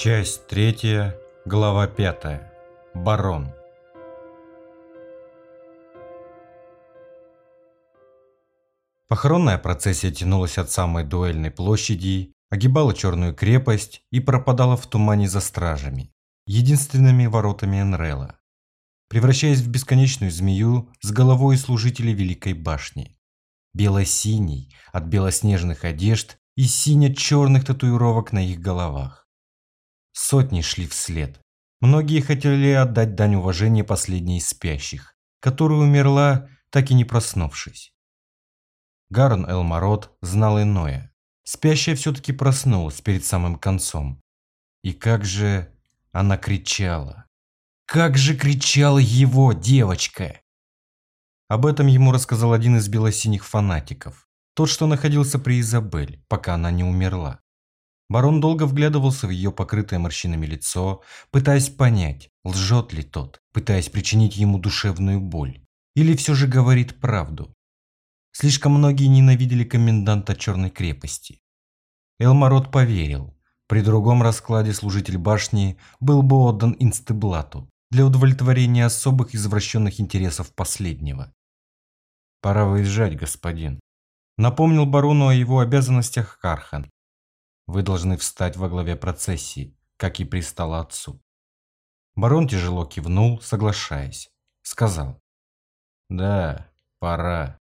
Часть третья, глава пятая. Барон. Похоронная процессия тянулась от самой дуэльной площади, огибала черную крепость и пропадала в тумане за стражами, единственными воротами Энрела, превращаясь в бесконечную змею с головой служителей Великой Башни. Бело-синий от белоснежных одежд и сине-черных татуировок на их головах. Сотни шли вслед. Многие хотели отдать дань уважения последней из спящих, которая умерла, так и не проснувшись. Гарон Элмарот знал иное. Спящая все-таки проснулась перед самым концом. И как же она кричала. Как же кричала его девочка! Об этом ему рассказал один из белосиних фанатиков. Тот, что находился при Изабель, пока она не умерла. Барон долго вглядывался в ее покрытое морщинами лицо, пытаясь понять, лжет ли тот, пытаясь причинить ему душевную боль, или все же говорит правду. Слишком многие ненавидели коменданта Черной крепости. Элмарот поверил. При другом раскладе служитель башни был бы отдан Инстеблату для удовлетворения особых извращенных интересов последнего. «Пора выезжать, господин», – напомнил барону о его обязанностях Кархан. «Вы должны встать во главе процессии, как и пристало отцу». Барон тяжело кивнул, соглашаясь. Сказал. «Да, пора.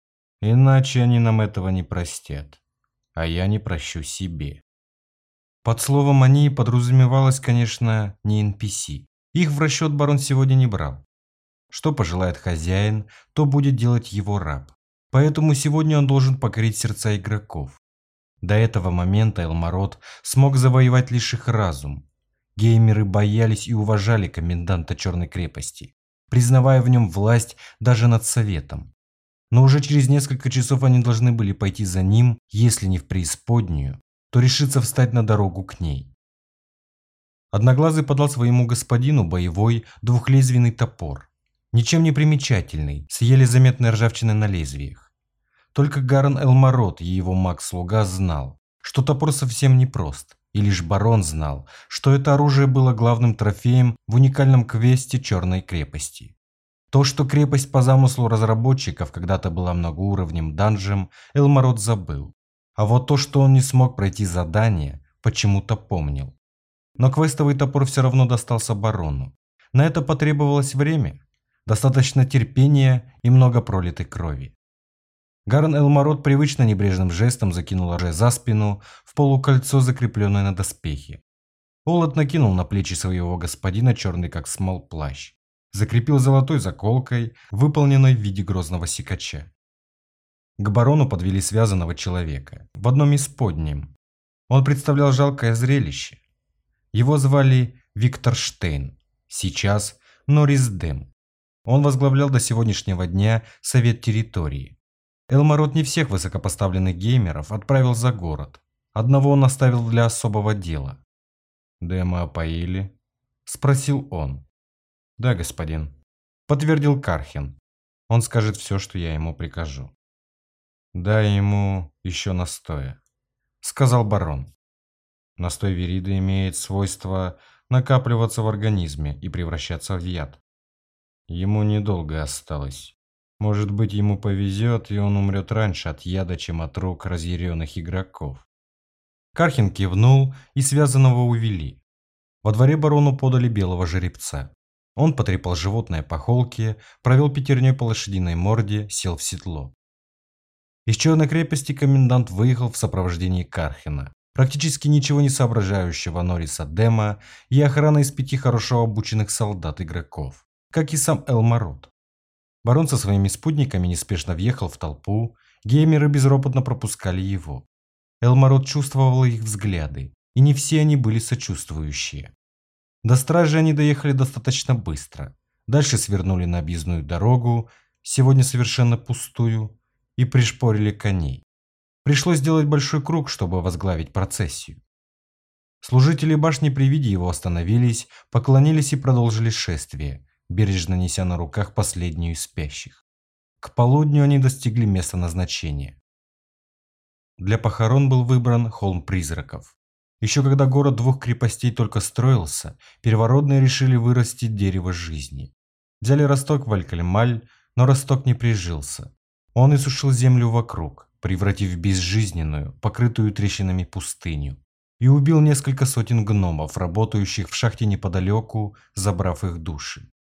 Иначе они нам этого не простят. А я не прощу себе. Под словом «они» подразумевалось, конечно, не NPC. Их в расчет барон сегодня не брал. Что пожелает хозяин, то будет делать его раб. Поэтому сегодня он должен покорить сердца игроков. До этого момента Элмарот смог завоевать лишь их разум. Геймеры боялись и уважали коменданта Черной крепости, признавая в нем власть даже над советом но уже через несколько часов они должны были пойти за ним, если не в преисподнюю, то решиться встать на дорогу к ней. Одноглазый подал своему господину боевой двухлезвийный топор, ничем не примечательный, с еле заметной ржавчиной на лезвиях. Только Гарон Элмарот и его маг-слуга знал, что топор совсем непрост, и лишь барон знал, что это оружие было главным трофеем в уникальном квесте Черной крепости. То, что крепость по замыслу разработчиков когда-то была многоуровневым данжем, Элмарот забыл. А вот то, что он не смог пройти задание, почему-то помнил. Но квестовый топор все равно достался барону. На это потребовалось время, достаточно терпения и много пролитой крови. Гарн Элмарот привычно небрежным жестом закинул оружие за спину в полукольцо, закрепленное на доспехе. Олот накинул на плечи своего господина черный как смол плащ закрепил золотой заколкой, выполненной в виде грозного сикача. К барону подвели связанного человека, в одном из подним. Он представлял жалкое зрелище. Его звали Виктор Штейн, сейчас Норрис Дэм. Он возглавлял до сегодняшнего дня Совет территории. Элмарот не всех высокопоставленных геймеров отправил за город. Одного он оставил для особого дела. «Дэма опоили?» – спросил он. «Да, господин», – подтвердил Кархин. «Он скажет все, что я ему прикажу». «Дай ему еще настоя», – сказал барон. Настой вериды имеет свойство накапливаться в организме и превращаться в яд. Ему недолго осталось. Может быть, ему повезет, и он умрет раньше от яда, чем от рук разъяренных игроков. Кархин кивнул, и связанного увели. Во дворе барону подали белого жеребца. Он потрепал животное по холке, провел пятерней по лошадиной морде, сел в седло. Из черной крепости комендант выехал в сопровождении Кархина, практически ничего не соображающего Нориса Дема и охраны из пяти хорошо обученных солдат-игроков, как и сам Элмарот. Барон со своими спутниками неспешно въехал в толпу, геймеры безропотно пропускали его. Элмарот чувствовал их взгляды, и не все они были сочувствующие. До стражи они доехали достаточно быстро. Дальше свернули на объездную дорогу, сегодня совершенно пустую, и пришпорили коней. Пришлось сделать большой круг, чтобы возглавить процессию. Служители башни при виде его остановились, поклонились и продолжили шествие, бережно неся на руках последнюю из спящих. К полудню они достигли места назначения. Для похорон был выбран холм призраков. Еще когда город двух крепостей только строился, первородные решили вырастить дерево жизни. Взяли росток в Алькальмаль, но росток не прижился. Он иссушил землю вокруг, превратив в безжизненную, покрытую трещинами пустыню, и убил несколько сотен гномов, работающих в шахте неподалеку, забрав их души.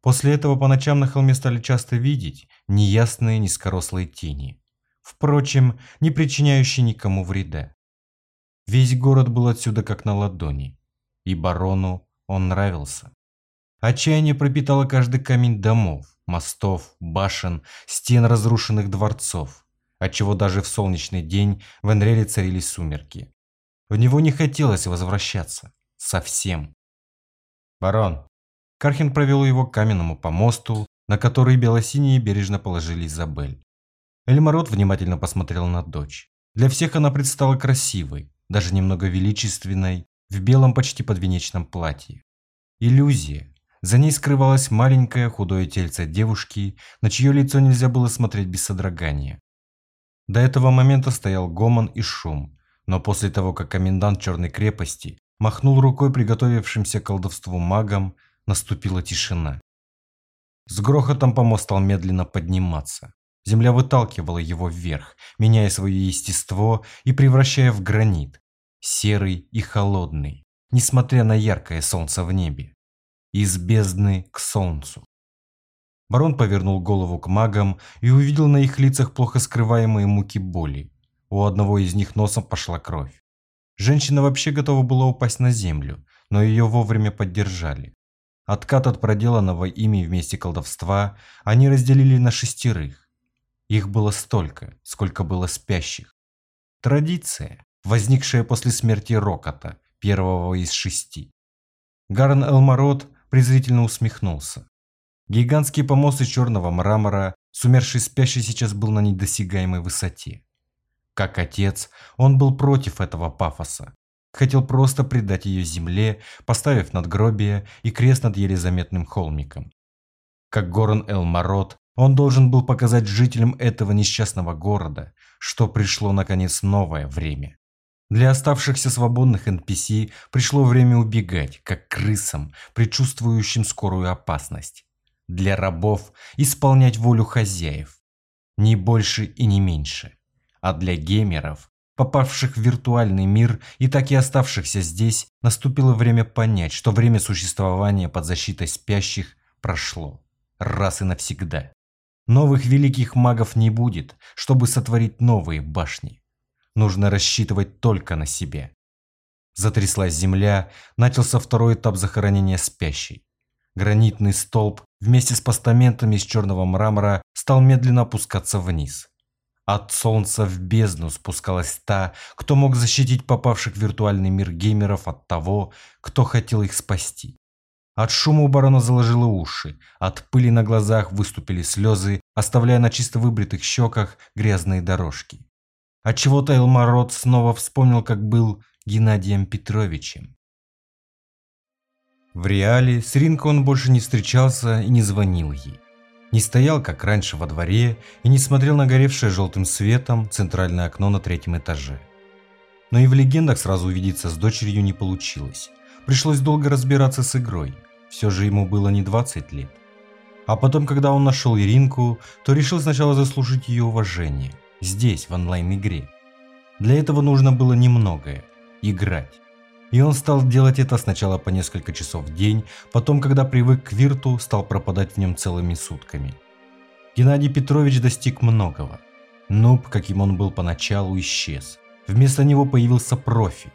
После этого по ночам на холме стали часто видеть неясные низкорослые тени, впрочем, не причиняющие никому вреда. Весь город был отсюда как на ладони, и барону он нравился. Отчаяние пропитало каждый камень домов, мостов, башен, стен разрушенных дворцов, отчего даже в солнечный день в Энреле царили сумерки. В него не хотелось возвращаться. Совсем. «Барон!» Кархин провел его к каменному помосту, на который белосиние бережно положили Изабель. Эльмарот внимательно посмотрел на дочь. Для всех она предстала красивой, даже немного величественной, в белом почти подвенечном платье. Иллюзия. За ней скрывалось маленькое худое тельце девушки, на чье лицо нельзя было смотреть без содрогания. До этого момента стоял гомон и шум, но после того, как комендант Черной крепости махнул рукой приготовившимся колдовству магам, наступила тишина. С грохотом помост стал медленно подниматься. Земля выталкивала его вверх, меняя свое естество и превращая в гранит, серый и холодный, несмотря на яркое солнце в небе. Из бездны к солнцу. Барон повернул голову к магам и увидел на их лицах плохо скрываемые муки боли. У одного из них носом пошла кровь. Женщина вообще готова была упасть на землю, но ее вовремя поддержали. Откат от проделанного ими вместе колдовства они разделили на шестерых. Их было столько, сколько было спящих. Традиция, возникшая после смерти Рокота, первого из шести. Гарн Элмарот презрительно усмехнулся. Гигантский помост из черного мрамора, сумерший спящий сейчас был на недосягаемой высоте. Как отец, он был против этого пафоса. Хотел просто предать ее земле, поставив надгробие и крест над еле заметным холмиком. Как Горан Эл-Марот, он должен был показать жителям этого несчастного города, что пришло наконец новое время. Для оставшихся свободных NPC пришло время убегать, как крысам, предчувствующим скорую опасность. Для рабов исполнять волю хозяев. Ни больше и не меньше. А для геймеров, попавших в виртуальный мир и так и оставшихся здесь, наступило время понять, что время существования под защитой спящих прошло. Раз и навсегда. Новых великих магов не будет, чтобы сотворить новые башни. Нужно рассчитывать только на себя. Затряслась земля, начался второй этап захоронения спящей. Гранитный столб вместе с постаментами из черного мрамора стал медленно опускаться вниз. От солнца в бездну спускалась та, кто мог защитить попавших в виртуальный мир геймеров от того, кто хотел их спасти. От шума у барона заложило уши, от пыли на глазах выступили слезы, оставляя на чисто выбритых щеках грязные дорожки. Отчего-то Элмарот снова вспомнил, как был Геннадием Петровичем. В реале с Ринко он больше не встречался и не звонил ей не стоял, как раньше, во дворе и не смотрел на горевшее желтым светом центральное окно на третьем этаже. Но и в легендах сразу увидеться с дочерью не получилось. Пришлось долго разбираться с игрой, все же ему было не 20 лет. А потом, когда он нашел Иринку, то решил сначала заслужить ее уважение, здесь, в онлайн-игре. Для этого нужно было немногое – играть. И он стал делать это сначала по несколько часов в день, потом, когда привык к вирту, стал пропадать в нем целыми сутками. Геннадий Петрович достиг многого. Нуб, каким он был поначалу, исчез. Вместо него появился профи.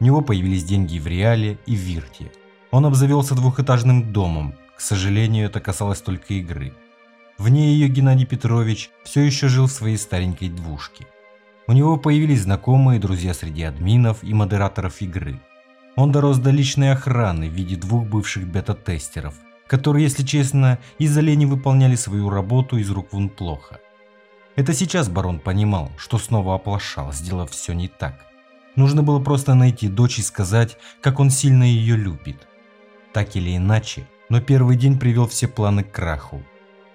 У него появились деньги в реале и в вирте. Он обзавелся двухэтажным домом, к сожалению, это касалось только игры. Вне ее Геннадий Петрович все еще жил в своей старенькой двушке. У него появились знакомые друзья среди админов и модераторов игры. Он дорос до личной охраны в виде двух бывших бета-тестеров, которые, если честно, из-за лени выполняли свою работу из рук вон плохо. Это сейчас барон понимал, что снова оплошал, сделав все не так. Нужно было просто найти дочь и сказать, как он сильно ее любит. Так или иначе, но первый день привел все планы к краху.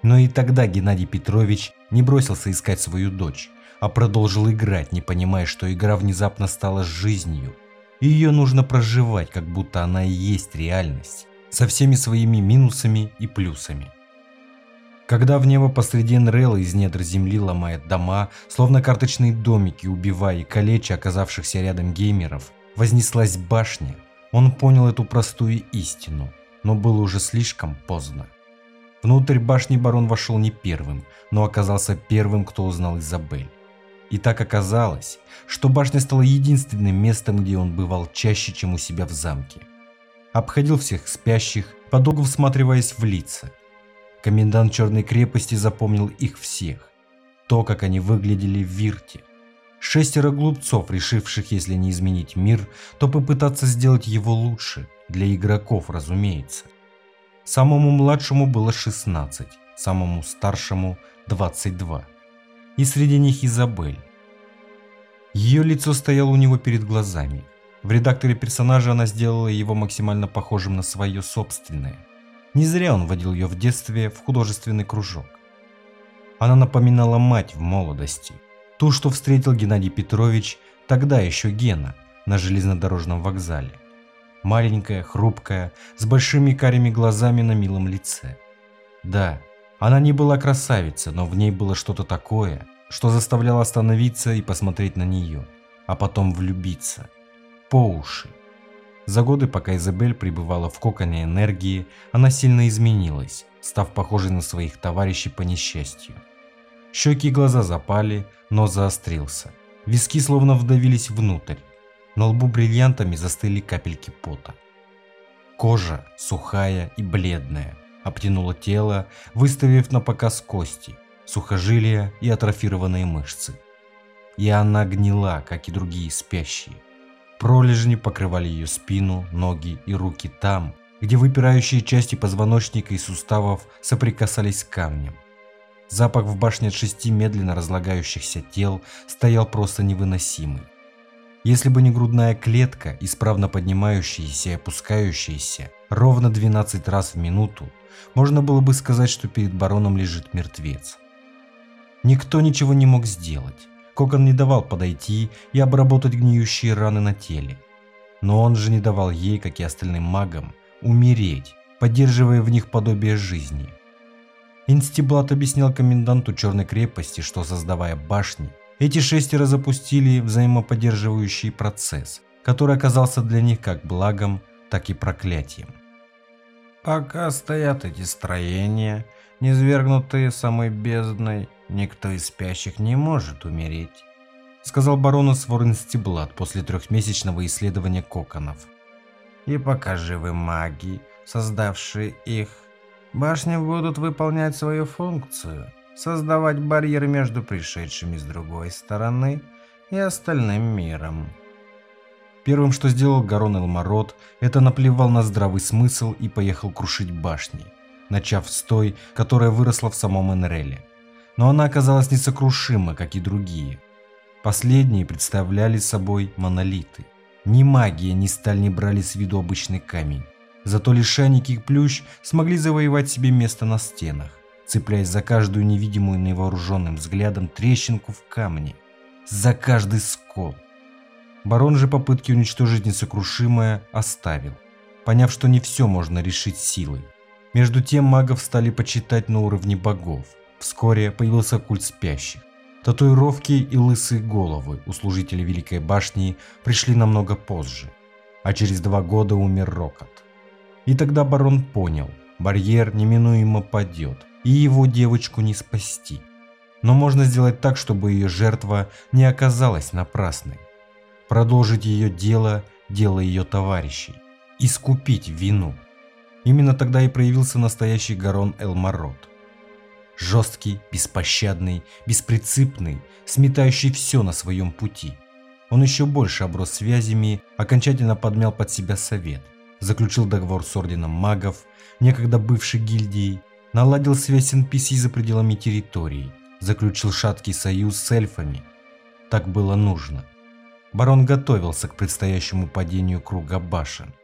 Но и тогда Геннадий Петрович не бросился искать свою дочь, а продолжил играть, не понимая, что игра внезапно стала жизнью. и ее нужно проживать, как будто она и есть реальность, со всеми своими минусами и плюсами. Когда в небо посреди Энрела из недр земли ломает дома, словно карточные домики, убивая и калеча оказавшихся рядом геймеров, вознеслась башня, он понял эту простую истину, но было уже слишком поздно. Внутрь башни барон вошел не первым, но оказался первым, кто узнал Изабель. И так оказалось, что башня стала единственным местом, где он бывал чаще, чем у себя в замке. Обходил всех спящих, подолгу всматриваясь в лица – Комендант Черной крепости запомнил их всех. То, как они выглядели в Вирте. Шестеро глупцов, решивших, если не изменить мир, то попытаться сделать его лучше, для игроков, разумеется. Самому младшему было 16, самому старшему 22. И среди них Изабель. Ее лицо стояло у него перед глазами. В редакторе персонажа она сделала его максимально похожим на свое собственное – не зря он водил ее в детстве в художественный кружок. Она напоминала мать в молодости, ту, что встретил Геннадий Петрович, тогда еще Гена, на железнодорожном вокзале. Маленькая, хрупкая, с большими карими глазами на милом лице. Да, она не была красавица, но в ней было что-то такое, что заставляло остановиться и посмотреть на нее, а потом влюбиться. По уши. За годы, пока Изабель пребывала в коконе энергии, она сильно изменилась, став похожей на своих товарищей по несчастью. Щеки и глаза запали, нос заострился. Виски словно вдавились внутрь. На лбу бриллиантами застыли капельки пота. Кожа, сухая и бледная, обтянула тело, выставив на показ кости, сухожилия и атрофированные мышцы. И она гнила, как и другие спящие. Пролежни покрывали ее спину, ноги и руки там, где выпирающие части позвоночника и суставов соприкасались с камнем. Запах в башне от шести медленно разлагающихся тел стоял просто невыносимый. Если бы не грудная клетка, исправно поднимающаяся и опускающаяся, ровно 12 раз в минуту, можно было бы сказать, что перед бароном лежит мертвец. Никто ничего не мог сделать. Коган не давал подойти и обработать гниющие раны на теле. Но он же не давал ей, как и остальным магам, умереть, поддерживая в них подобие жизни. Инстиблат объяснял коменданту Черной крепости, что создавая башни, эти шестеро запустили взаимоподдерживающий процесс, который оказался для них как благом, так и проклятием. Пока стоят эти строения, низвергнутые самой бездной, никто из спящих не может умереть, сказал барону Своренстиблат после трехмесячного исследования коконов. И пока живы маги, создавшие их, башни будут выполнять свою функцию, создавать барьер между пришедшими с другой стороны и остальным миром. Первым, что сделал Гарон Элмарот, это наплевал на здравый смысл и поехал крушить башни, начав с той, которая выросла в самом Энреле но она оказалась несокрушима, как и другие. Последние представляли собой монолиты. Ни магия, ни сталь не брали с виду обычный камень. Зато лишайники и плющ смогли завоевать себе место на стенах, цепляясь за каждую невидимую невооруженным взглядом трещинку в камне, за каждый скол. Барон же попытки уничтожить несокрушимое оставил, поняв, что не все можно решить силой. Между тем магов стали почитать на уровне богов – Вскоре появился культ спящих. Татуировки и лысые головы у служителей Великой Башни пришли намного позже, а через два года умер Рокот. И тогда барон понял, барьер неминуемо падет, и его девочку не спасти. Но можно сделать так, чтобы ее жертва не оказалась напрасной. Продолжить ее дело, дело ее товарищей. Искупить вину. Именно тогда и проявился настоящий Гарон Элмарот. Жесткий, беспощадный, беспринципный, сметающий все на своем пути. Он еще больше оброс связями, окончательно подмял под себя совет, заключил договор с орденом магов, некогда бывшей гильдией, наладил связь NPC за пределами территории, заключил шаткий союз с эльфами. Так было нужно. Барон готовился к предстоящему падению круга башен.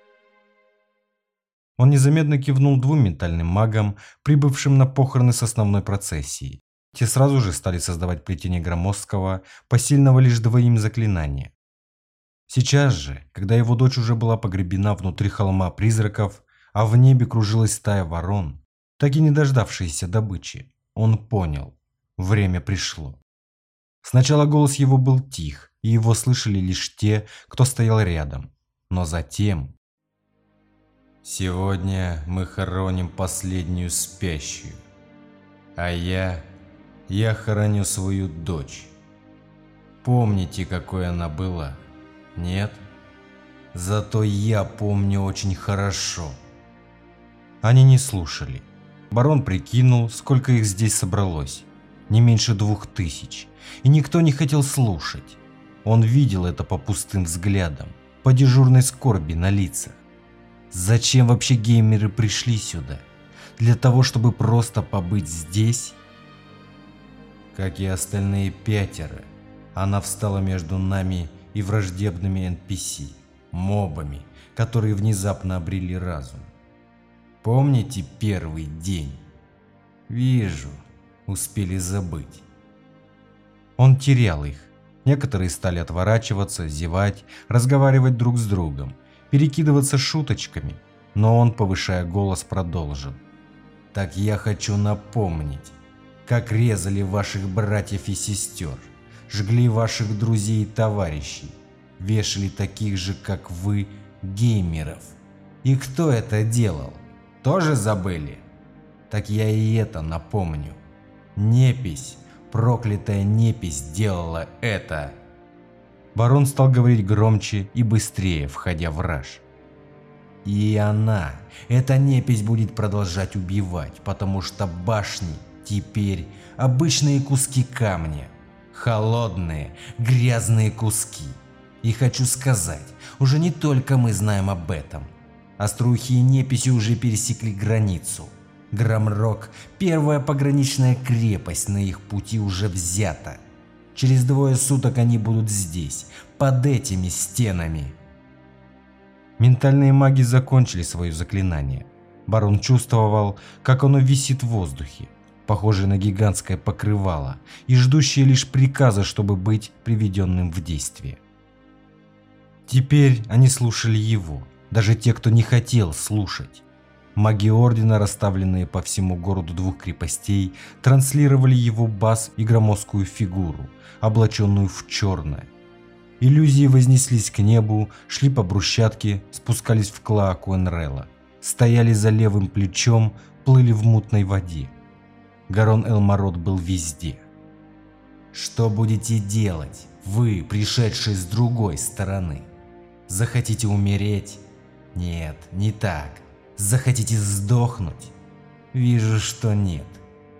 Он незаметно кивнул двум ментальным магам, прибывшим на похороны с основной процессией. Те сразу же стали создавать плетение громоздкого, посильного лишь двоим заклинания. Сейчас же, когда его дочь уже была погребена внутри холма призраков, а в небе кружилась стая ворон, так и не дождавшиеся добычи, он понял – время пришло. Сначала голос его был тих, и его слышали лишь те, кто стоял рядом. Но затем... «Сегодня мы хороним последнюю спящую, а я... я хороню свою дочь. Помните, какой она была? Нет? Зато я помню очень хорошо». Они не слушали. Барон прикинул, сколько их здесь собралось. Не меньше двух тысяч. И никто не хотел слушать. Он видел это по пустым взглядам, по дежурной скорби на лицах. Зачем вообще геймеры пришли сюда? Для того, чтобы просто побыть здесь? Как и остальные пятеро, она встала между нами и враждебными NPC, мобами, которые внезапно обрели разум. Помните первый день? Вижу, успели забыть. Он терял их. Некоторые стали отворачиваться, зевать, разговаривать друг с другом, перекидываться шуточками, но он, повышая голос, продолжил. «Так я хочу напомнить, как резали ваших братьев и сестер, жгли ваших друзей и товарищей, вешали таких же, как вы, геймеров. И кто это делал? Тоже забыли? Так я и это напомню. Непись, проклятая непись сделала это. Барон стал говорить громче и быстрее, входя в раж. И она, эта непись будет продолжать убивать, потому что башни теперь обычные куски камня. Холодные, грязные куски. И хочу сказать, уже не только мы знаем об этом. Острухи и неписи уже пересекли границу. Грамрок, первая пограничная крепость на их пути уже взята. Через двое суток они будут здесь, под этими стенами. Ментальные маги закончили свое заклинание. Барон чувствовал, как оно висит в воздухе, похожее на гигантское покрывало, и ждущее лишь приказа, чтобы быть приведенным в действие. Теперь они слушали его, даже те, кто не хотел слушать. Маги Ордена, расставленные по всему городу двух крепостей, транслировали его бас и громоздкую фигуру, облаченную в черное. Иллюзии вознеслись к небу, шли по брусчатке, спускались в клоаку Энрела, стояли за левым плечом, плыли в мутной воде. Гарон Элмарот был везде. Что будете делать, вы, пришедшие с другой стороны? Захотите умереть? Нет, не так. Захотите сдохнуть? Вижу, что нет.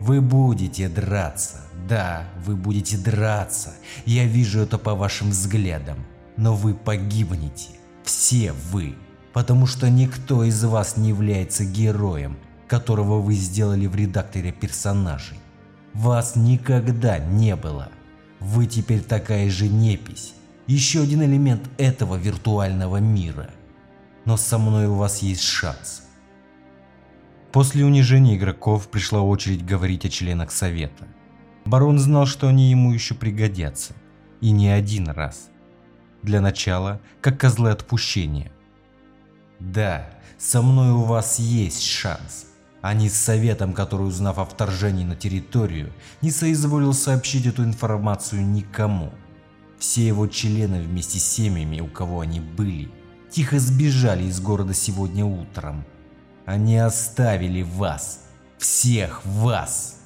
Вы будете драться. Да, вы будете драться. Я вижу это по вашим взглядам. Но вы погибнете. Все вы. Потому что никто из вас не является героем, которого вы сделали в редакторе персонажей. Вас никогда не было. Вы теперь такая же непись. Еще один элемент этого виртуального мира – но со мной у вас есть шанс. После унижения игроков пришла очередь говорить о членах совета. Барон знал, что они ему еще пригодятся. И не один раз. Для начала, как козлы отпущения. Да, со мной у вас есть шанс. А не с советом, который, узнав о вторжении на территорию, не соизволил сообщить эту информацию никому. Все его члены вместе с семьями, у кого они были, тихо сбежали из города сегодня утром. Они оставили вас. Всех вас.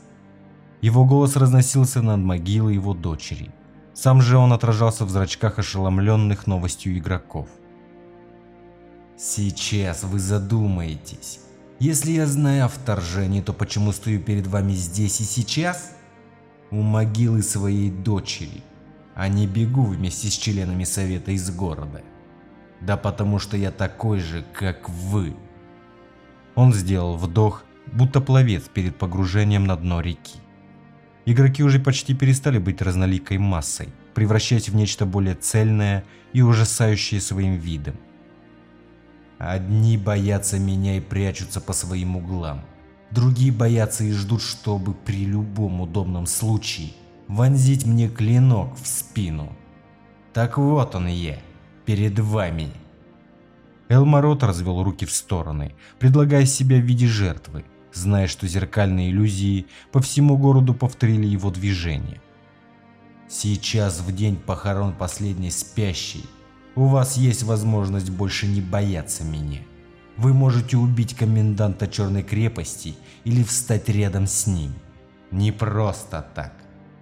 Его голос разносился над могилой его дочери. Сам же он отражался в зрачках ошеломленных новостью игроков. Сейчас вы задумаетесь. Если я знаю о вторжении, то почему стою перед вами здесь и сейчас? У могилы своей дочери, а не бегу вместе с членами совета из города. Да потому что я такой же, как вы. Он сделал вдох, будто пловец перед погружением на дно реки. Игроки уже почти перестали быть разноликой массой, превращаясь в нечто более цельное и ужасающее своим видом. Одни боятся меня и прячутся по своим углам. Другие боятся и ждут, чтобы при любом удобном случае вонзить мне клинок в спину. Так вот он я, перед вами. Элмарот развел руки в стороны, предлагая себя в виде жертвы, зная, что зеркальные иллюзии по всему городу повторили его движение. Сейчас, в день похорон последней спящей, у вас есть возможность больше не бояться меня. Вы можете убить коменданта Черной крепости или встать рядом с ним. Не просто так.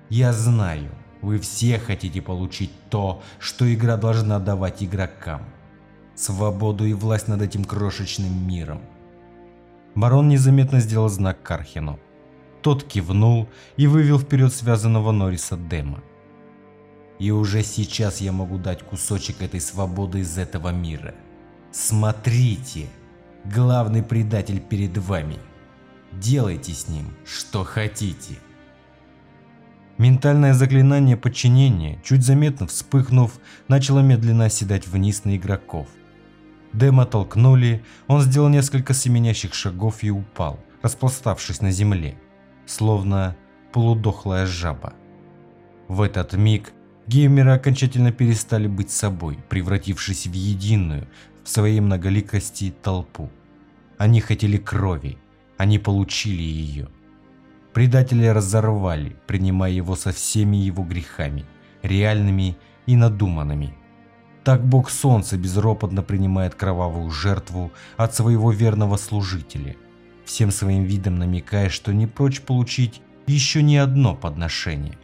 Я знаю, вы все хотите получить то, что игра должна давать игрокам. Свободу и власть над этим крошечным миром. Барон незаметно сделал знак Кархину. Тот кивнул и вывел вперед связанного Норриса Дема. И уже сейчас я могу дать кусочек этой свободы из этого мира. Смотрите, главный предатель перед вами. Делайте с ним, что хотите. Ментальное заклинание подчинения, чуть заметно вспыхнув, начало медленно оседать вниз на игроков. Дема толкнули, он сделал несколько семенящих шагов и упал, распластавшись на земле, словно полудохлая жаба. В этот миг геймеры окончательно перестали быть собой, превратившись в единую, в своей многоликости толпу. Они хотели крови, они получили ее. Предатели разорвали, принимая его со всеми его грехами, реальными и надуманными. Так Бог Солнца безропотно принимает кровавую жертву от своего верного служителя, всем своим видом намекая, что не прочь получить еще не одно подношение.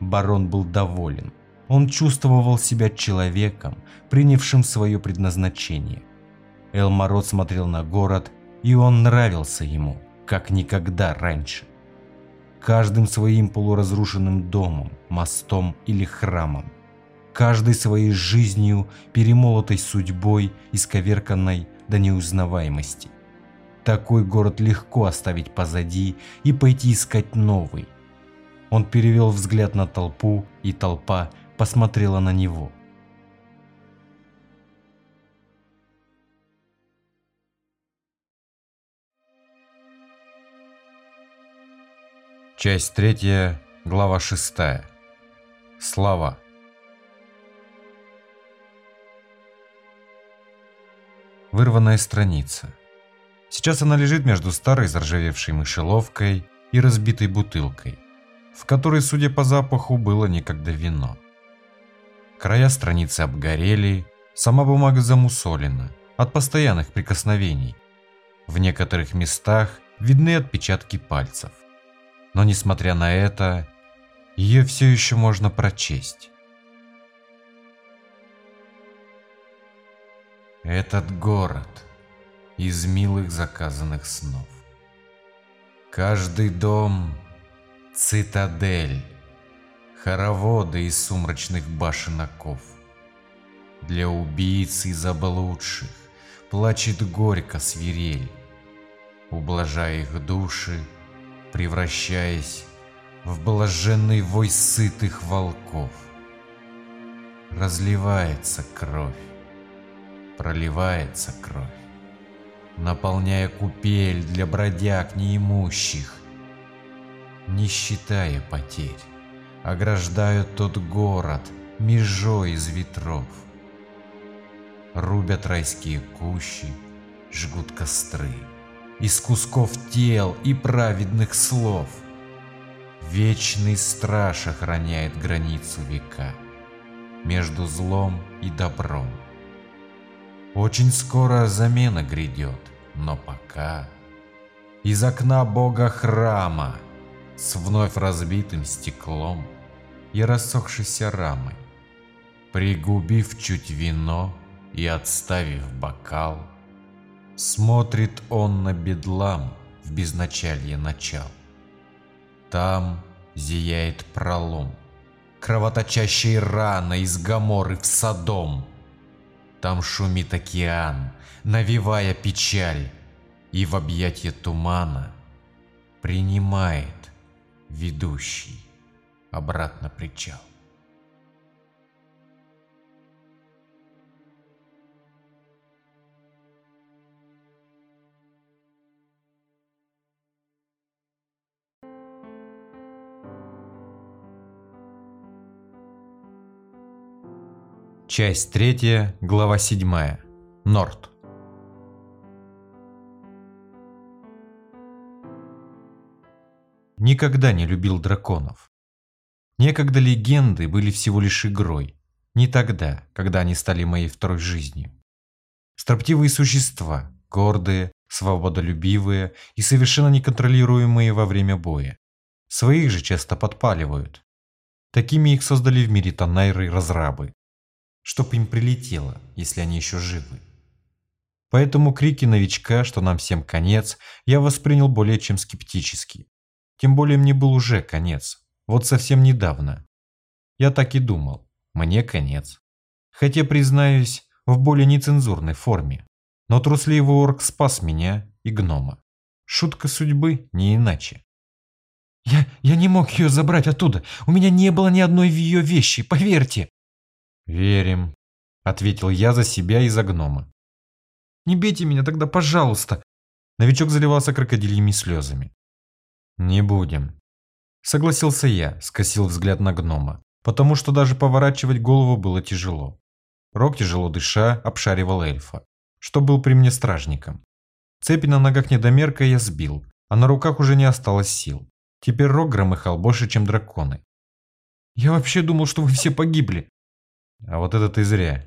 Барон был доволен. Он чувствовал себя человеком, принявшим свое предназначение. Элмарот смотрел на город, и он нравился ему, как никогда раньше. Каждым своим полуразрушенным домом, мостом или храмом каждой своей жизнью, перемолотой судьбой, исковерканной до неузнаваемости. Такой город легко оставить позади и пойти искать новый. Он перевел взгляд на толпу, и толпа посмотрела на него. Часть третья, глава шестая. Слова. Вырванная страница. Сейчас она лежит между старой заржавевшей мышеловкой и разбитой бутылкой, в которой, судя по запаху, было некогда вино. Края страницы обгорели, сама бумага замусолена от постоянных прикосновений. В некоторых местах видны отпечатки пальцев. Но несмотря на это, ее все еще можно прочесть. Этот город из милых заказанных снов. Каждый дом – цитадель, хороводы из сумрачных башен оков. Для убийц и заблудших плачет горько свирель, ублажая их души, превращаясь в блаженный вой сытых волков. Разливается кровь проливается кровь, наполняя купель для бродяг неимущих. Не считая потерь, ограждают тот город межой из ветров. Рубят райские кущи, жгут костры из кусков тел и праведных слов. Вечный страж охраняет границу века между злом и добром. Очень скоро замена грядет, но пока... Из окна бога храма с вновь разбитым стеклом и рассохшейся рамой, пригубив чуть вино и отставив бокал, смотрит он на бедлам в безначалье начал. Там зияет пролом, кровоточащей раны из Гаморы в Содом, там шумит океан, навевая печаль, и в объятье тумана принимает ведущий обратно причал. Часть третья, глава седьмая. Норт. Никогда не любил драконов. Некогда легенды были всего лишь игрой. Не тогда, когда они стали моей второй жизнью. Строптивые существа, гордые, свободолюбивые и совершенно неконтролируемые во время боя. Своих же часто подпаливают. Такими их создали в мире Танайры разрабы. Чтоб им прилетело, если они еще живы. Поэтому крики новичка, что нам всем конец, я воспринял более чем скептически. Тем более мне был уже конец. Вот совсем недавно. Я так и думал. Мне конец. Хотя, признаюсь, в более нецензурной форме. Но трусливый орк спас меня и гнома. Шутка судьбы, не иначе. «Я, я не мог ее забрать оттуда. У меня не было ни одной ее вещи, поверьте!» «Верим», — ответил я за себя и за гнома. «Не бейте меня тогда, пожалуйста!» Новичок заливался крокодильями слезами. «Не будем», — согласился я, скосил взгляд на гнома, потому что даже поворачивать голову было тяжело. Рок, тяжело дыша, обшаривал эльфа, что был при мне стражником. Цепи на ногах недомерка я сбил, а на руках уже не осталось сил. Теперь Рок громыхал больше, чем драконы. «Я вообще думал, что вы все погибли». А вот это ты зря.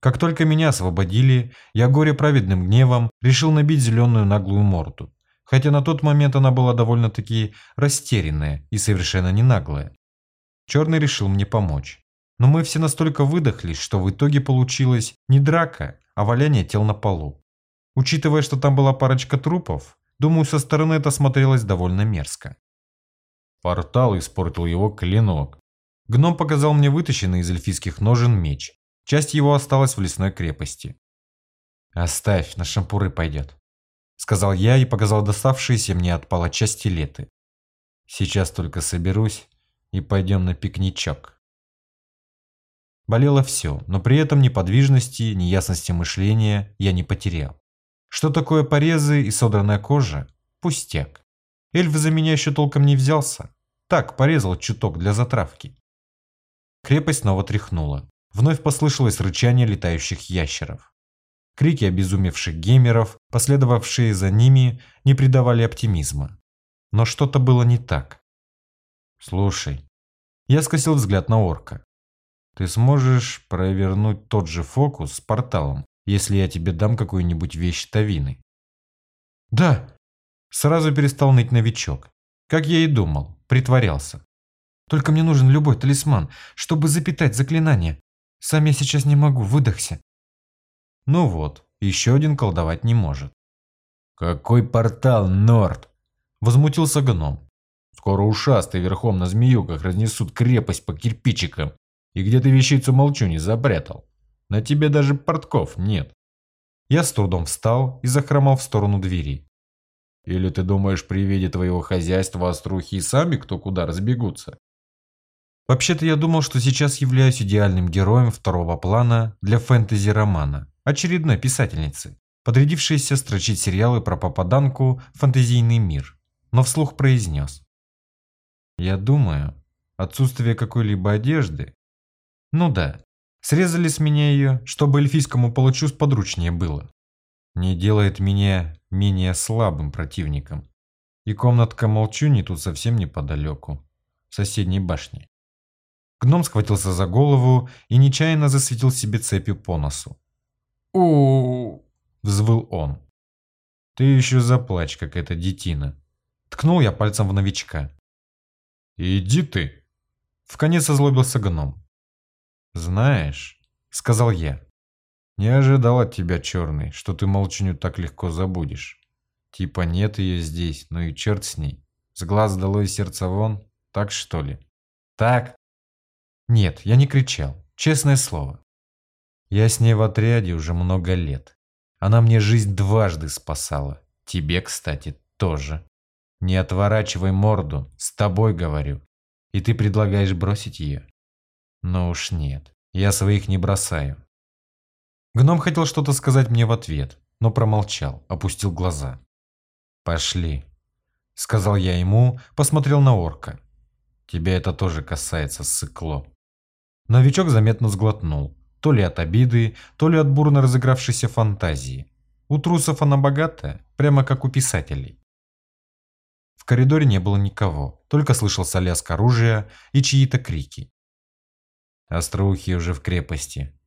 Как только меня освободили, я горе праведным гневом решил набить зеленую наглую морду. Хотя на тот момент она была довольно-таки растерянная и совершенно не наглая. Черный решил мне помочь. Но мы все настолько выдохлись, что в итоге получилось не драка, а валяние тел на полу. Учитывая, что там была парочка трупов, думаю, со стороны это смотрелось довольно мерзко. Портал испортил его клинок. Гном показал мне вытащенный из эльфийских ножен меч. Часть его осталась в лесной крепости. «Оставь, на шампуры пойдет», — сказал я и показал доставшиеся мне от палача стилеты. «Сейчас только соберусь и пойдем на пикничок». Болело все, но при этом неподвижности, неясности мышления я не потерял. Что такое порезы и содранная кожа? Пустяк. Эльф за меня еще толком не взялся. Так, порезал чуток для затравки. Крепость снова тряхнула. Вновь послышалось рычание летающих ящеров. Крики обезумевших геймеров, последовавшие за ними, не придавали оптимизма. Но что-то было не так. «Слушай». Я скосил взгляд на орка. «Ты сможешь провернуть тот же фокус с порталом, если я тебе дам какую-нибудь вещь Тавины?» «Да!» Сразу перестал ныть новичок. Как я и думал, притворялся. «Только мне нужен любой талисман, чтобы запитать заклинание. Сам я сейчас не могу, выдохся». Ну вот, еще один колдовать не может. «Какой портал, Норд?» Возмутился гном. «Скоро ушастый верхом на змеюках разнесут крепость по кирпичикам. И где ты вещицу молчу не запрятал? На тебе даже портков нет». Я с трудом встал и захромал в сторону двери. Или ты думаешь, при виде твоего хозяйства острухи сами кто куда разбегутся? Вообще-то я думал, что сейчас являюсь идеальным героем второго плана для фэнтези-романа, очередной писательницы, подрядившейся строчить сериалы про попаданку фэнтезийный мир, но вслух произнес. Я думаю, отсутствие какой-либо одежды... Ну да, срезали с меня ее, чтобы эльфийскому палачу сподручнее было. Не делает меня менее слабым противником. И комнатка Молчуни тут совсем неподалеку, в соседней башне. Гном схватился за голову и нечаянно засветил себе цепью по носу. у взвыл он. «Ты еще заплачь, как эта детина!» Ткнул я пальцем в новичка. «Иди ты!» Вконец озлобился гном. «Знаешь», — сказал я, не ожидал от тебя, черный, что ты молчаню так легко забудешь. Типа нет ее здесь, ну и черт с ней. С глаз долой сердце вон, так что ли? Так? Нет, я не кричал, честное слово. Я с ней в отряде уже много лет. Она мне жизнь дважды спасала. Тебе, кстати, тоже. Не отворачивай морду, с тобой говорю. И ты предлагаешь бросить ее? Но уж нет, я своих не бросаю. Гном хотел что-то сказать мне в ответ, но промолчал, опустил глаза. «Пошли», — сказал я ему, посмотрел на орка. «Тебя это тоже касается, сыкло». Новичок заметно сглотнул, то ли от обиды, то ли от бурно разыгравшейся фантазии. У трусов она богатая, прямо как у писателей. В коридоре не было никого, только слышался лязг оружия и чьи-то крики. Остроухи уже в крепости.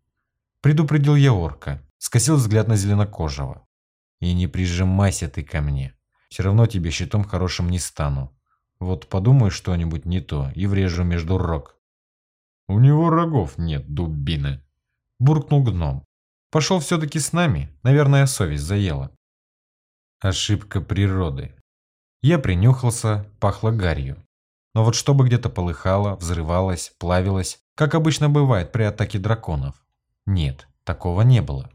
Предупредил я орка, скосил взгляд на зеленокожего. И не прижимайся ты ко мне. Все равно тебе щитом хорошим не стану. Вот подумай что-нибудь не то и врежу между рог. У него рогов нет, дубины. Буркнул гном. Пошел все-таки с нами, наверное, совесть заела. Ошибка природы. Я принюхался, пахло гарью. Но вот чтобы где-то полыхало, взрывалось, плавилось, как обычно бывает при атаке драконов. Нет, такого не было.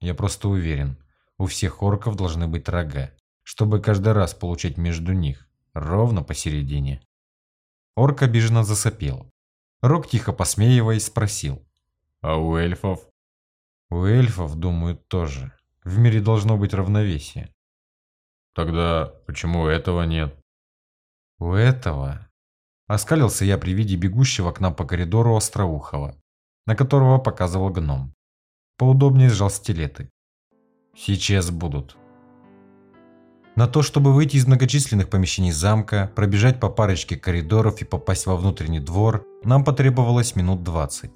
Я просто уверен, у всех орков должны быть рога, чтобы каждый раз получать между них, ровно посередине. Орк обиженно засопел. Рок, тихо посмеиваясь, спросил. «А у эльфов?» «У эльфов, думаю, тоже. В мире должно быть равновесие. Тогда почему этого нет? У этого... Оскалился я при виде бегущего к нам по коридору Остроухова, на которого показывал гном. Поудобнее сжал стилеты. Сейчас будут. На то, чтобы выйти из многочисленных помещений замка, пробежать по парочке коридоров и попасть во внутренний двор, нам потребовалось минут 20.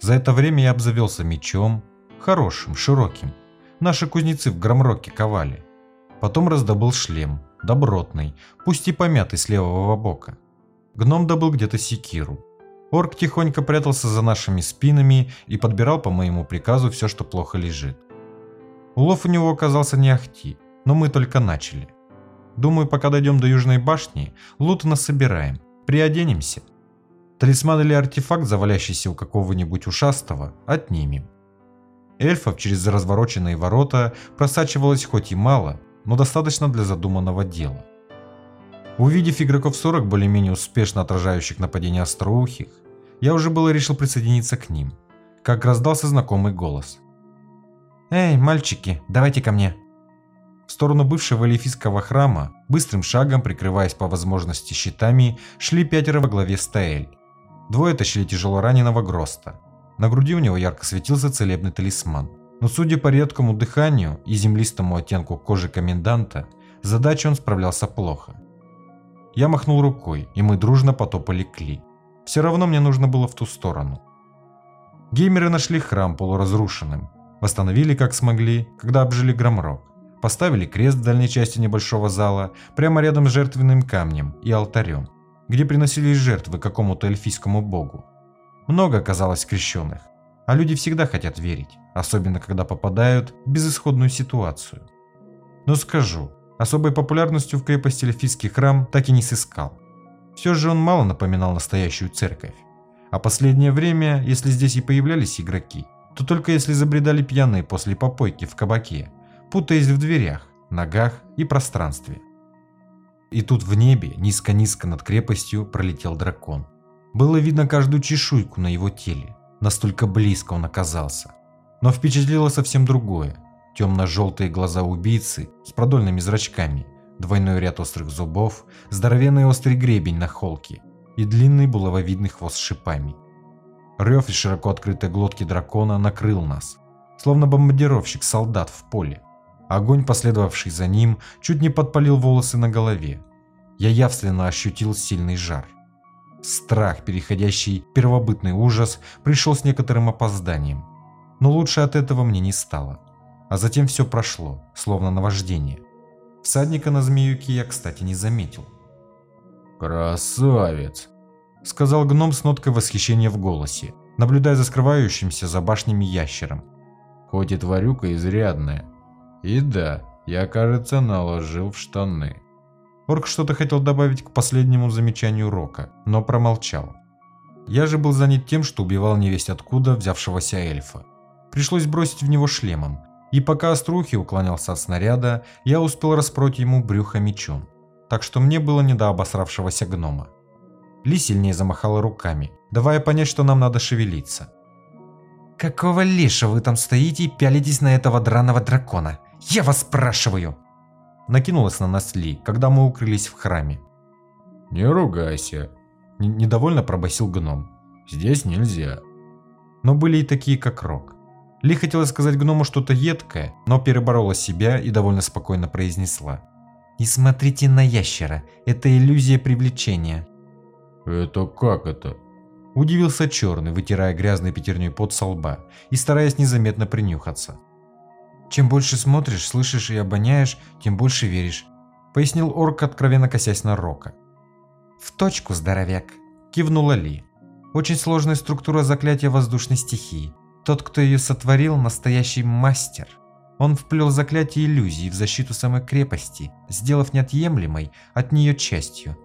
За это время я обзавелся мечом, хорошим, широким. Наши кузнецы в Громроке ковали. Потом раздобыл шлем, добротный, пусть и помятый с левого бока. Гном добыл где-то секиру. Орк тихонько прятался за нашими спинами и подбирал по моему приказу все, что плохо лежит. Улов у него оказался не ахти, но мы только начали. Думаю, пока дойдем до Южной башни, лут насобираем, приоденемся. Талисман или артефакт, завалящийся у какого-нибудь ушастого, отнимем. Эльфов через развороченные ворота просачивалось хоть и мало, но достаточно для задуманного дела. Увидев игроков 40 более-менее успешно отражающих нападения остроухих, я уже было решил присоединиться к ним, как раздался знакомый голос. «Эй, мальчики, давайте ко мне!» В сторону бывшего эльфийского храма, быстрым шагом, прикрываясь по возможности щитами, шли пятеро во главе Стаэль. Двое тащили тяжело раненого Гроста. На груди у него ярко светился целебный талисман – но судя по редкому дыханию и землистому оттенку кожи коменданта, задачей он справлялся плохо. Я махнул рукой, и мы дружно потопали к Ли. Все равно мне нужно было в ту сторону. Геймеры нашли храм полуразрушенным, восстановили как смогли, когда обжили Громрок, поставили крест в дальней части небольшого зала, прямо рядом с жертвенным камнем и алтарем, где приносились жертвы какому-то эльфийскому богу. Много оказалось крещенных, а люди всегда хотят верить особенно когда попадают в безысходную ситуацию. Но скажу, особой популярностью в крепости Эльфийский храм так и не сыскал. Все же он мало напоминал настоящую церковь. А последнее время, если здесь и появлялись игроки, то только если забредали пьяные после попойки в кабаке, путаясь в дверях, ногах и пространстве. И тут в небе, низко-низко над крепостью, пролетел дракон. Было видно каждую чешуйку на его теле, настолько близко он оказался. Но впечатлило совсем другое. Темно-желтые глаза убийцы с продольными зрачками, двойной ряд острых зубов, здоровенный острый гребень на холке и длинный булавовидный хвост с шипами. Рев из широко открытой глотки дракона накрыл нас, словно бомбардировщик солдат в поле. Огонь, последовавший за ним, чуть не подпалил волосы на голове. Я явственно ощутил сильный жар. Страх, переходящий в первобытный ужас, пришел с некоторым опозданием но лучше от этого мне не стало. А затем все прошло, словно наваждение. Всадника на змеюке я, кстати, не заметил. «Красавец!» – сказал гном с ноткой восхищения в голосе, наблюдая за скрывающимся за башнями ящером. «Хоть и тварюка изрядная. И да, я, кажется, наложил в штаны». Орк что-то хотел добавить к последнему замечанию Рока, но промолчал. Я же был занят тем, что убивал невесть откуда взявшегося эльфа. Пришлось бросить в него шлемом, и пока Острухи уклонялся от снаряда, я успел распроть ему брюхо мечом, так что мне было не до обосравшегося гнома. Ли сильнее замахала руками, давая понять, что нам надо шевелиться. «Какого лиша вы там стоите и пялитесь на этого драного дракона? Я вас спрашиваю!» Накинулась на нас Ли, когда мы укрылись в храме. «Не ругайся», – недовольно пробасил гном. «Здесь нельзя». но были и такие, как Рок. Ли хотела сказать гному что-то едкое, но переборола себя и довольно спокойно произнесла. «Не смотрите на ящера, это иллюзия привлечения». «Это как это?» Удивился черный, вытирая грязной пятерней пот со лба и стараясь незаметно принюхаться. «Чем больше смотришь, слышишь и обоняешь, тем больше веришь», пояснил орк, откровенно косясь на Рока. «В точку, здоровяк», кивнула Ли. «Очень сложная структура заклятия воздушной стихии. Тот, кто ее сотворил, настоящий мастер. Он вплел заклятие иллюзии в защиту самой крепости, сделав неотъемлемой от нее частью.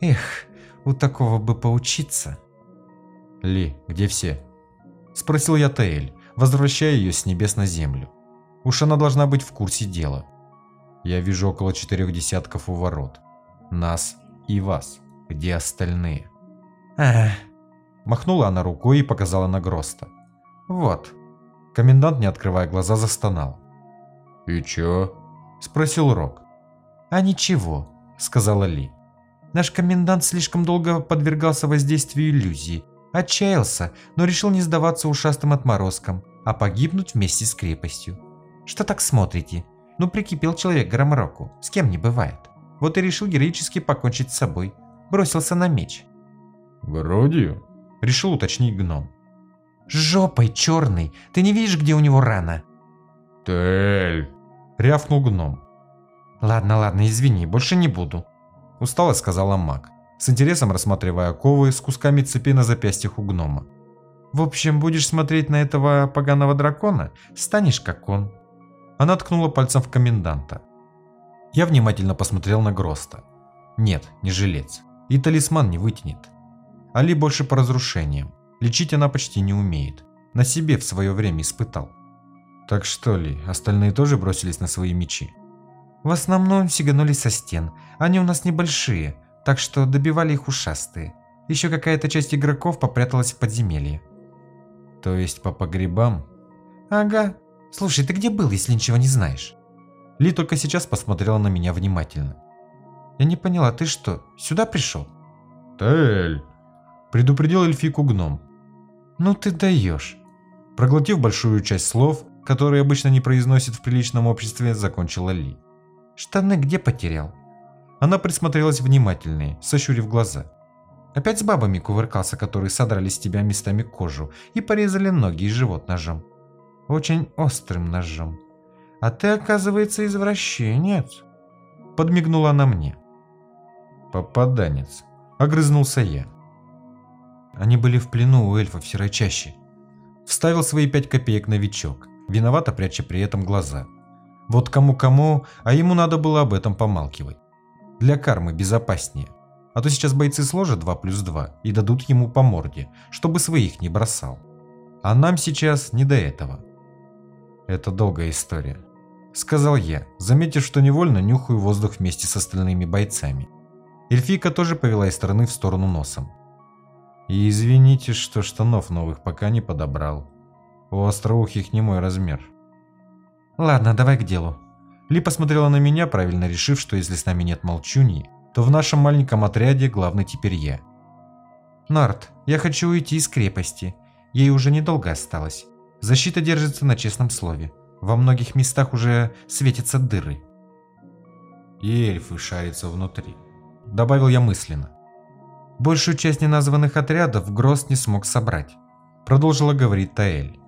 Эх, у такого бы поучиться». «Ли, где все?» Спросил я Таэль, возвращая ее с небес на землю. Уж она должна быть в курсе дела. Я вижу около четырех десятков у ворот. Нас и вас. Где остальные? Эх. Махнула она рукой и показала на Гроста. Вот. Комендант, не открывая глаза, застонал. «И чё?» Спросил Рок. «А ничего», сказала Ли. Наш комендант слишком долго подвергался воздействию иллюзии, отчаялся, но решил не сдаваться ушастым отморозкам, а погибнуть вместе с крепостью. Что так смотрите? Ну прикипел человек к Громроку, с кем не бывает. Вот и решил героически покончить с собой. Бросился на меч. «Вроде?» Решил уточнить гном. «Жопой черный! Ты не видишь, где у него рана?» «Тель!» Рявкнул гном. «Ладно, ладно, извини, больше не буду», устало сказала маг, с интересом рассматривая ковы с кусками цепи на запястьях у гнома. «В общем, будешь смотреть на этого поганого дракона, станешь как он». Она ткнула пальцем в коменданта. Я внимательно посмотрел на Гроста. Нет, не жилец. И талисман не вытянет. Али больше по разрушениям. Лечить она почти не умеет. На себе в свое время испытал. Так что ли, остальные тоже бросились на свои мечи? В основном сиганули со стен. Они у нас небольшие, так что добивали их ушастые. Еще какая-то часть игроков попряталась в подземелье. То есть по погребам? Ага. Слушай, ты где был, если ничего не знаешь? Ли только сейчас посмотрела на меня внимательно. Я не поняла, ты что, сюда пришел? Тель! Предупредил эльфику гном. Ну ты даешь. Проглотив большую часть слов, которые обычно не произносит в приличном обществе, закончила Ли. Штаны где потерял? Она присмотрелась внимательнее, сощурив глаза. Опять с бабами кувыркался, которые содрали с тебя местами кожу и порезали ноги и живот ножом. Очень острым ножом. А ты, оказывается, извращенец. Подмигнула она мне. Попаданец. Огрызнулся я. Они были в плену у эльфов в. Вставил свои пять копеек новичок, виновато пряча при этом глаза. Вот кому-кому, а ему надо было об этом помалкивать. Для кармы безопаснее. А то сейчас бойцы сложат 2 плюс 2 и дадут ему по морде, чтобы своих не бросал. А нам сейчас не до этого. Это долгая история. Сказал я, заметив, что невольно нюхаю воздух вместе с остальными бойцами. Эльфийка тоже повела из стороны в сторону носом. И извините, что штанов новых пока не подобрал. У остроухих не мой размер. Ладно, давай к делу. Ли посмотрела на меня, правильно решив, что если с нами нет молчуньи, то в нашем маленьком отряде главный теперь я. Нарт, я хочу уйти из крепости. Ей уже недолго осталось. Защита держится на честном слове. Во многих местах уже светятся дыры. И эльфы шарятся внутри. Добавил я мысленно. Большую часть неназванных отрядов Гроз не смог собрать. Продолжила говорить Таэль.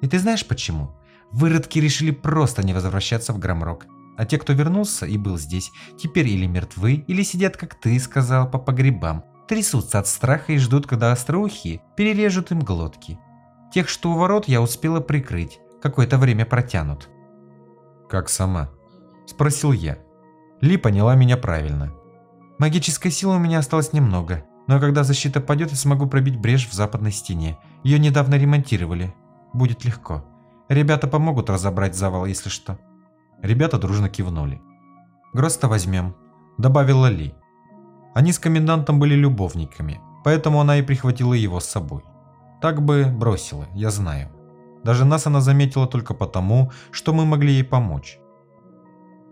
И ты знаешь почему? Выродки решили просто не возвращаться в Громрок. А те, кто вернулся и был здесь, теперь или мертвы, или сидят, как ты сказал, по погребам, трясутся от страха и ждут, когда остроухие перережут им глотки. Тех, что у ворот, я успела прикрыть, какое-то время протянут. «Как сама?» – спросил я. Ли поняла меня правильно. Магической силы у меня осталось немного, но когда защита падет, я смогу пробить брешь в западной стене. Ее недавно ремонтировали. Будет легко. Ребята помогут разобрать завал, если что. Ребята дружно кивнули. Гроста возьмем, добавила Ли. Они с комендантом были любовниками, поэтому она и прихватила его с собой. Так бы бросила, я знаю. Даже нас она заметила только потому, что мы могли ей помочь.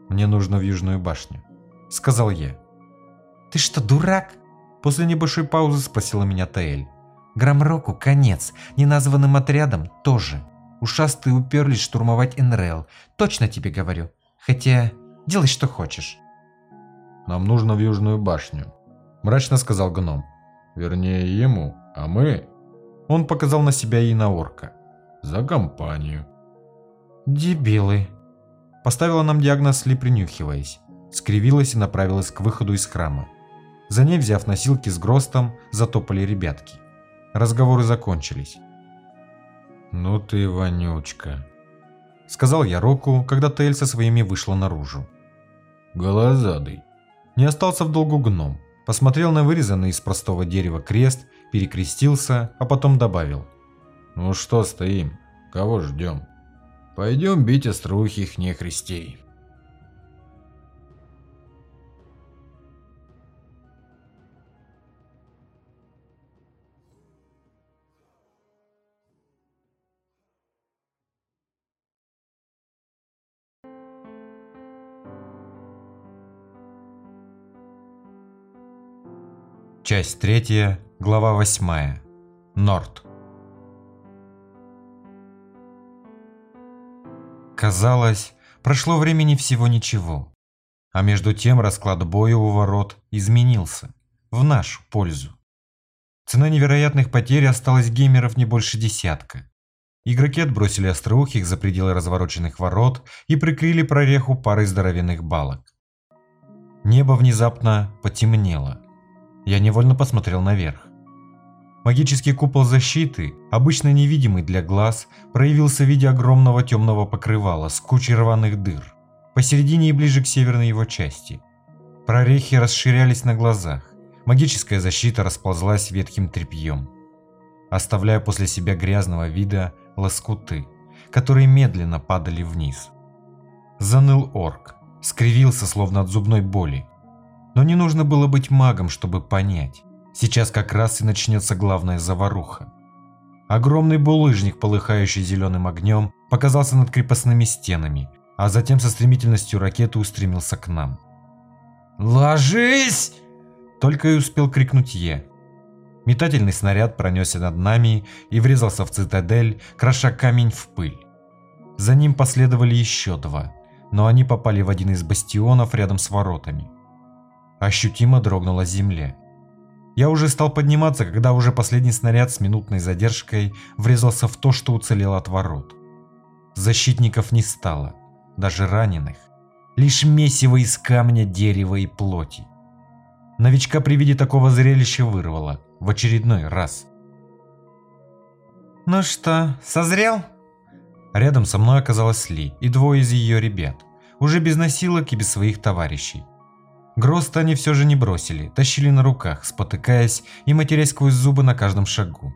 «Мне нужно в Южную башню», — сказал я. «Ты что, дурак?» После небольшой паузы спросила меня Таэль. Грамроку конец, неназванным отрядом тоже. Ушастые уперлись штурмовать Энрел, точно тебе говорю. Хотя, делай что хочешь. Нам нужно в Южную башню, мрачно сказал гном. Вернее, ему, а мы... Он показал на себя и на орка. За компанию. Дебилы. Поставила нам диагноз Ли, принюхиваясь. Скривилась и направилась к выходу из храма. За ней, взяв носилки с гростом, затопали ребятки. Разговоры закончились. «Ну ты вонючка», — сказал я Року, когда Тель со своими вышла наружу. «Голозадый». Не остался в долгу гном. Посмотрел на вырезанный из простого дерева крест, перекрестился, а потом добавил. «Ну что стоим? Кого ждем? Пойдем бить острухих нехристей». Часть третья, глава восьмая. Норт. Казалось, прошло времени всего ничего. А между тем расклад боя у ворот изменился. В нашу пользу. Цена невероятных потерь осталась геймеров не больше десятка. Игроки отбросили остроухих за пределы развороченных ворот и прикрыли прореху парой здоровенных балок. Небо внезапно потемнело. Я невольно посмотрел наверх. Магический купол защиты, обычно невидимый для глаз, проявился в виде огромного темного покрывала с кучей рваных дыр, посередине и ближе к северной его части. Прорехи расширялись на глазах, магическая защита расползлась ветхим тряпьем, оставляя после себя грязного вида лоскуты, которые медленно падали вниз. Заныл орк, скривился словно от зубной боли, но не нужно было быть магом, чтобы понять. Сейчас как раз и начнется главная заваруха. Огромный булыжник, полыхающий зеленым огнем, показался над крепостными стенами, а затем со стремительностью ракеты устремился к нам. «Ложись!» Только и успел крикнуть Е. Метательный снаряд пронесся над нами и врезался в цитадель, кроша камень в пыль. За ним последовали еще два, но они попали в один из бастионов рядом с воротами. Ощутимо дрогнула земля. Я уже стал подниматься, когда уже последний снаряд с минутной задержкой врезался в то, что уцелело от ворот. Защитников не стало, даже раненых. Лишь месиво из камня, дерева и плоти. Новичка при виде такого зрелища вырвало в очередной раз. «Ну что, созрел?» Рядом со мной оказалась Ли и двое из ее ребят, уже без носилок и без своих товарищей. Гроста они все же не бросили, тащили на руках, спотыкаясь и матерясь сквозь зубы на каждом шагу.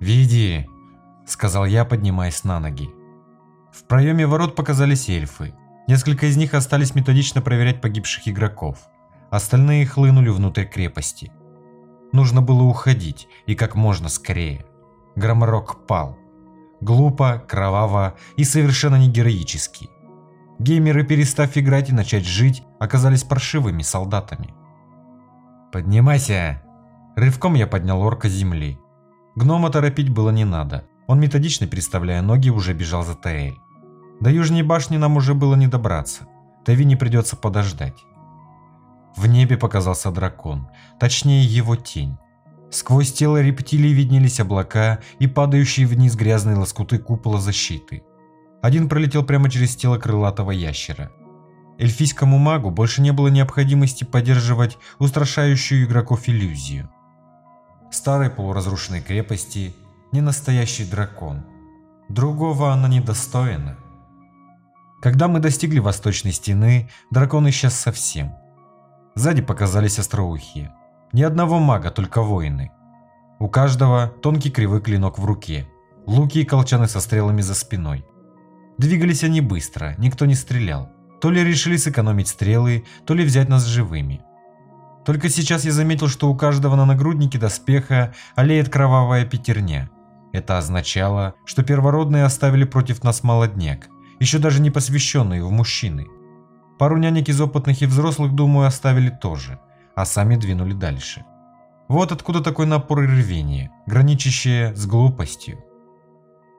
«Види!» – сказал я, поднимаясь на ноги. В проеме ворот показались эльфы. Несколько из них остались методично проверять погибших игроков. Остальные хлынули внутрь крепости. Нужно было уходить, и как можно скорее. Громорок пал. Глупо, кроваво и совершенно не героически. Геймеры, перестав играть и начать жить, оказались паршивыми солдатами. «Поднимайся!» Рывком я поднял орка земли. Гнома торопить было не надо. Он методично переставляя ноги уже бежал за Таэль. До Южной башни нам уже было не добраться. Тави не придется подождать. В небе показался дракон, точнее его тень. Сквозь тело рептилий виднелись облака и падающие вниз грязные лоскуты купола защиты. Один пролетел прямо через тело крылатого ящера. Эльфийскому магу больше не было необходимости поддерживать устрашающую игроков иллюзию. Старой полуразрушенной крепости не настоящий дракон. Другого она недостойна. Когда мы достигли восточной стены, дракон исчез совсем. Сзади показались остроухие. Ни одного мага, только воины. У каждого тонкий кривой клинок в руке, луки и колчаны со стрелами за спиной. Двигались они быстро, никто не стрелял. То ли решили сэкономить стрелы, то ли взять нас живыми. Только сейчас я заметил, что у каждого на нагруднике доспеха олеет кровавая пятерня. Это означало, что первородные оставили против нас молодняк, еще даже не посвященные в мужчины. Пару нянек из опытных и взрослых, думаю, оставили тоже, а сами двинули дальше. Вот откуда такой напор и рвение, граничащее с глупостью.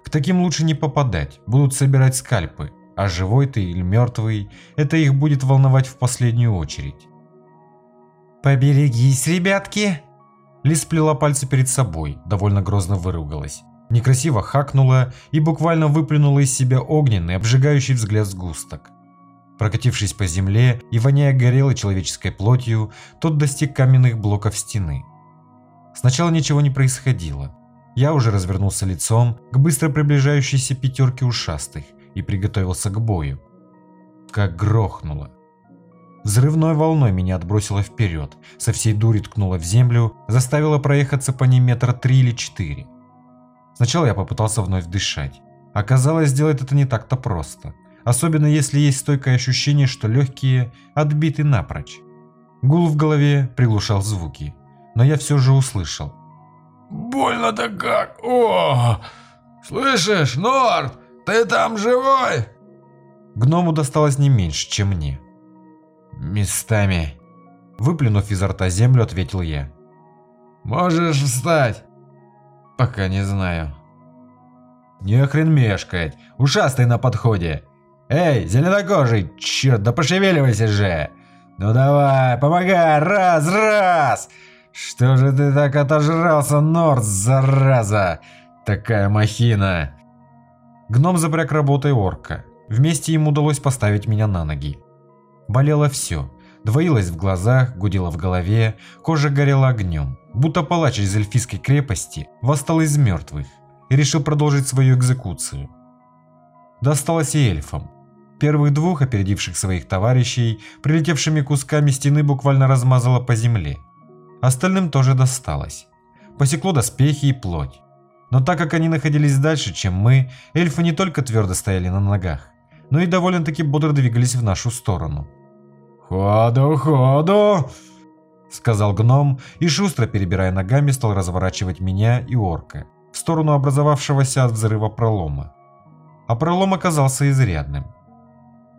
К таким лучше не попадать, будут собирать скальпы, а живой ты или мертвый, это их будет волновать в последнюю очередь. «Поберегись, ребятки!» Лис сплела пальцы перед собой, довольно грозно выругалась. Некрасиво хакнула и буквально выплюнула из себя огненный, обжигающий взгляд сгусток. Прокатившись по земле и воняя горелой человеческой плотью, тот достиг каменных блоков стены. Сначала ничего не происходило. Я уже развернулся лицом к быстро приближающейся пятерке ушастых и приготовился к бою. Как грохнуло. Взрывной волной меня отбросило вперед, со всей дури ткнуло в землю, заставило проехаться по ней метра три или четыре. Сначала я попытался вновь дышать. Оказалось, сделать это не так-то просто. Особенно если есть стойкое ощущение, что легкие отбиты напрочь. Гул в голове приглушал звуки, но я все же услышал. «Больно-то как! О! Слышишь, Норд, ты там живой?» Гному досталось не меньше, чем мне. «Местами», – выплюнув изо рта землю, ответил я. «Можешь встать?» «Пока не знаю». «Не хрен мешкать, ушастый на подходе. Эй, зеленокожий, черт, да пошевеливайся же! Ну давай, помогай, раз, раз! Что же ты так отожрался, Норд, зараза! Такая махина!» Гном запряг работой орка. Вместе им удалось поставить меня на ноги. Болело все. Двоилось в глазах, гудело в голове, кожа горела огнем. Будто палач из эльфийской крепости восстал из мертвых и решил продолжить свою экзекуцию. Досталось и эльфам. Первых двух, опередивших своих товарищей, прилетевшими кусками стены буквально размазало по земле. Остальным тоже досталось. Посекло доспехи и плоть. Но так как они находились дальше, чем мы, эльфы не только твердо стояли на ногах, но и довольно-таки бодро двигались в нашу сторону. «Ходу, ходу!» сказал гном и, шустро перебирая ногами, стал разворачивать меня и орка в сторону образовавшегося от взрыва пролома. А пролом оказался изрядным.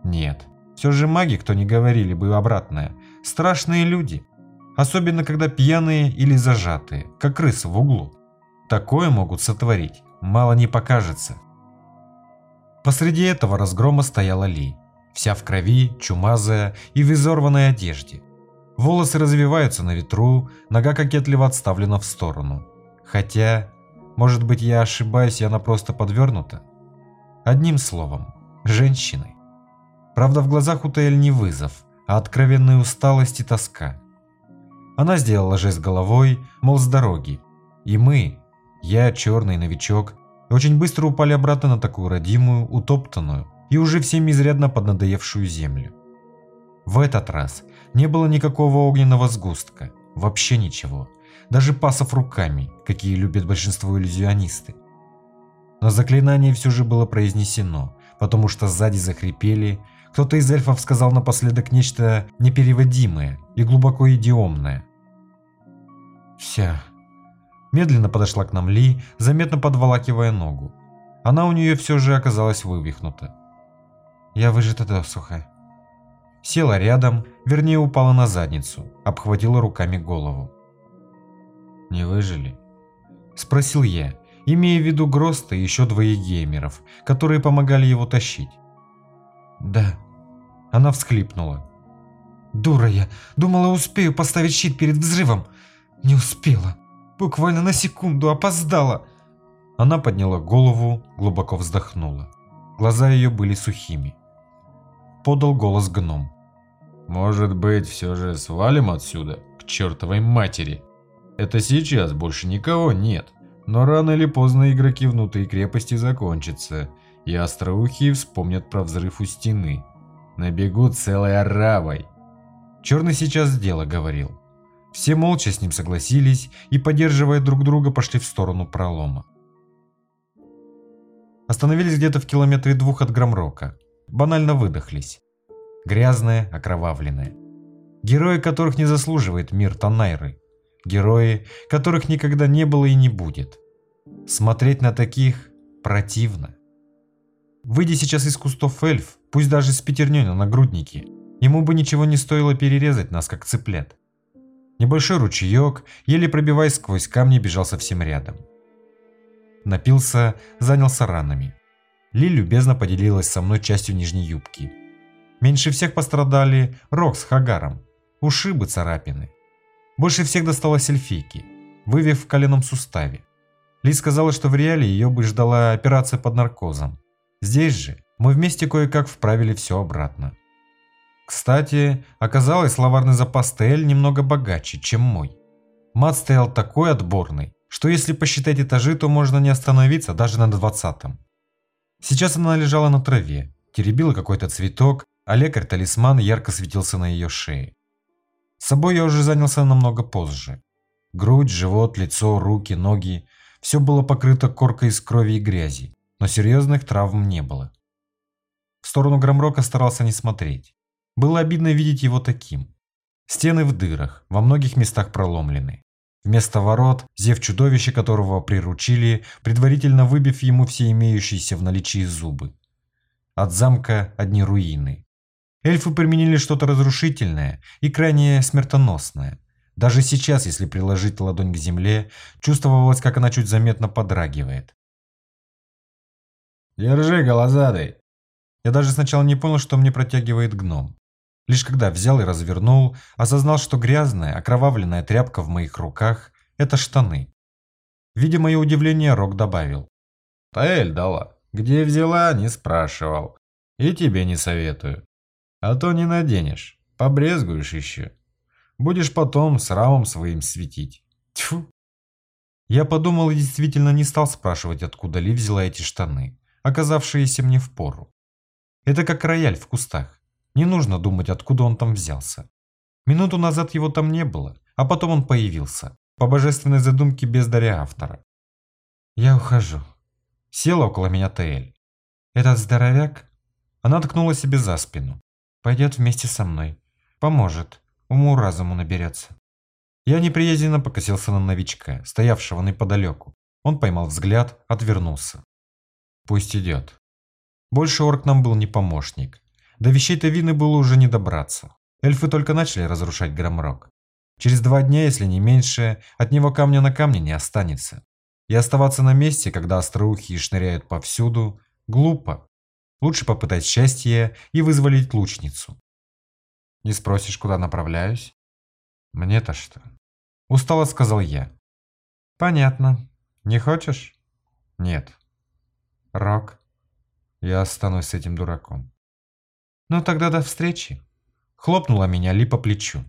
Нет, все же маги, кто не говорили бы обратное, страшные люди. Особенно, когда пьяные или зажатые, как крысы в углу. Такое могут сотворить, мало не покажется. Посреди этого разгрома стояла Ли, вся в крови, чумазая и в изорванной одежде. Волосы развиваются на ветру, нога кокетливо отставлена в сторону. Хотя, может быть я ошибаюсь и она просто подвернута? Одним словом, женщиной. Правда в глазах у Таэль не вызов, а откровенная усталость и тоска. Она сделала жест головой, мол с дороги. И мы, я, черный новичок, очень быстро упали обратно на такую родимую, утоптанную и уже всем изрядно поднадоевшую землю. В этот раз не было никакого огненного сгустка, вообще ничего, даже пасов руками, какие любят большинство иллюзионисты. Но заклинание все же было произнесено, потому что сзади захрипели, кто-то из эльфов сказал напоследок нечто непереводимое и глубоко идиомное. «Все, Медленно подошла к нам Ли, заметно подволакивая ногу. Она у нее все же оказалась вывихнута. Я выжата досуха. Села рядом, вернее упала на задницу, обхватила руками голову. «Не выжили?» Спросил я, имея в виду Гроста и еще двоих геймеров, которые помогали его тащить. «Да». Она всхлипнула. «Дура я! Думала, успею поставить щит перед взрывом. Не успела!» Буквально на секунду опоздала. Она подняла голову, глубоко вздохнула. Глаза ее были сухими. Подал голос гном. «Может быть, все же свалим отсюда, к чертовой матери? Это сейчас больше никого нет, но рано или поздно игроки внутри крепости закончатся, и остроухие вспомнят про взрыв у стены. Набегут целой оравой». Черный сейчас дело говорил. Все молча с ним согласились и, поддерживая друг друга, пошли в сторону пролома. Остановились где-то в километре двух от Громрока. Банально выдохлись. Грязные, окровавленные. Герои, которых не заслуживает мир Танайры. Герои, которых никогда не было и не будет. Смотреть на таких противно. Выйди сейчас из кустов эльф, пусть даже с пятерней на нагруднике, ему бы ничего не стоило перерезать нас, как цыплят. Небольшой ручеек, еле пробиваясь сквозь камни, бежал совсем рядом. Напился, занялся ранами. Ли любезно поделилась со мной частью нижней юбки. Меньше всех пострадали Рок с Хагаром, ушибы, царапины. Больше всех досталось эльфийке, вывив в коленном суставе. Ли сказала, что в реале ее бы ждала операция под наркозом. Здесь же мы вместе кое-как вправили все обратно. Кстати, оказалось, словарный запас ТЛ немного богаче, чем мой. Мат стоял такой отборный, что если посчитать этажи, то можно не остановиться даже на двадцатом. Сейчас она лежала на траве, теребила какой-то цветок, а лекарь-талисман ярко светился на ее шее. С собой я уже занялся намного позже. Грудь, живот, лицо, руки, ноги – все было покрыто коркой из крови и грязи, но серьезных травм не было. В сторону Громрока старался не смотреть. Было обидно видеть его таким. Стены в дырах, во многих местах проломлены. Вместо ворот – зев чудовище, которого приручили, предварительно выбив ему все имеющиеся в наличии зубы. От замка одни руины. Эльфы применили что-то разрушительное и крайне смертоносное. Даже сейчас, если приложить ладонь к земле, чувствовалось, как она чуть заметно подрагивает. «Держи, голозадый!» Я даже сначала не понял, что мне протягивает гном. Лишь когда взял и развернул, осознал, что грязная, окровавленная тряпка в моих руках – это штаны. Видя мое удивление, Рок добавил. «Таэль дала. Где взяла, не спрашивал. И тебе не советую. А то не наденешь, побрезгуешь еще. Будешь потом с рамом своим светить. Тьфу!» Я подумал и действительно не стал спрашивать, откуда Ли взяла эти штаны, оказавшиеся мне в пору. Это как рояль в кустах. Не нужно думать, откуда он там взялся. Минуту назад его там не было, а потом он появился, по божественной задумке бездаря автора. Я ухожу. Села около меня Таэль. Этот здоровяк? Она ткнула себе за спину. Пойдет вместе со мной. Поможет. Уму-разуму наберется. Я неприязненно покосился на новичка, стоявшего неподалеку. Он поймал взгляд, отвернулся. Пусть идет. Больше орк нам был не помощник. До вещей-то вины было уже не добраться. Эльфы только начали разрушать Громрок. Через два дня, если не меньше, от него камня на камне не останется. И оставаться на месте, когда остроухие шныряют повсюду, глупо. Лучше попытать счастье и вызволить лучницу. Не спросишь, куда направляюсь? Мне-то что? Устало сказал я. Понятно. Не хочешь? Нет. Рок. Я останусь с этим дураком. «Ну тогда до встречи!» Хлопнула меня Ли по плечу.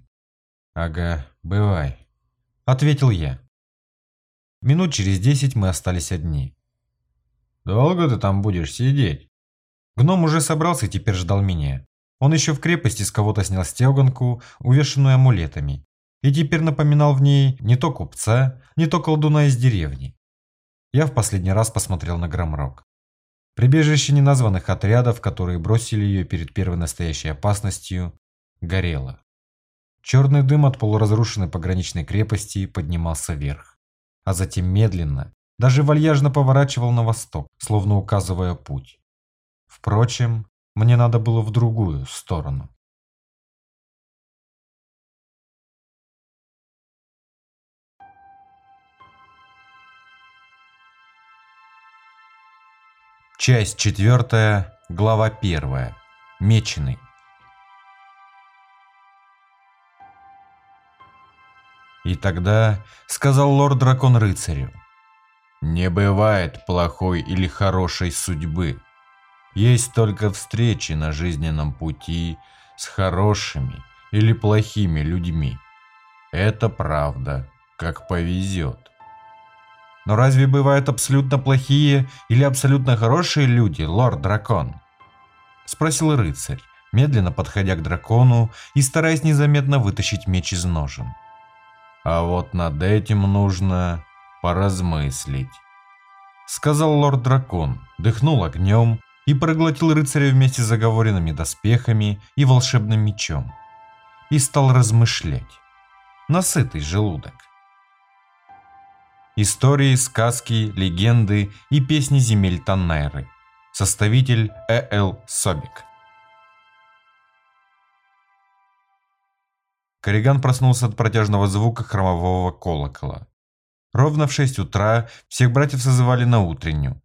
«Ага, бывай», — ответил я. Минут через десять мы остались одни. «Долго ты там будешь сидеть?» Гном уже собрался и теперь ждал меня. Он еще в крепости с кого-то снял стеганку, увешанную амулетами, и теперь напоминал в ней не то купца, не то колдуна из деревни. Я в последний раз посмотрел на Громрок. Прибежище неназванных отрядов, которые бросили ее перед первой настоящей опасностью, горело. Черный дым от полуразрушенной пограничной крепости поднимался вверх, а затем медленно, даже вальяжно поворачивал на восток, словно указывая путь. Впрочем, мне надо было в другую сторону. Часть четвертая, глава первая. Меченый. И тогда сказал лорд-дракон рыцарю. Не бывает плохой или хорошей судьбы. Есть только встречи на жизненном пути с хорошими или плохими людьми. Это правда, как повезет. Но разве бывают абсолютно плохие или абсолютно хорошие люди, лорд-дракон? Спросил рыцарь, медленно подходя к дракону и стараясь незаметно вытащить меч из ножен. А вот над этим нужно поразмыслить. Сказал лорд-дракон, дыхнул огнем и проглотил рыцаря вместе с заговоренными доспехами и волшебным мечом. И стал размышлять. Насытый желудок. Истории, сказки, легенды и песни земель Таннайры. Составитель Э.Л. Собик. Кориган проснулся от протяжного звука хромового колокола. Ровно в 6 утра всех братьев созывали на утреннюю.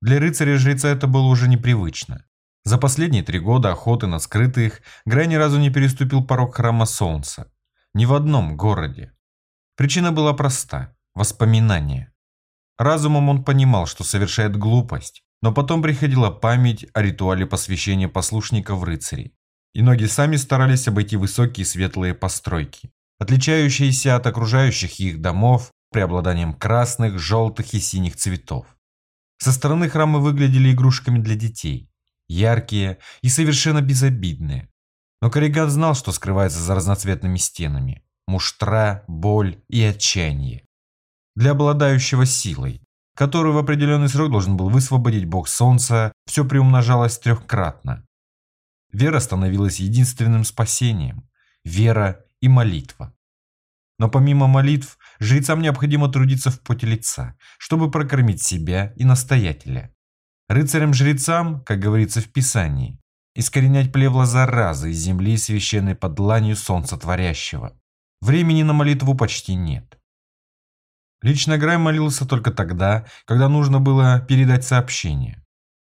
Для рыцаря-жреца это было уже непривычно. За последние три года охоты на скрытых Грай ни разу не переступил порог храма Солнца. Ни в одном городе. Причина была проста – воспоминания. Разумом он понимал, что совершает глупость, но потом приходила память о ритуале посвящения послушников рыцарей. И ноги сами старались обойти высокие светлые постройки, отличающиеся от окружающих их домов преобладанием красных, желтых и синих цветов. Со стороны храмы выглядели игрушками для детей, яркие и совершенно безобидные. Но Корриган знал, что скрывается за разноцветными стенами – муштра, боль и отчаяние. Для обладающего силой, которую в определенный срок должен был высвободить бог солнца, все приумножалось трехкратно. Вера становилась единственным спасением. Вера и молитва. Но помимо молитв, жрецам необходимо трудиться в поте лица, чтобы прокормить себя и настоятеля. Рыцарям-жрецам, как говорится в Писании, искоренять плевла заразы из земли, священной под дланью солнца творящего. Времени на молитву почти нет. Лично Грай молился только тогда, когда нужно было передать сообщение.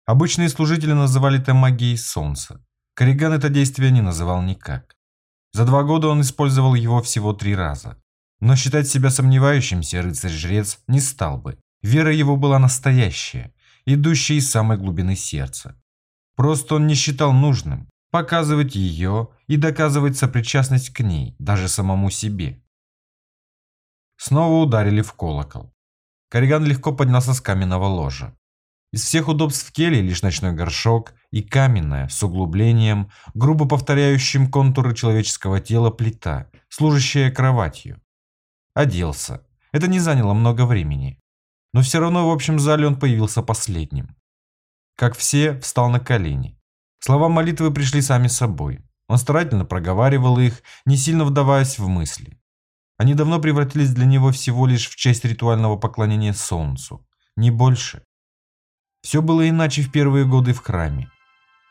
Обычные служители называли это магией солнца. Корриган это действие не называл никак. За два года он использовал его всего три раза. Но считать себя сомневающимся рыцарь-жрец не стал бы. Вера его была настоящая, идущая из самой глубины сердца. Просто он не считал нужным показывать ее и доказывать сопричастность к ней, даже самому себе. Снова ударили в колокол. Кориган легко поднялся с каменного ложа. Из всех удобств в келье лишь ночной горшок и каменная, с углублением, грубо повторяющим контуры человеческого тела плита, служащая кроватью. Оделся. Это не заняло много времени. Но все равно в общем зале он появился последним. Как все, встал на колени. Слова молитвы пришли сами собой. Он старательно проговаривал их, не сильно вдаваясь в мысли. Они давно превратились для него всего лишь в честь ритуального поклонения солнцу. Не больше. Все было иначе в первые годы в храме.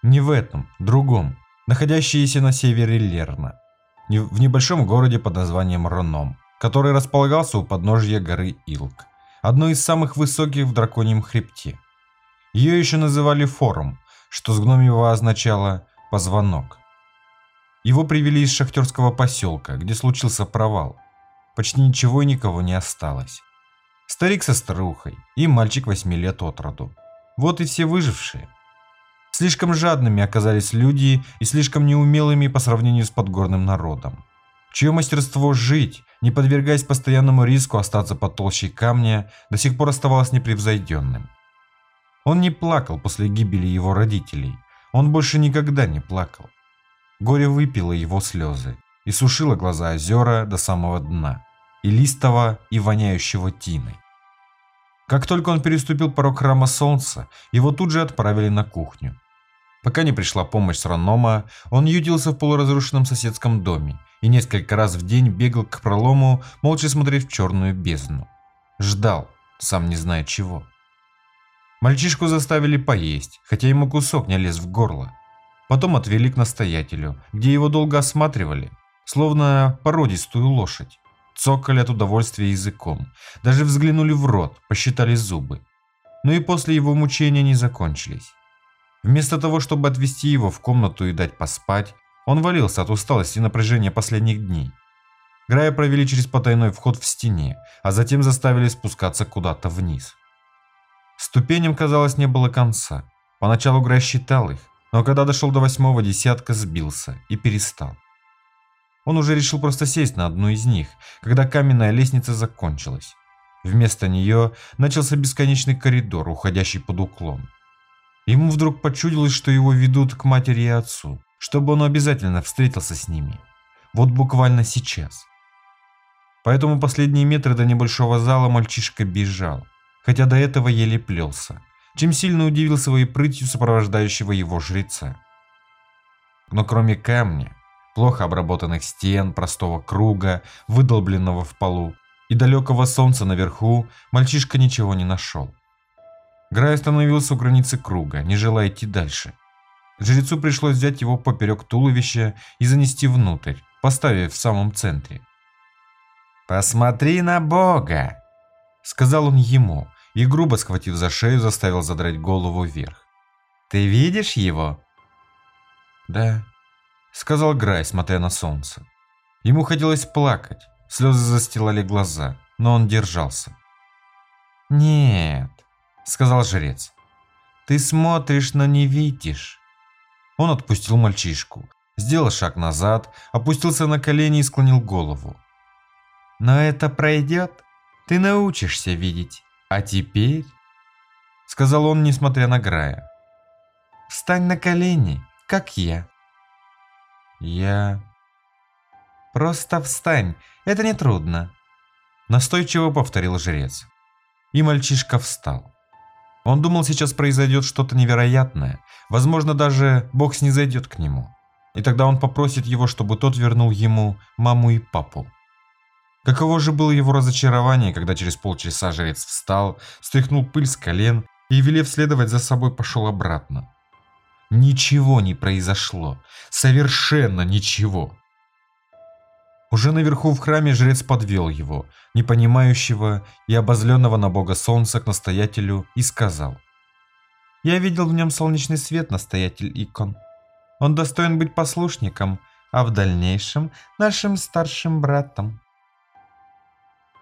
Не в этом, другом, находящиеся на севере Лерна, в небольшом городе под названием Роном, который располагался у подножья горы Илк, одной из самых высоких в драконьем хребте. Ее еще называли Форум, что с гномьего означало «позвонок». Его привели из шахтерского поселка, где случился провал. Почти ничего и никого не осталось. Старик со старухой и мальчик восьми лет от роду. Вот и все выжившие. Слишком жадными оказались люди и слишком неумелыми по сравнению с подгорным народом. Чье мастерство жить, не подвергаясь постоянному риску остаться под толщей камня, до сих пор оставалось непревзойденным. Он не плакал после гибели его родителей. Он больше никогда не плакал. Горе выпило его слезы и сушило глаза озера до самого дна, и листого, и воняющего тиной. Как только он переступил порог храма солнца, его тут же отправили на кухню. Пока не пришла помощь с Ранома, он ютился в полуразрушенном соседском доме и несколько раз в день бегал к пролому, молча смотрев в черную бездну. Ждал, сам не зная чего. Мальчишку заставили поесть, хотя ему кусок не лез в горло. Потом отвели к настоятелю, где его долго осматривали, словно породистую лошадь цокали от удовольствия языком, даже взглянули в рот, посчитали зубы. Но и после его мучения не закончились. Вместо того, чтобы отвести его в комнату и дать поспать, он валился от усталости и напряжения последних дней. Грая провели через потайной вход в стене, а затем заставили спускаться куда-то вниз. Ступеням, казалось, не было конца. Поначалу Грай считал их, но когда дошел до восьмого десятка, сбился и перестал. Он уже решил просто сесть на одну из них, когда каменная лестница закончилась. Вместо нее начался бесконечный коридор, уходящий под уклон. Ему вдруг почудилось, что его ведут к матери и отцу, чтобы он обязательно встретился с ними. Вот буквально сейчас. Поэтому последние метры до небольшого зала мальчишка бежал, хотя до этого еле плелся, чем сильно удивил своей прытью сопровождающего его жреца. Но кроме камня, плохо обработанных стен, простого круга, выдолбленного в полу, и далекого солнца наверху, мальчишка ничего не нашел. Грай остановился у границы круга, не желая идти дальше. Жрецу пришлось взять его поперек туловища и занести внутрь, поставив в самом центре. «Посмотри на Бога!» — сказал он ему, и, грубо схватив за шею, заставил задрать голову вверх. «Ты видишь его?» «Да», — сказал Грай, смотря на солнце. Ему хотелось плакать, слезы застилали глаза, но он держался. «Нет», — сказал жрец, — «ты смотришь, но не видишь». Он отпустил мальчишку, сделал шаг назад, опустился на колени и склонил голову. Но это пройдет. Ты научишься видеть. А теперь, сказал он, несмотря на Грая, встань на колени, как я. Я... Просто встань, это не трудно. Настойчиво повторил жрец. И мальчишка встал. Он думал, сейчас произойдет что-то невероятное. Возможно, даже Бог снизойдет к нему. И тогда он попросит его, чтобы тот вернул ему маму и папу. Каково же было его разочарование, когда через полчаса жрец встал, стряхнул пыль с колен и, велев следовать за собой, пошел обратно. Ничего не произошло. Совершенно ничего. Уже наверху в храме жрец подвел его, непонимающего и обозленного на бога солнца к настоятелю, и сказал. «Я видел в нем солнечный свет, настоятель Икон. Он достоин быть послушником, а в дальнейшем нашим старшим братом».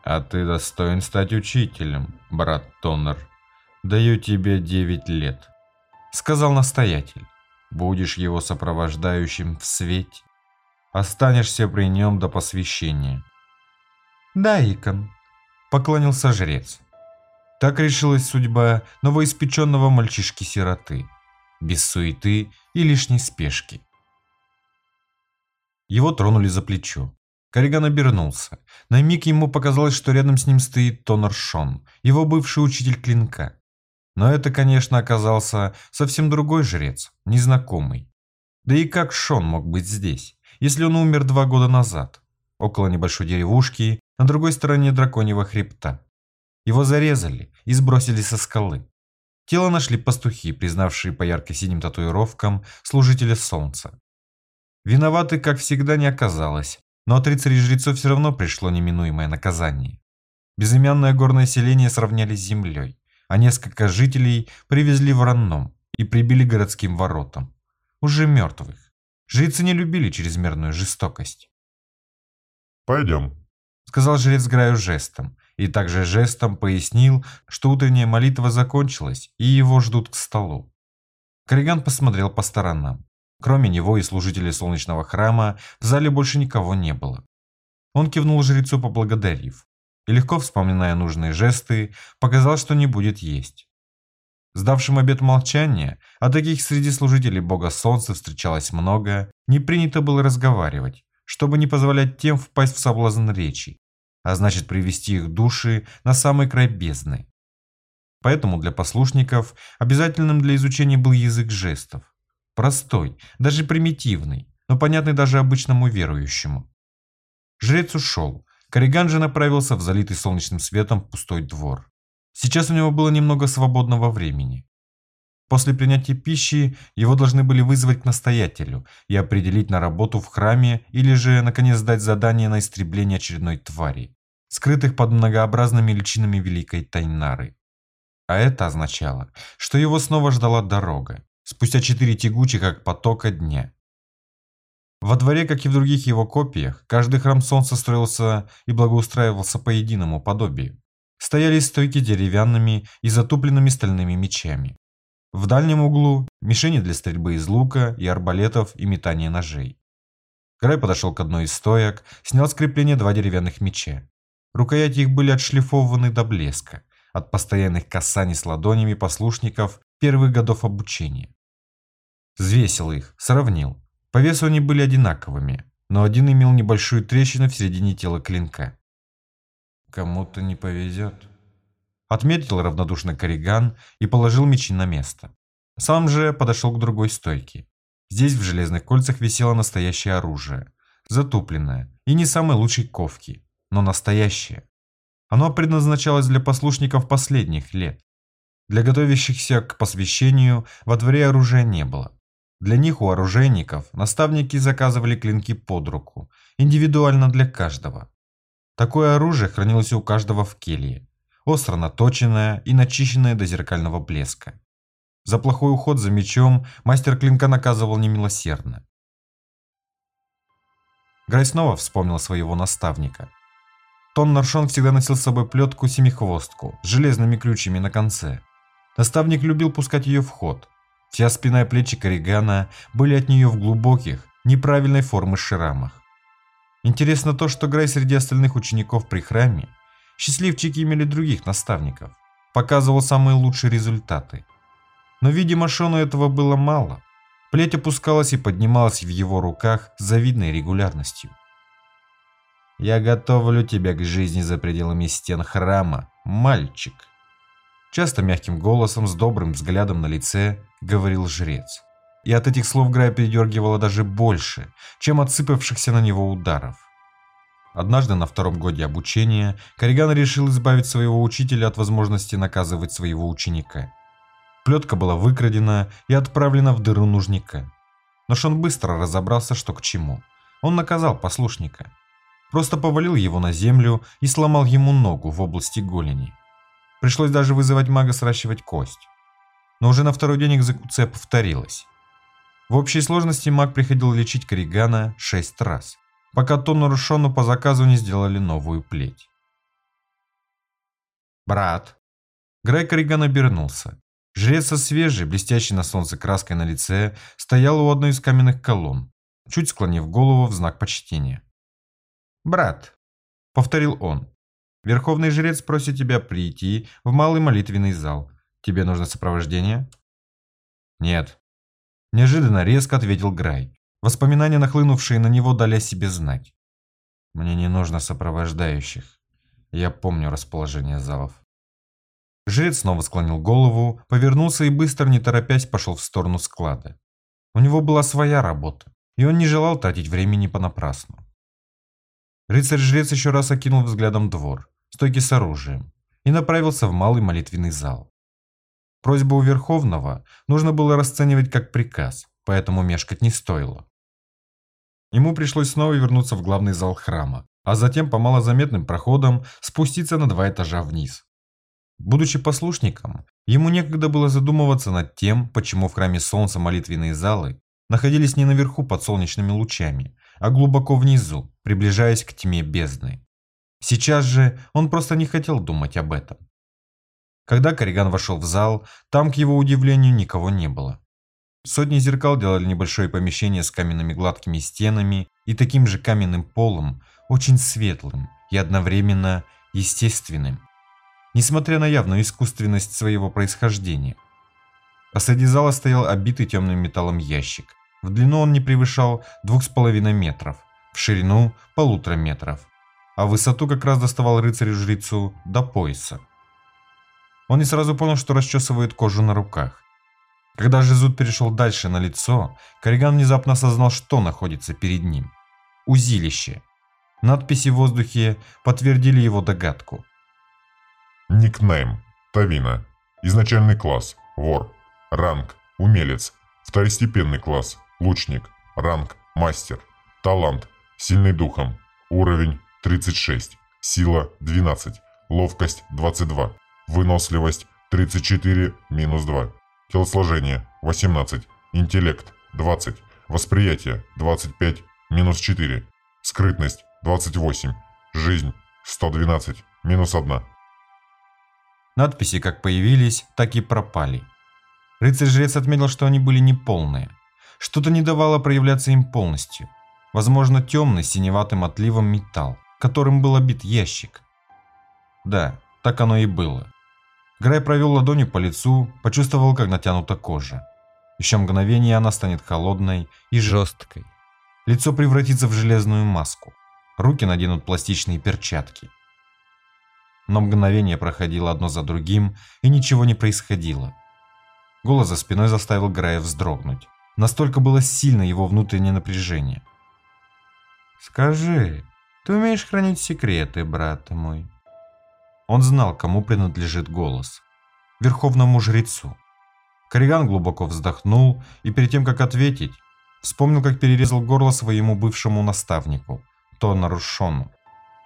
А ты достоин стать учителем, брат Тоннер. Даю тебе девять лет, сказал настоятель. Будешь его сопровождающим в свете. Останешься при нем до посвящения. Да, Икон, поклонился жрец. Так решилась судьба новоиспеченного мальчишки-сироты, без суеты и лишней спешки. Его тронули за плечо. Корриган обернулся. На миг ему показалось, что рядом с ним стоит Тонор Шон, его бывший учитель клинка. Но это, конечно, оказался совсем другой жрец, незнакомый. Да и как Шон мог быть здесь, если он умер два года назад, около небольшой деревушки на другой стороне драконьего хребта? Его зарезали и сбросили со скалы. Тело нашли пастухи, признавшие по ярко-синим татуировкам служителя солнца. Виноваты, как всегда, не оказалось, но от рыцарей жрецов все равно пришло неминуемое наказание. Безымянное горное селение сравняли с землей, а несколько жителей привезли в Ранном и прибили городским воротам. Уже мертвых. Жрецы не любили чрезмерную жестокость. «Пойдем», — сказал жрец Граю жестом, и также жестом пояснил, что утренняя молитва закончилась, и его ждут к столу. Корриган посмотрел по сторонам. Кроме него и служителей солнечного храма в зале больше никого не было. Он кивнул жрецу, поблагодарив, и легко вспоминая нужные жесты, показал, что не будет есть. Сдавшим обет молчания, а таких среди служителей бога солнца встречалось много, не принято было разговаривать, чтобы не позволять тем впасть в соблазн речи, а значит привести их души на самый край бездны. Поэтому для послушников обязательным для изучения был язык жестов. Простой, даже примитивный, но понятный даже обычному верующему. Жрец ушел. Корриган же направился в залитый солнечным светом пустой двор. Сейчас у него было немного свободного времени. После принятия пищи его должны были вызвать к настоятелю и определить на работу в храме или же, наконец, дать задание на истребление очередной твари, скрытых под многообразными личинами Великой Тайнары. А это означало, что его снова ждала дорога, спустя четыре тягучих, как потока дня. Во дворе, как и в других его копиях, каждый храм солнца строился и благоустраивался по единому подобию. Стояли стойки деревянными и затупленными стальными мечами. В дальнем углу – мишени для стрельбы из лука и арбалетов и метания ножей. Край подошел к одной из стоек, снял с крепления два деревянных меча. Рукояти их были отшлифованы до блеска, от постоянных касаний с ладонями послушников первых годов обучения. Взвесил их, сравнил. По весу они были одинаковыми, но один имел небольшую трещину в середине тела клинка. «Кому-то не повезет», — отметил равнодушно Кориган и положил мечи на место. Сам же подошел к другой стойке. Здесь в железных кольцах висело настоящее оружие, затупленное и не самой лучшей ковки, но настоящее. Оно предназначалось для послушников последних лет. Для готовящихся к посвящению во дворе оружия не было. Для них, у оружейников, наставники заказывали клинки под руку, индивидуально для каждого. Такое оружие хранилось у каждого в келье, остро наточенное и начищенное до зеркального блеска. За плохой уход за мечом мастер клинка наказывал немилосердно. Грай снова вспомнил своего наставника. Тон Наршон всегда носил с собой плетку-семихвостку с железными ключами на конце. Наставник любил пускать ее в ход. Вся спина и плечи Коригана были от нее в глубоких, неправильной формы шрамах. Интересно то, что Грай среди остальных учеников при храме, счастливчики имели других наставников, показывал самые лучшие результаты. Но, видимо, Шону этого было мало. Плеть опускалась и поднималась в его руках с завидной регулярностью. «Я готовлю тебя к жизни за пределами стен храма, мальчик!» Часто мягким голосом, с добрым взглядом на лице, говорил жрец. И от этих слов Грая передергивало даже больше, чем от сыпавшихся на него ударов. Однажды на втором годе обучения Кориган решил избавить своего учителя от возможности наказывать своего ученика. Плетка была выкрадена и отправлена в дыру нужника. Но Шон быстро разобрался, что к чему. Он наказал послушника. Просто повалил его на землю и сломал ему ногу в области голени. Пришлось даже вызывать мага сращивать кость. Но уже на второй день экзекуция повторилась. В общей сложности маг приходил лечить Коригана шесть раз, пока Тоннеру Шону по заказу не сделали новую плеть. «Брат!» Грей Кориган обернулся. Жрец со свежей, блестящей на солнце краской на лице, стоял у одной из каменных колонн, чуть склонив голову в знак почтения. «Брат», — повторил он, — «верховный жрец просит тебя прийти в малый молитвенный зал. Тебе нужно сопровождение?» «Нет», — неожиданно резко ответил Грай. Воспоминания, нахлынувшие на него, дали о себе знать. «Мне не нужно сопровождающих. Я помню расположение залов». Жрец снова склонил голову, повернулся и быстро, не торопясь, пошел в сторону склада. У него была своя работа, и он не желал тратить времени понапрасну. Рыцарь-жрец еще раз окинул взглядом двор, стойки с оружием, и направился в малый молитвенный зал. Просьбу у Верховного нужно было расценивать как приказ, поэтому мешкать не стоило. Ему пришлось снова вернуться в главный зал храма, а затем по малозаметным проходам спуститься на два этажа вниз, Будучи послушником, ему некогда было задумываться над тем, почему в храме солнца молитвенные залы находились не наверху под солнечными лучами, а глубоко внизу, приближаясь к тьме бездны. Сейчас же он просто не хотел думать об этом. Когда Кориган вошел в зал, там, к его удивлению, никого не было. Сотни зеркал делали небольшое помещение с каменными гладкими стенами и таким же каменным полом, очень светлым и одновременно естественным несмотря на явную искусственность своего происхождения. Посреди зала стоял обитый темным металлом ящик. В длину он не превышал двух с половиной метров, в ширину полутора метров, а высоту как раз доставал рыцарю-жрецу до пояса. Он не сразу понял, что расчесывает кожу на руках. Когда же зуд перешел дальше на лицо, Кориган внезапно осознал, что находится перед ним. Узилище. Надписи в воздухе подтвердили его догадку. Никнейм. Тавина. Изначальный класс. Вор. Ранг. Умелец. Второстепенный класс. Лучник. Ранг. Мастер. Талант. Сильный духом. Уровень 36. Сила 12. Ловкость 22. Выносливость 34 минус 2. Телосложение 18. Интеллект 20. Восприятие 25 минус 4. Скрытность 28. Жизнь 112 минус 1. Надписи как появились, так и пропали. Рыцарь-жрец отметил, что они были неполные. Что-то не давало проявляться им полностью. Возможно, темный синеватым отливом металл, которым был обит ящик. Да, так оно и было. Грай провел ладонью по лицу, почувствовал, как натянута кожа. Еще мгновение она станет холодной и жесткой. Лицо превратится в железную маску. Руки наденут пластичные перчатки. Но мгновение проходило одно за другим, и ничего не происходило. Голос за спиной заставил Грая вздрогнуть. Настолько было сильно его внутреннее напряжение. «Скажи, ты умеешь хранить секреты, брат мой?» Он знал, кому принадлежит голос. Верховному жрецу. Кориган глубоко вздохнул и перед тем, как ответить, вспомнил, как перерезал горло своему бывшему наставнику, Тонару Шону,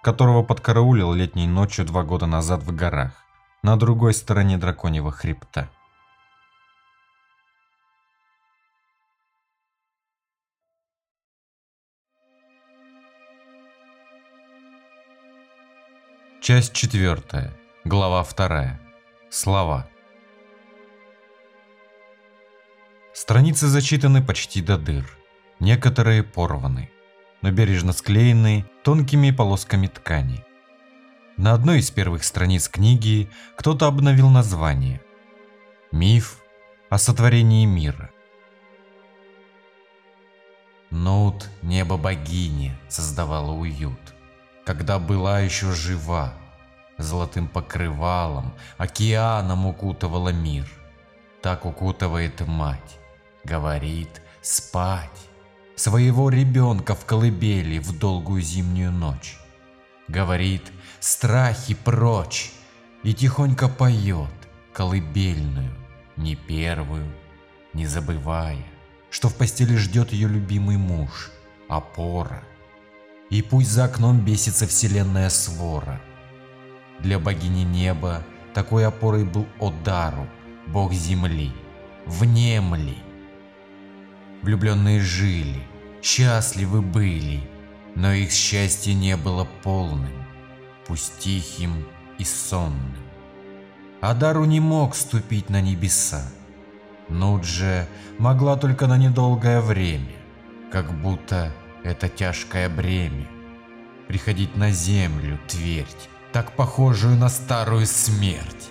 которого подкараулил летней ночью два года назад в горах, на другой стороне драконьего хребта. Часть четвертая. Глава вторая. Слова. Страницы зачитаны почти до дыр. Некоторые порваны, но бережно склеены тонкими полосками ткани. На одной из первых страниц книги кто-то обновил название. Миф о сотворении мира. Ноут небо богини создавало уют когда была еще жива. Золотым покрывалом, океаном укутывала мир. Так укутывает мать. Говорит спать. Своего ребенка в колыбели в долгую зимнюю ночь. Говорит страхи прочь и тихонько поет колыбельную, не первую, не забывая, что в постели ждет ее любимый муж, опора, и пусть за окном бесится вселенная свора. Для богини неба такой опорой был Одару, бог земли, внемли. Влюбленные жили, счастливы были, но их счастье не было полным, пусть тихим и сонным. Адару не мог ступить на небеса. Нуджи могла только на недолгое время, как будто это тяжкое бремя. Приходить на землю, твердь, так похожую на старую смерть.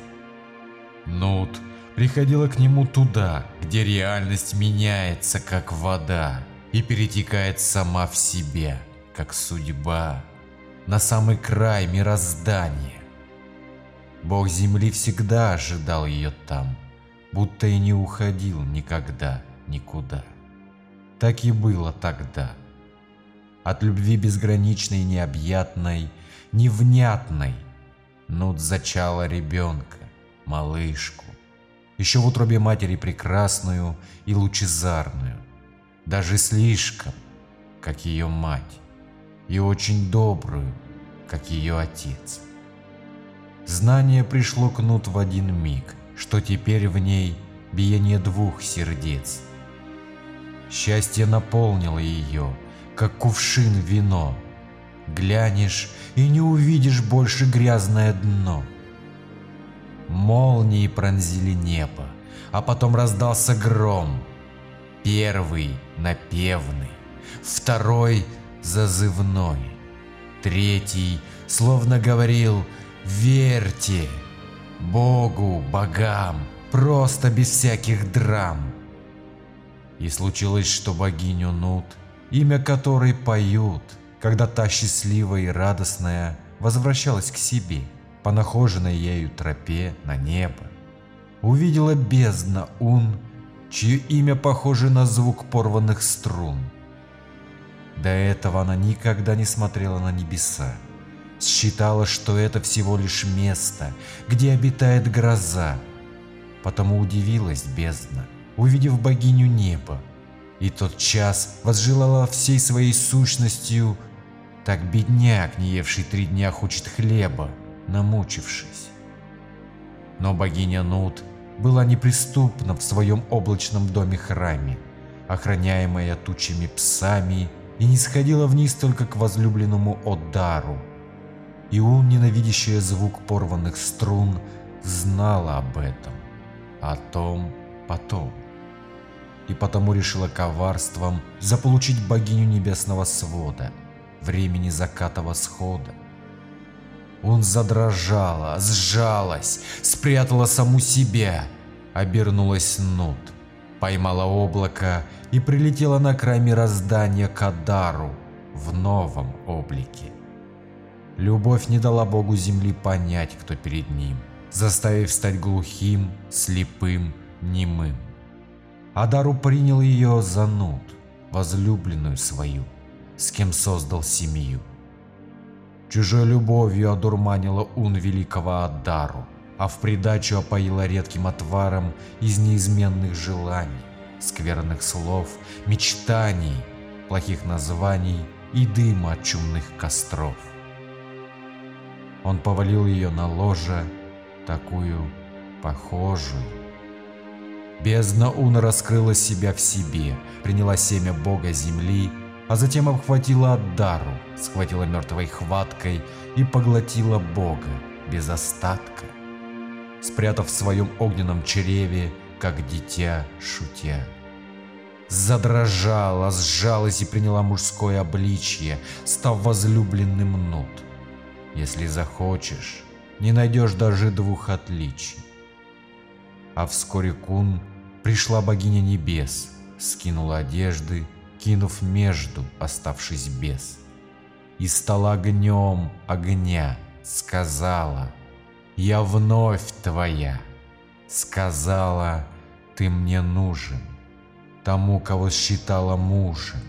Нут приходила к нему туда, где реальность меняется, как вода, и перетекает сама в себя, как судьба, на самый край мироздания. Бог Земли всегда ожидал ее там, будто и не уходил никогда никуда. Так и было тогда от любви безграничной, необъятной, невнятной. Нут зачала ребенка, малышку, еще в утробе матери прекрасную и лучезарную, даже слишком, как ее мать, и очень добрую, как ее отец. Знание пришло к Нут в один миг, что теперь в ней биение двух сердец. Счастье наполнило ее, как кувшин вино. Глянешь и не увидишь больше грязное дно. Молнии пронзили небо, а потом раздался гром. Первый напевный, второй зазывной, третий словно говорил «Верьте Богу, богам, просто без всяких драм». И случилось, что богиню Нут имя которой поют, когда та счастливая и радостная возвращалась к себе по нахоженной ею тропе на небо. Увидела бездна Ун, чье имя похоже на звук порванных струн. До этого она никогда не смотрела на небеса. Считала, что это всего лишь место, где обитает гроза. Потому удивилась бездна, увидев богиню неба, и тот час возжелала всей своей сущностью, так бедняк, не евший три дня, хочет хлеба, намучившись. Но богиня Нут была неприступна в своем облачном доме-храме, охраняемая тучами псами, и не сходила вниз только к возлюбленному Одару. И он, ненавидящий звук порванных струн, знала об этом, о том потом и потому решила коварством заполучить богиню небесного свода, времени заката восхода. Он задрожала, сжалась, спрятала саму себя, обернулась Нут, поймала облако и прилетела на край мироздания к Адару в новом облике. Любовь не дала богу земли понять, кто перед ним, заставив стать глухим, слепым, немым. Адару принял ее за Нут, возлюбленную свою, с кем создал семью. Чужой любовью одурманила Ун великого Адару, а в придачу опоила редким отваром из неизменных желаний, скверных слов, мечтаний, плохих названий и дыма от чумных костров. Он повалил ее на ложе, такую похожую. Бездна Уна раскрыла себя в себе, приняла семя бога земли, а затем обхватила Аддару, схватила мертвой хваткой и поглотила бога без остатка, спрятав в своем огненном чреве, как дитя шутя. Задрожала, сжалась и приняла мужское обличье, став возлюбленным Нут. Если захочешь, не найдешь даже двух отличий. А вскоре Кун пришла богиня небес, скинула одежды, кинув между, оставшись без. И стала огнем огня, сказала, «Я вновь твоя», сказала, «Ты мне нужен, тому, кого считала мужем».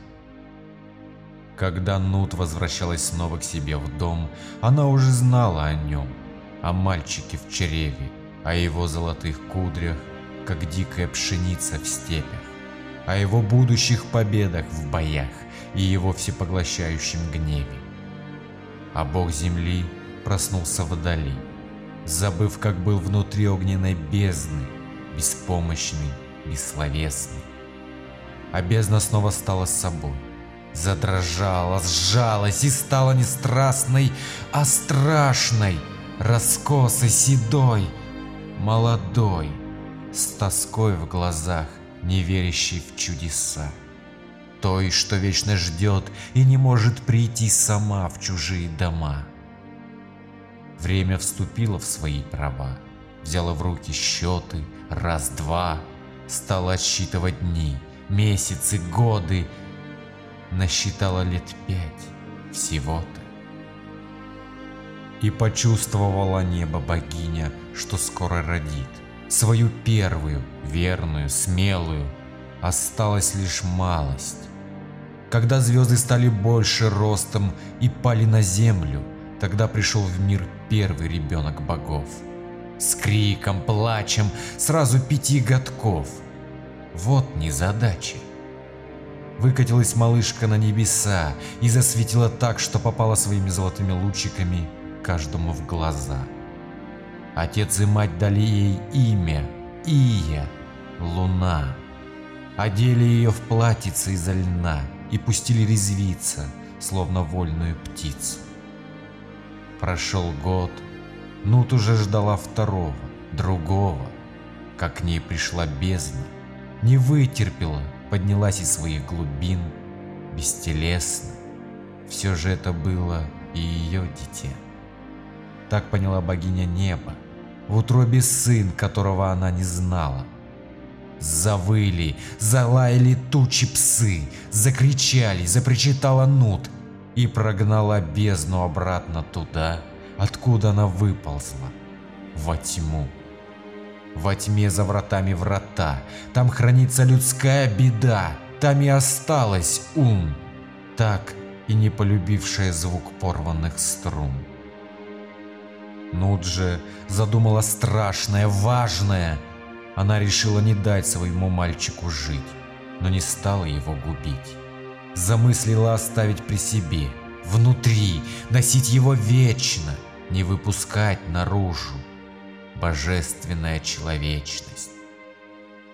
Когда Нут возвращалась снова к себе в дом, она уже знала о нем, о мальчике в чреве, о его золотых кудрях, как дикая пшеница в степях, о его будущих победах в боях и его всепоглощающем гневе. А бог земли проснулся вдали, забыв, как был внутри огненной бездны, беспомощный, бессловесный. А бездна снова стала собой, задрожала, сжалась и стала не страстной, а страшной, раскосой, седой, молодой, с тоской в глазах, не верящей в чудеса. Той, что вечно ждет и не может прийти сама в чужие дома. Время вступило в свои права, взяло в руки счеты, раз-два, стало отсчитывать дни, месяцы, годы, насчитала лет пять всего-то. И почувствовала небо богиня, что скоро родит свою первую, верную, смелую. Осталась лишь малость. Когда звезды стали больше ростом и пали на землю, тогда пришел в мир первый ребенок богов. С криком, плачем, сразу пяти годков. Вот незадача. Выкатилась малышка на небеса и засветила так, что попала своими золотыми лучиками каждому в глаза. Отец и мать дали ей имя Ия, Луна. Одели ее в платьице из льна и пустили резвиться, словно вольную птицу. Прошел год, Нут уже ждала второго, другого, как к ней пришла бездна, не вытерпела, поднялась из своих глубин, бестелесно. Все же это было и ее дитя. Так поняла богиня неба, в утробе сын, которого она не знала. Завыли, залаяли тучи псы, закричали, запричитала Нут и прогнала бездну обратно туда, откуда она выползла, во тьму. Во тьме за вратами врата, там хранится людская беда, там и осталась ум, так и не полюбившая звук порванных струн. Нут же задумала страшное, важное. Она решила не дать своему мальчику жить, но не стала его губить. Замыслила оставить при себе, внутри, носить его вечно, не выпускать наружу. Божественная человечность.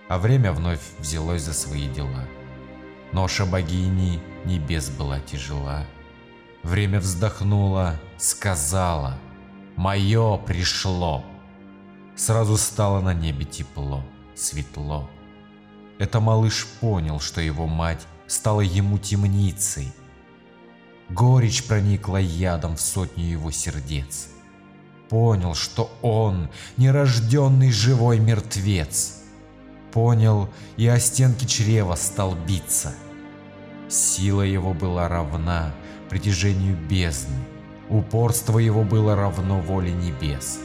А время вновь взялось за свои дела. Ноша богини небес была тяжела. Время вздохнуло, сказала – Мое пришло. Сразу стало на небе тепло, светло. Это малыш понял, что его мать стала ему темницей. Горечь проникла ядом в сотню его сердец. Понял, что он нерожденный живой мертвец. Понял и о стенки чрева стал биться. Сила его была равна притяжению бездны Упорство его было равно воле небес.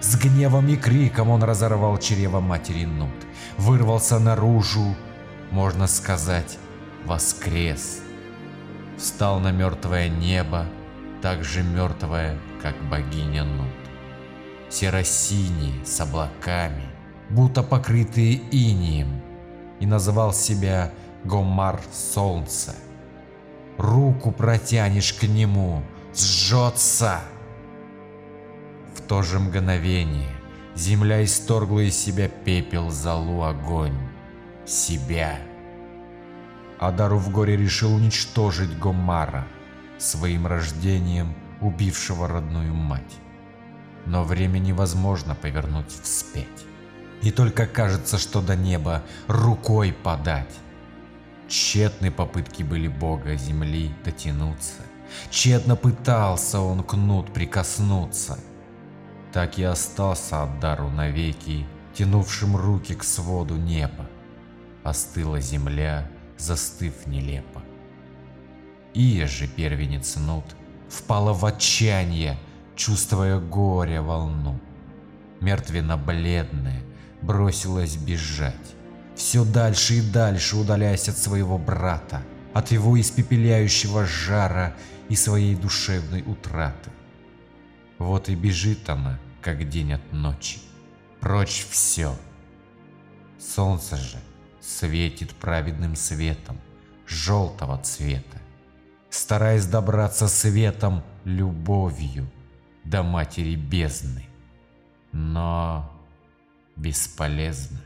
С гневом и криком он разорвал чрево матери Нут, вырвался наружу, можно сказать, воскрес. Встал на мертвое небо, так же мертвое, как богиня Нут. серо-синие, с облаками, будто покрытые инием, и называл себя Гомар Солнце. Руку протянешь к нему, сжется. В то же мгновение земля исторгла из себя пепел, залу, огонь. Себя. Адару в горе решил уничтожить Гомара, своим рождением убившего родную мать. Но время невозможно повернуть вспять. И только кажется, что до неба рукой подать. Тщетны попытки были бога земли дотянуться. Тщетно пытался он кнут прикоснуться. Так и остался от дару навеки, тянувшим руки к своду неба. Остыла земля, застыв нелепо. Ия же первенец Нут впала в отчаяние, чувствуя горе волну. Мертвенно-бледная бросилась бежать, все дальше и дальше удаляясь от своего брата, от его испепеляющего жара и своей душевной утраты. Вот и бежит она, как день от ночи, прочь все. Солнце же светит праведным светом, желтого цвета, стараясь добраться светом, любовью до матери бездны. Но бесполезно.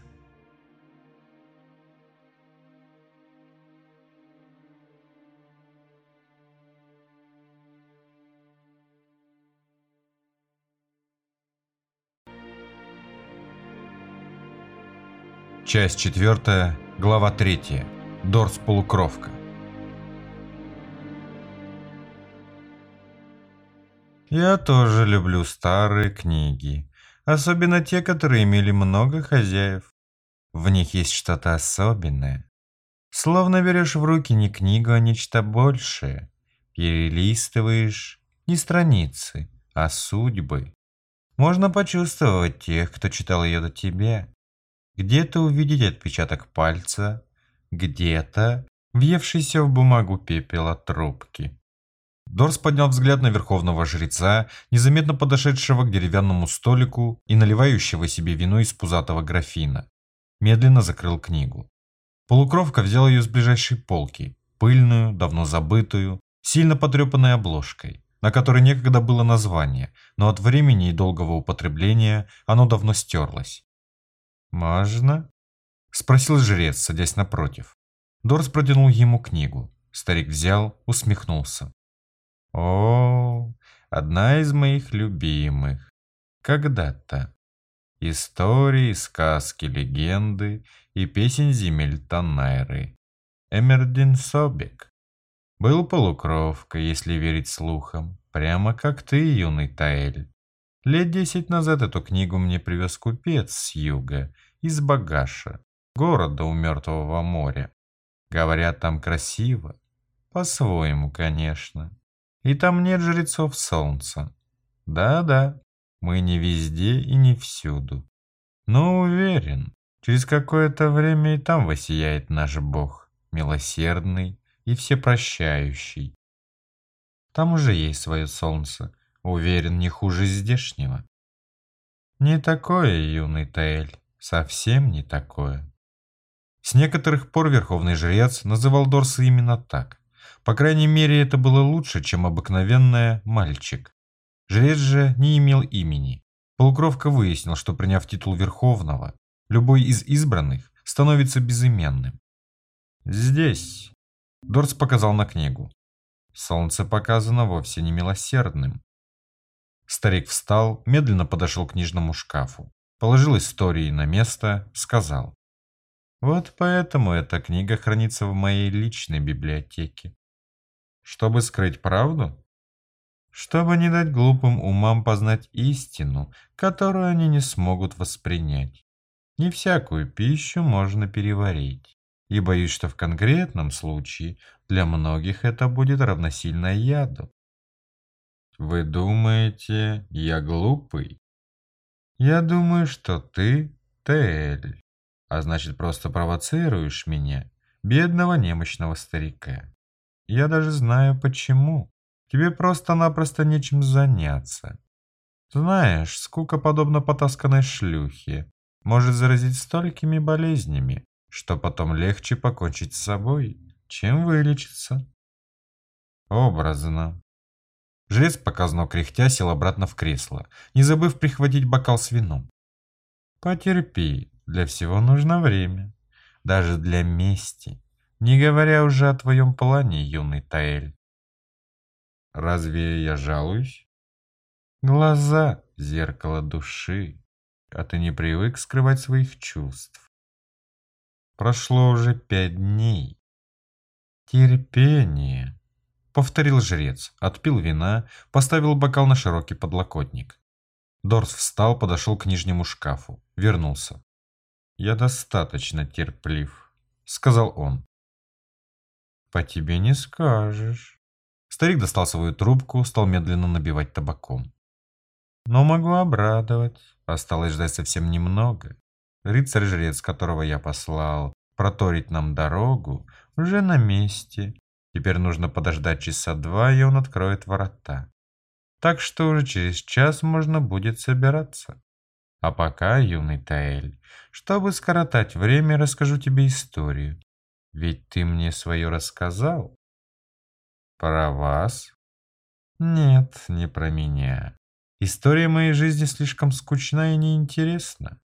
Часть четвертая, глава третья. Дорс полукровка. Я тоже люблю старые книги, особенно те, которые имели много хозяев. В них есть что-то особенное. Словно берешь в руки не книгу, а нечто большее. Перелистываешь не страницы, а судьбы. Можно почувствовать тех, кто читал ее до тебя. Где-то увидеть отпечаток пальца, где-то въевшийся в бумагу пепел от трубки. Дорс поднял взгляд на верховного жреца, незаметно подошедшего к деревянному столику и наливающего себе вино из пузатого графина. Медленно закрыл книгу. Полукровка взял ее с ближайшей полки, пыльную, давно забытую, сильно потрепанной обложкой, на которой некогда было название, но от времени и долгого употребления оно давно стерлось. «Можно?» – спросил жрец, садясь напротив. Дорс протянул ему книгу. Старик взял, усмехнулся. О, одна из моих любимых. Когда-то. Истории, сказки, легенды и песен земель Танайры. Эмердин Собек. Был полукровка, если верить слухам, прямо как ты, юный Таэль. Лет десять назад эту книгу мне привез купец с юга, из Багаша, города у Мертвого моря. Говорят, там красиво. По-своему, конечно. И там нет жрецов солнца. Да-да, мы не везде и не всюду. Но уверен, через какое-то время и там воссияет наш Бог, милосердный и всепрощающий. Там уже есть свое солнце, уверен, не хуже здешнего. Не такое, юный Таэль, совсем не такое. С некоторых пор Верховный Жрец называл Дорса именно так. По крайней мере, это было лучше, чем обыкновенное «мальчик». Жрец же не имел имени. Полукровка выяснил, что приняв титул Верховного, любой из избранных становится безыменным. «Здесь», – Дорс показал на книгу. Солнце показано вовсе не милосердным. Старик встал, медленно подошел к книжному шкафу, положил истории на место, сказал. «Вот поэтому эта книга хранится в моей личной библиотеке. Чтобы скрыть правду? Чтобы не дать глупым умам познать истину, которую они не смогут воспринять. Не всякую пищу можно переварить. И боюсь, что в конкретном случае для многих это будет равносильно яду. Вы думаете, я глупый? Я думаю, что ты Тель, а значит просто провоцируешь меня, бедного немощного старика. Я даже знаю почему. Тебе просто-напросто нечем заняться. Знаешь, скука подобно потасканной шлюхе. Может заразить столькими болезнями, что потом легче покончить с собой, чем вылечиться. Образно. Жрец, показно кряхтя, сел обратно в кресло, не забыв прихватить бокал с вином. Потерпи, для всего нужно время. Даже для мести. Не говоря уже о твоем плане, юный Таэль. Разве я жалуюсь? Глаза — зеркало души, а ты не привык скрывать своих чувств. Прошло уже пять дней. Терпение, — повторил жрец, отпил вина, поставил бокал на широкий подлокотник. Дорс встал, подошел к нижнему шкафу, вернулся. «Я достаточно терплив», — сказал он. «По тебе не скажешь». Старик достал свою трубку, стал медленно набивать табаком. «Но могу обрадовать. Осталось ждать совсем немного. Рыцарь-жрец, которого я послал проторить нам дорогу, уже на месте. Теперь нужно подождать часа два, и он откроет ворота. Так что уже через час можно будет собираться. А пока, юный Таэль, чтобы скоротать время, расскажу тебе историю. Ведь ты мне свое рассказал. Про вас? Нет, не про меня. История моей жизни слишком скучна и неинтересна.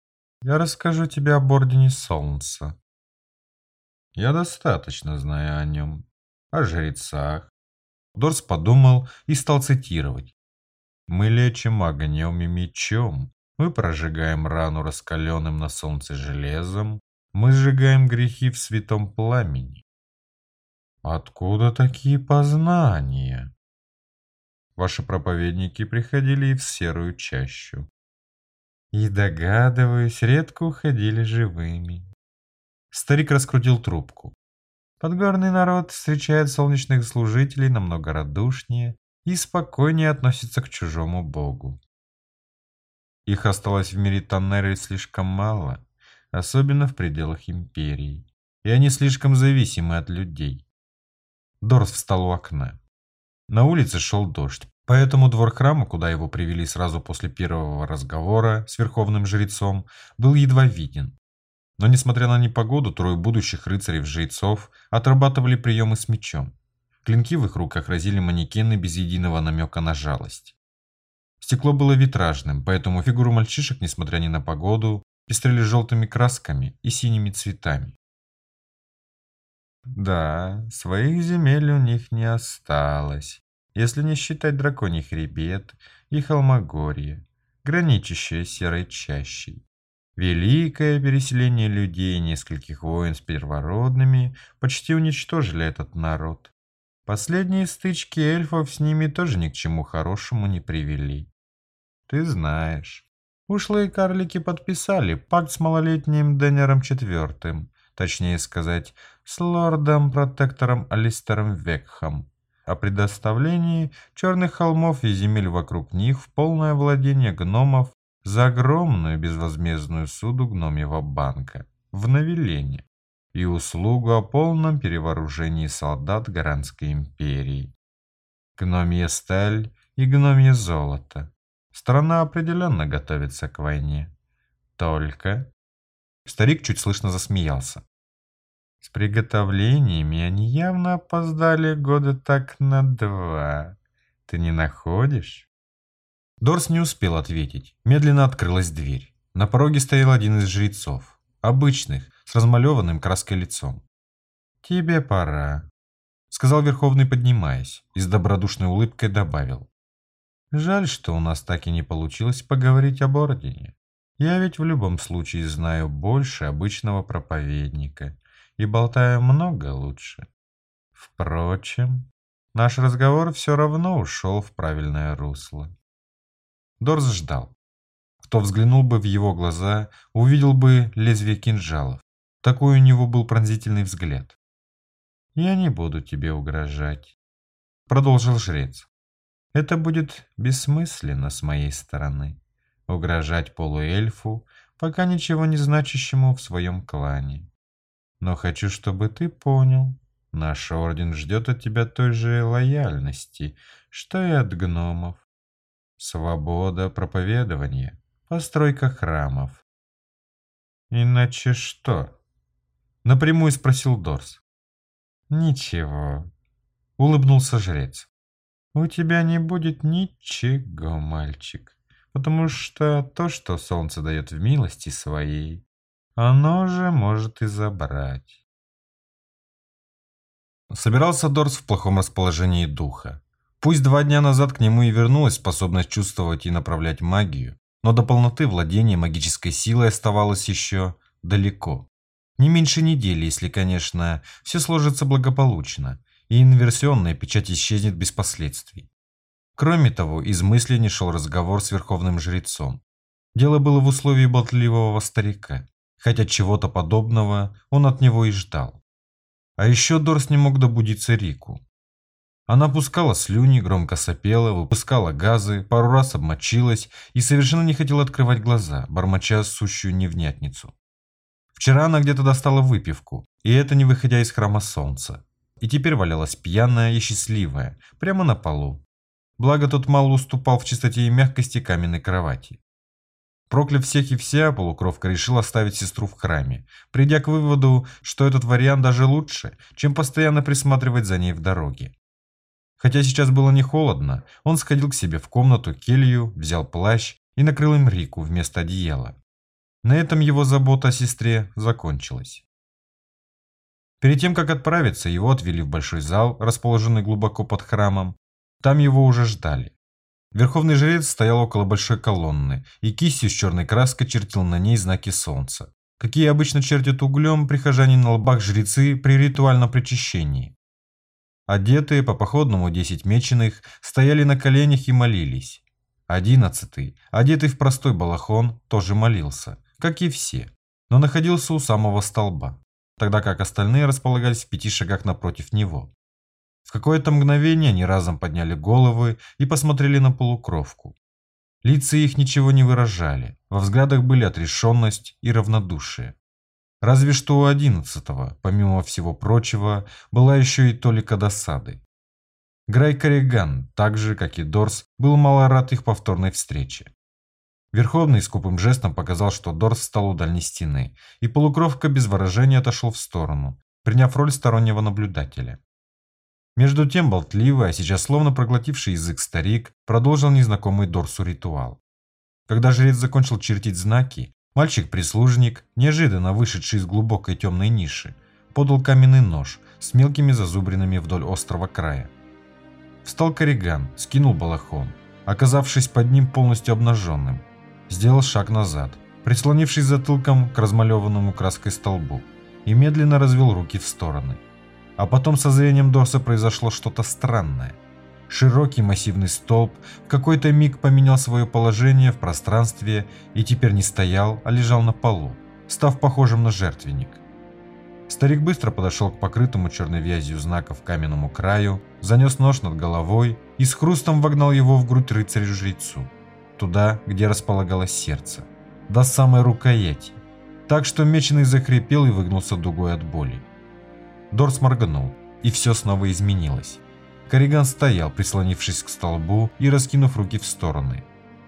Я расскажу тебе об Ордене Солнца. Я достаточно знаю о нем, о жрецах. Дорс подумал и стал цитировать. Мы лечим огнем и мечом, мы прожигаем рану раскаленным на солнце железом, мы сжигаем грехи в святом пламени. Откуда такие познания? Ваши проповедники приходили и в серую чащу. И, догадываюсь, редко уходили живыми. Старик раскрутил трубку. Подгорный народ встречает солнечных служителей намного радушнее и спокойнее относится к чужому богу. Их осталось в мире Таннеры слишком мало, особенно в пределах империи, и они слишком зависимы от людей. Дорс встал у окна. На улице шел дождь, поэтому двор храма, куда его привели сразу после первого разговора с верховным жрецом, был едва виден. Но несмотря на непогоду, трое будущих рыцарей-жрецов отрабатывали приемы с мечом. Клинки в их руках разили манекены без единого намека на жалость. Стекло было витражным, поэтому фигуры мальчишек, несмотря ни на погоду, пестрели желтыми красками и синими цветами. Да, своих земель у них не осталось, если не считать драконий хребет и холмогорье, граничащее серой чащей. Великое переселение людей и нескольких войн с первородными почти уничтожили этот народ. Последние стычки эльфов с ними тоже ни к чему хорошему не привели. Ты знаешь, ушлые карлики подписали пакт с малолетним Деннером IV, точнее сказать, с лордом-протектором Алистером Векхом, о предоставлении черных холмов и земель вокруг них в полное владение гномов за огромную безвозмездную суду гномьего банка в Навилене и услугу о полном перевооружении солдат Гаранской империи. Гномья сталь и гномье золото. Страна определенно готовится к войне. Только... Старик чуть слышно засмеялся. С приготовлениями они явно опоздали года так на два. Ты не находишь? Дорс не успел ответить. Медленно открылась дверь. На пороге стоял один из жрецов. Обычных, с размалеванным краской лицом. «Тебе пора», — сказал Верховный, поднимаясь, и с добродушной улыбкой добавил. «Жаль, что у нас так и не получилось поговорить об Ордене. Я ведь в любом случае знаю больше обычного проповедника и болтаю много лучше. Впрочем, наш разговор все равно ушел в правильное русло. Дорс ждал. Кто взглянул бы в его глаза, увидел бы лезвие кинжалов. Такой у него был пронзительный взгляд. «Я не буду тебе угрожать», — продолжил жрец. «Это будет бессмысленно с моей стороны. Угрожать полуэльфу, пока ничего не значащему в своем клане. Но хочу, чтобы ты понял, наш орден ждет от тебя той же лояльности, что и от гномов. Свобода проповедования, постройка храмов. Иначе что? Напрямую спросил Дорс. Ничего, улыбнулся жрец. У тебя не будет ничего, мальчик, потому что то, что солнце дает в милости своей, оно же может и забрать. Собирался Дорс в плохом расположении духа. Пусть два дня назад к нему и вернулась способность чувствовать и направлять магию, но до полноты владения магической силой оставалось еще далеко. Не меньше недели, если, конечно, все сложится благополучно, и инверсионная печать исчезнет без последствий. Кроме того, из мысли не шел разговор с верховным жрецом. Дело было в условии болтливого старика, хотя чего-то подобного он от него и ждал. А еще Дорс не мог добудиться Рику. Она пускала слюни, громко сопела, выпускала газы, пару раз обмочилась и совершенно не хотела открывать глаза, бормоча сущую невнятницу. Вчера она где-то достала выпивку, и это не выходя из храма солнца. И теперь валялась пьяная и счастливая, прямо на полу. Благо тот мало уступал в чистоте и мягкости каменной кровати. Прокляв всех и вся, полукровка решила оставить сестру в храме, придя к выводу, что этот вариант даже лучше, чем постоянно присматривать за ней в дороге. Хотя сейчас было не холодно, он сходил к себе в комнату келью, взял плащ и накрыл им Рику вместо одеяла. На этом его забота о сестре закончилась. Перед тем, как отправиться, его отвели в большой зал, расположенный глубоко под храмом. Там его уже ждали. Верховный жрец стоял около большой колонны и кистью с черной краской чертил на ней знаки солнца, какие обычно чертят углем прихожане на лбах жрецы при ритуальном причащении. Одетые по походному десять меченых стояли на коленях и молились. Одиннадцатый, одетый в простой балахон, тоже молился, как и все, но находился у самого столба, тогда как остальные располагались в пяти шагах напротив него. В какое-то мгновение они разом подняли головы и посмотрели на полукровку. Лица их ничего не выражали, во взглядах были отрешенность и равнодушие. Разве что у одиннадцатого, помимо всего прочего, была еще и толика досады. Грай Корриган, так же, как и Дорс, был мало рад их повторной встрече. Верховный скупым жестом показал, что Дорс встал у дальней стены, и полукровка без выражения отошел в сторону, приняв роль стороннего наблюдателя. Между тем болтливый, а сейчас словно проглотивший язык старик, продолжил незнакомый Дорсу ритуал. Когда жрец закончил чертить знаки, Мальчик-прислужник, неожиданно вышедший из глубокой темной ниши, подал каменный нож с мелкими зазубринами вдоль острого края. Встал Кориган, скинул балахон, оказавшись под ним полностью обнаженным. Сделал шаг назад, прислонившись затылком к размалеванному краской столбу, и медленно развел руки в стороны. А потом со зрением Дорса произошло что-то странное. Широкий массивный столб в какой-то миг поменял свое положение в пространстве и теперь не стоял, а лежал на полу, став похожим на жертвенник. Старик быстро подошел к покрытому черной вязью знаков каменному краю, занес нож над головой и с хрустом вогнал его в грудь рыцарю-жрецу, туда, где располагалось сердце, до самой рукояти, так что меченый закрепел и выгнулся дугой от боли. Дорс моргнул, и все снова изменилось. Кориган стоял, прислонившись к столбу и раскинув руки в стороны.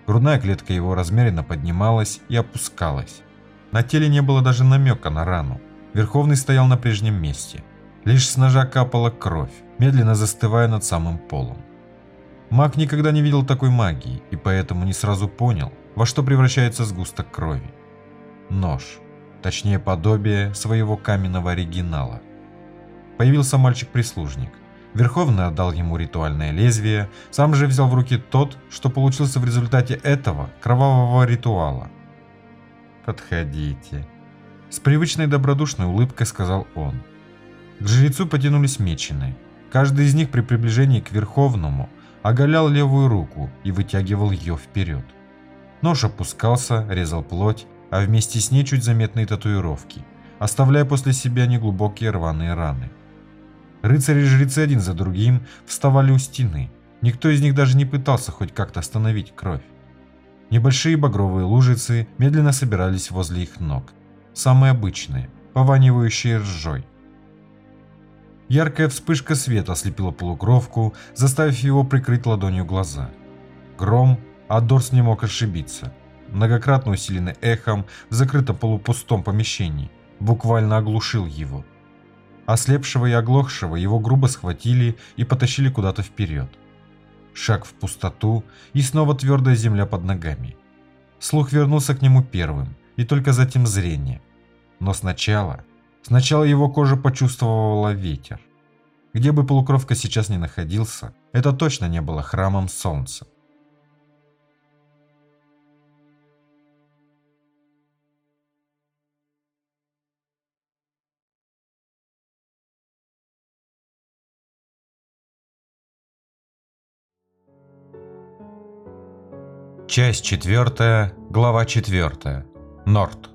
Грудная клетка его размеренно поднималась и опускалась. На теле не было даже намека на рану. Верховный стоял на прежнем месте. Лишь с ножа капала кровь, медленно застывая над самым полом. Маг никогда не видел такой магии и поэтому не сразу понял, во что превращается сгусток крови. Нож, точнее подобие своего каменного оригинала. Появился мальчик-прислужник. Верховный отдал ему ритуальное лезвие, сам же взял в руки тот, что получился в результате этого кровавого ритуала. «Подходите», – с привычной добродушной улыбкой сказал он. К жрецу потянулись меченые. Каждый из них при приближении к Верховному оголял левую руку и вытягивал ее вперед. Нож опускался, резал плоть, а вместе с ней чуть заметные татуировки, оставляя после себя неглубокие рваные раны. Рыцари и жрецы один за другим вставали у стены. Никто из них даже не пытался хоть как-то остановить кровь. Небольшие багровые лужицы медленно собирались возле их ног. Самые обычные, пованивающие ржой. Яркая вспышка света ослепила полукровку, заставив его прикрыть ладонью глаза. Гром, а Дорс не мог ошибиться. Многократно усиленный эхом в закрытом полупустом помещении буквально оглушил его. Ослепшего и оглохшего его грубо схватили и потащили куда-то вперед. Шаг в пустоту и снова твердая земля под ногами. Слух вернулся к нему первым, и только затем зрение. Но сначала, сначала его кожа почувствовала ветер. Где бы полукровка сейчас ни находился, это точно не было храмом солнца. Часть четвертая, глава четвертая. Норт.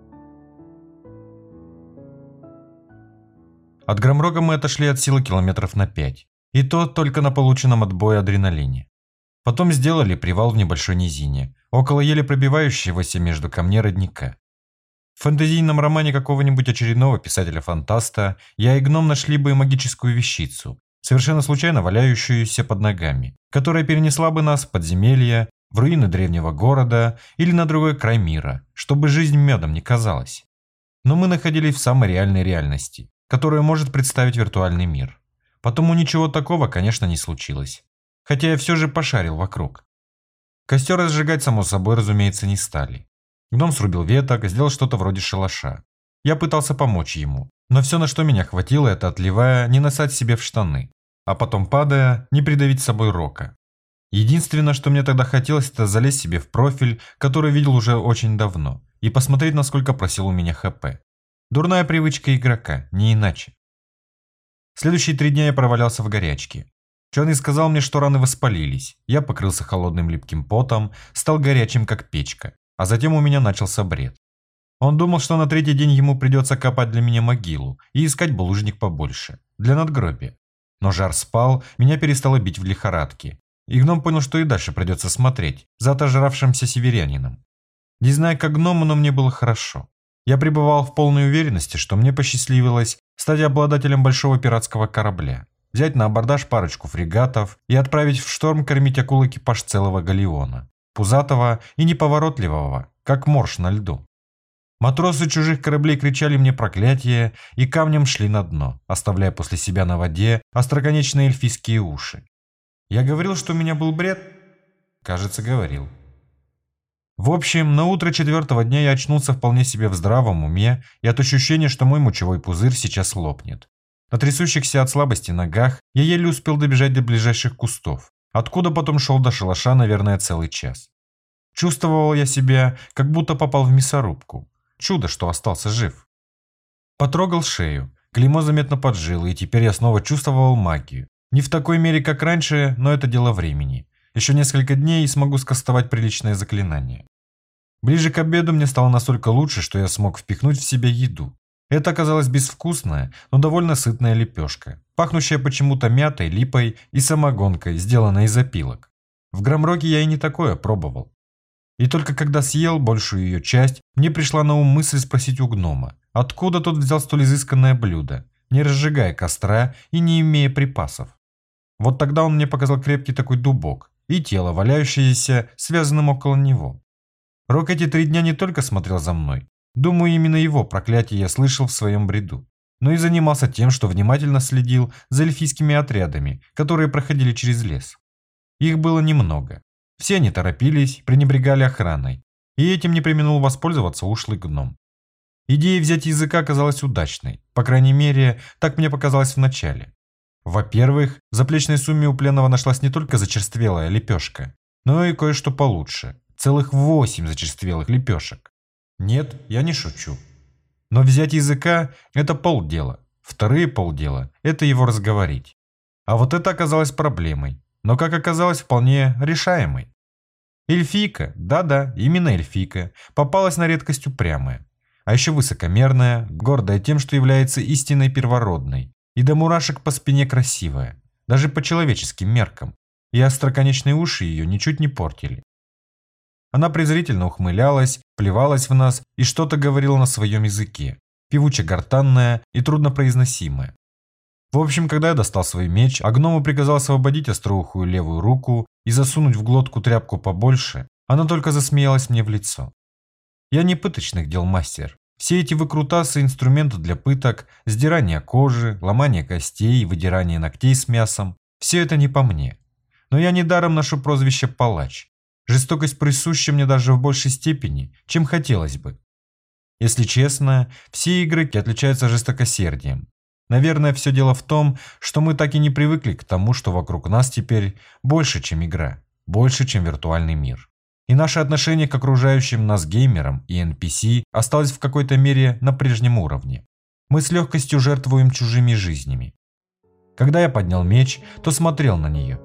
От Громрога мы отошли от силы километров на пять. И то только на полученном от боя адреналине. Потом сделали привал в небольшой низине, около еле пробивающегося между камней родника. В фэнтезийном романе какого-нибудь очередного писателя-фантаста я и гном нашли бы магическую вещицу, совершенно случайно валяющуюся под ногами, которая перенесла бы нас в подземелье в руины древнего города или на другой край мира, чтобы жизнь медом не казалась. Но мы находились в самой реальной реальности, которую может представить виртуальный мир. Потому ничего такого, конечно, не случилось. Хотя я все же пошарил вокруг. Костер разжигать, само собой, разумеется, не стали. Гном срубил веток, сделал что-то вроде шалаша. Я пытался помочь ему, но все, на что меня хватило, это отливая, не насать себе в штаны, а потом, падая, не придавить с собой рока. Единственное, что мне тогда хотелось, это залезть себе в профиль, который видел уже очень давно, и посмотреть, насколько просил у меня ХП. Дурная привычка игрока, не иначе. Следующие три дня я провалялся в горячке. Черный сказал мне, что раны воспалились. Я покрылся холодным липким потом, стал горячим, как печка. А затем у меня начался бред. Он думал, что на третий день ему придется копать для меня могилу и искать булыжник побольше, для надгробия. Но жар спал, меня перестало бить в лихорадке, и гном понял, что и дальше придется смотреть за отожравшимся северянином. Не знаю, как гному, но мне было хорошо. Я пребывал в полной уверенности, что мне посчастливилось стать обладателем большого пиратского корабля, взять на абордаж парочку фрегатов и отправить в шторм кормить акул экипаж целого галеона, пузатого и неповоротливого, как морж на льду. Матросы чужих кораблей кричали мне проклятия и камнем шли на дно, оставляя после себя на воде остроконечные эльфийские уши. Я говорил, что у меня был бред? Кажется, говорил. В общем, на утро четвертого дня я очнулся вполне себе в здравом уме и от ощущения, что мой мочевой пузырь сейчас лопнет. На трясущихся от слабости ногах я еле успел добежать до ближайших кустов, откуда потом шел до шалаша, наверное, целый час. Чувствовал я себя, как будто попал в мясорубку. Чудо, что остался жив. Потрогал шею, клеймо заметно поджило, и теперь я снова чувствовал магию. Не в такой мере, как раньше, но это дело времени. Еще несколько дней и смогу скастовать приличное заклинание. Ближе к обеду мне стало настолько лучше, что я смог впихнуть в себя еду. Это оказалась безвкусная, но довольно сытная лепешка, пахнущая почему-то мятой, липой и самогонкой, сделанной из опилок. В Громроге я и не такое пробовал. И только когда съел большую ее часть, мне пришла на ум мысль спросить у гнома, откуда тот взял столь изысканное блюдо, не разжигая костра и не имея припасов. Вот тогда он мне показал крепкий такой дубок и тело, валяющееся, связанным около него. Рок эти три дня не только смотрел за мной, думаю, именно его проклятие я слышал в своем бреду, но и занимался тем, что внимательно следил за эльфийскими отрядами, которые проходили через лес. Их было немного. Все они торопились, пренебрегали охраной, и этим не применил воспользоваться ушлый гном. Идея взять языка оказалась удачной, по крайней мере, так мне показалось вначале. Во-первых, в заплечной сумме у пленного нашлась не только зачерствелая лепешка, но и кое-что получше. Целых восемь зачерствелых лепешек. Нет, я не шучу. Но взять языка – это полдела. Вторые полдела – это его разговорить. А вот это оказалось проблемой, но, как оказалось, вполне решаемой. Эльфийка, да-да, именно эльфийка, попалась на редкость упрямая. А еще высокомерная, гордая тем, что является истинной первородной, и до мурашек по спине красивая, даже по человеческим меркам, и остроконечные уши ее ничуть не портили. Она презрительно ухмылялась, плевалась в нас и что-то говорила на своем языке, певуче-гортанное и труднопроизносимое. В общем, когда я достал свой меч, а гному приказал освободить остроухую левую руку и засунуть в глотку тряпку побольше, Она только засмеялась мне в лицо. Я не пыточных дел мастер. Все эти выкрутасы инструменты для пыток, сдирание кожи, ломание костей, выдирание ногтей с мясом – все это не по мне. Но я недаром ношу прозвище «палач». Жестокость присуща мне даже в большей степени, чем хотелось бы. Если честно, все игроки отличаются жестокосердием. Наверное, все дело в том, что мы так и не привыкли к тому, что вокруг нас теперь больше, чем игра, больше, чем виртуальный мир. И наше отношение к окружающим нас геймерам и NPC осталось в какой-то мере на прежнем уровне. Мы с легкостью жертвуем чужими жизнями. Когда я поднял меч, то смотрел на нее.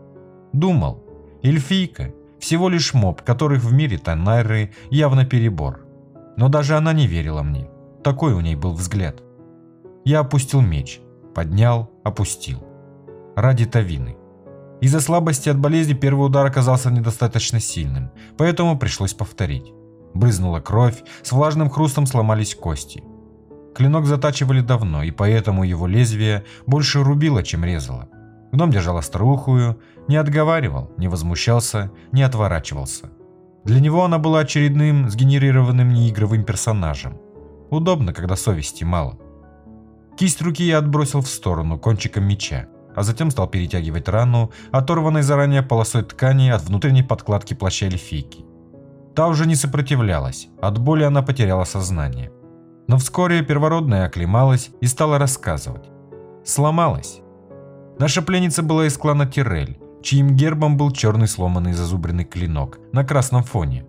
Думал, эльфийка – всего лишь моб, которых в мире Танайры явно перебор. Но даже она не верила мне. Такой у ней был взгляд. Я опустил меч. Поднял, опустил. Ради Тавины. Из-за слабости от болезни первый удар оказался недостаточно сильным, поэтому пришлось повторить. Брызнула кровь, с влажным хрустом сломались кости. Клинок затачивали давно, и поэтому его лезвие больше рубило, чем резало. Гном держал острухую, не отговаривал, не возмущался, не отворачивался. Для него она была очередным сгенерированным неигровым персонажем. Удобно, когда совести мало. Кисть руки я отбросил в сторону кончиком меча а затем стал перетягивать рану, оторванной заранее полосой ткани от внутренней подкладки плаща эльфийки. Та уже не сопротивлялась, от боли она потеряла сознание. Но вскоре первородная оклемалась и стала рассказывать. Сломалась. Наша пленница была из клана Тирель, чьим гербом был черный сломанный зазубренный клинок на красном фоне.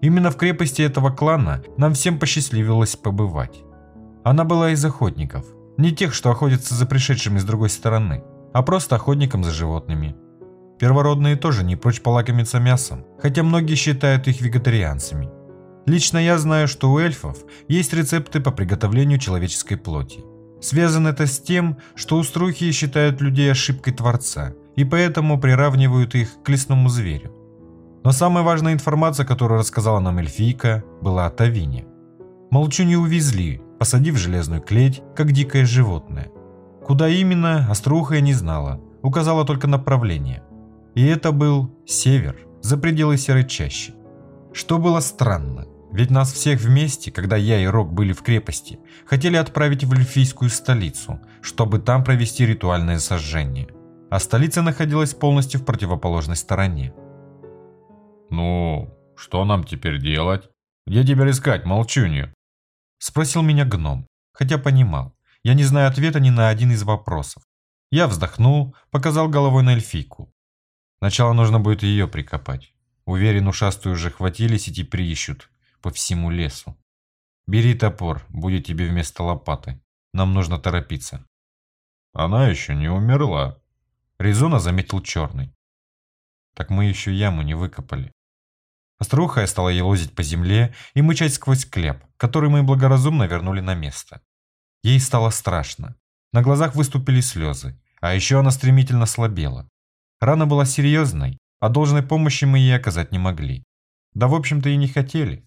Именно в крепости этого клана нам всем посчастливилось побывать. Она была из охотников, не тех, что охотятся за пришедшими с другой стороны, а просто охотником за животными. Первородные тоже не прочь полакомиться мясом, хотя многие считают их вегетарианцами. Лично я знаю, что у эльфов есть рецепты по приготовлению человеческой плоти. Связано это с тем, что уструхи считают людей ошибкой Творца, и поэтому приравнивают их к лесному зверю. Но самая важная информация, которую рассказала нам эльфийка, была о Тавине. Молчу не увезли, посадив в железную клеть, как дикое животное. Куда именно, Острухая не знала, указала только направление. И это был север, за пределы серой чащи. Что было странно, ведь нас всех вместе, когда я и Рок были в крепости, хотели отправить в эльфийскую столицу, чтобы там провести ритуальное сожжение. А столица находилась полностью в противоположной стороне. «Ну, что нам теперь делать? Где теперь искать молчунью?» Спросил меня гном, хотя понимал, я не знаю ответа ни на один из вопросов. Я вздохнул, показал головой на эльфийку. Сначала нужно будет ее прикопать. Уверен, ушастую уже хватились и теперь ищут по всему лесу. Бери топор, будет тебе вместо лопаты. Нам нужно торопиться. Она еще не умерла. Резона заметил черный. Так мы еще яму не выкопали. Острухая стала елозить по земле и мычать сквозь кляп, который мы благоразумно вернули на место. Ей стало страшно. На глазах выступили слезы, а еще она стремительно слабела. Рана была серьезной, а должной помощи мы ей оказать не могли. Да в общем-то и не хотели.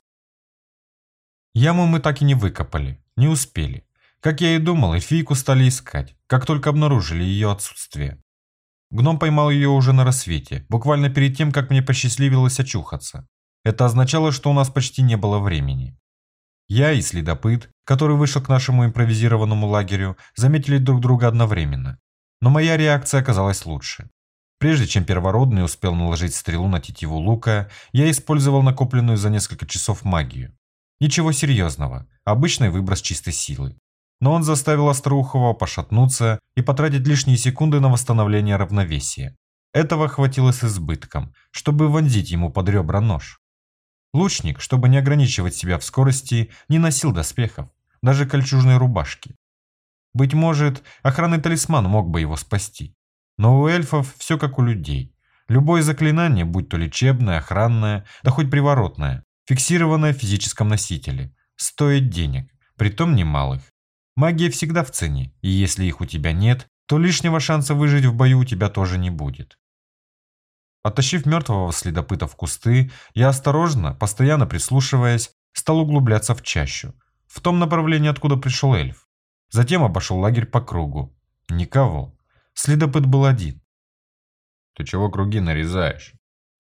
Яму мы так и не выкопали, не успели. Как я и думал, эльфийку стали искать, как только обнаружили ее отсутствие. Гном поймал ее уже на рассвете, буквально перед тем, как мне посчастливилось очухаться. Это означало, что у нас почти не было времени. Я и следопыт, который вышел к нашему импровизированному лагерю, заметили друг друга одновременно. Но моя реакция оказалась лучше. Прежде чем первородный успел наложить стрелу на тетиву лука, я использовал накопленную за несколько часов магию. Ничего серьезного, обычный выброс чистой силы. Но он заставил Остроухова пошатнуться и потратить лишние секунды на восстановление равновесия. Этого хватило с избытком, чтобы вонзить ему под ребра нож. Лучник, чтобы не ограничивать себя в скорости, не носил доспехов, даже кольчужной рубашки. Быть может, охранный талисман мог бы его спасти. Но у эльфов все как у людей. Любое заклинание, будь то лечебное, охранное, да хоть приворотное, фиксированное в физическом носителе, стоит денег, притом немалых. Магия всегда в цене, и если их у тебя нет, то лишнего шанса выжить в бою у тебя тоже не будет. Оттащив мертвого следопыта в кусты, я осторожно, постоянно прислушиваясь, стал углубляться в чащу, в том направлении, откуда пришел эльф. Затем обошел лагерь по кругу. Никого. Следопыт был один. «Ты чего круги нарезаешь?»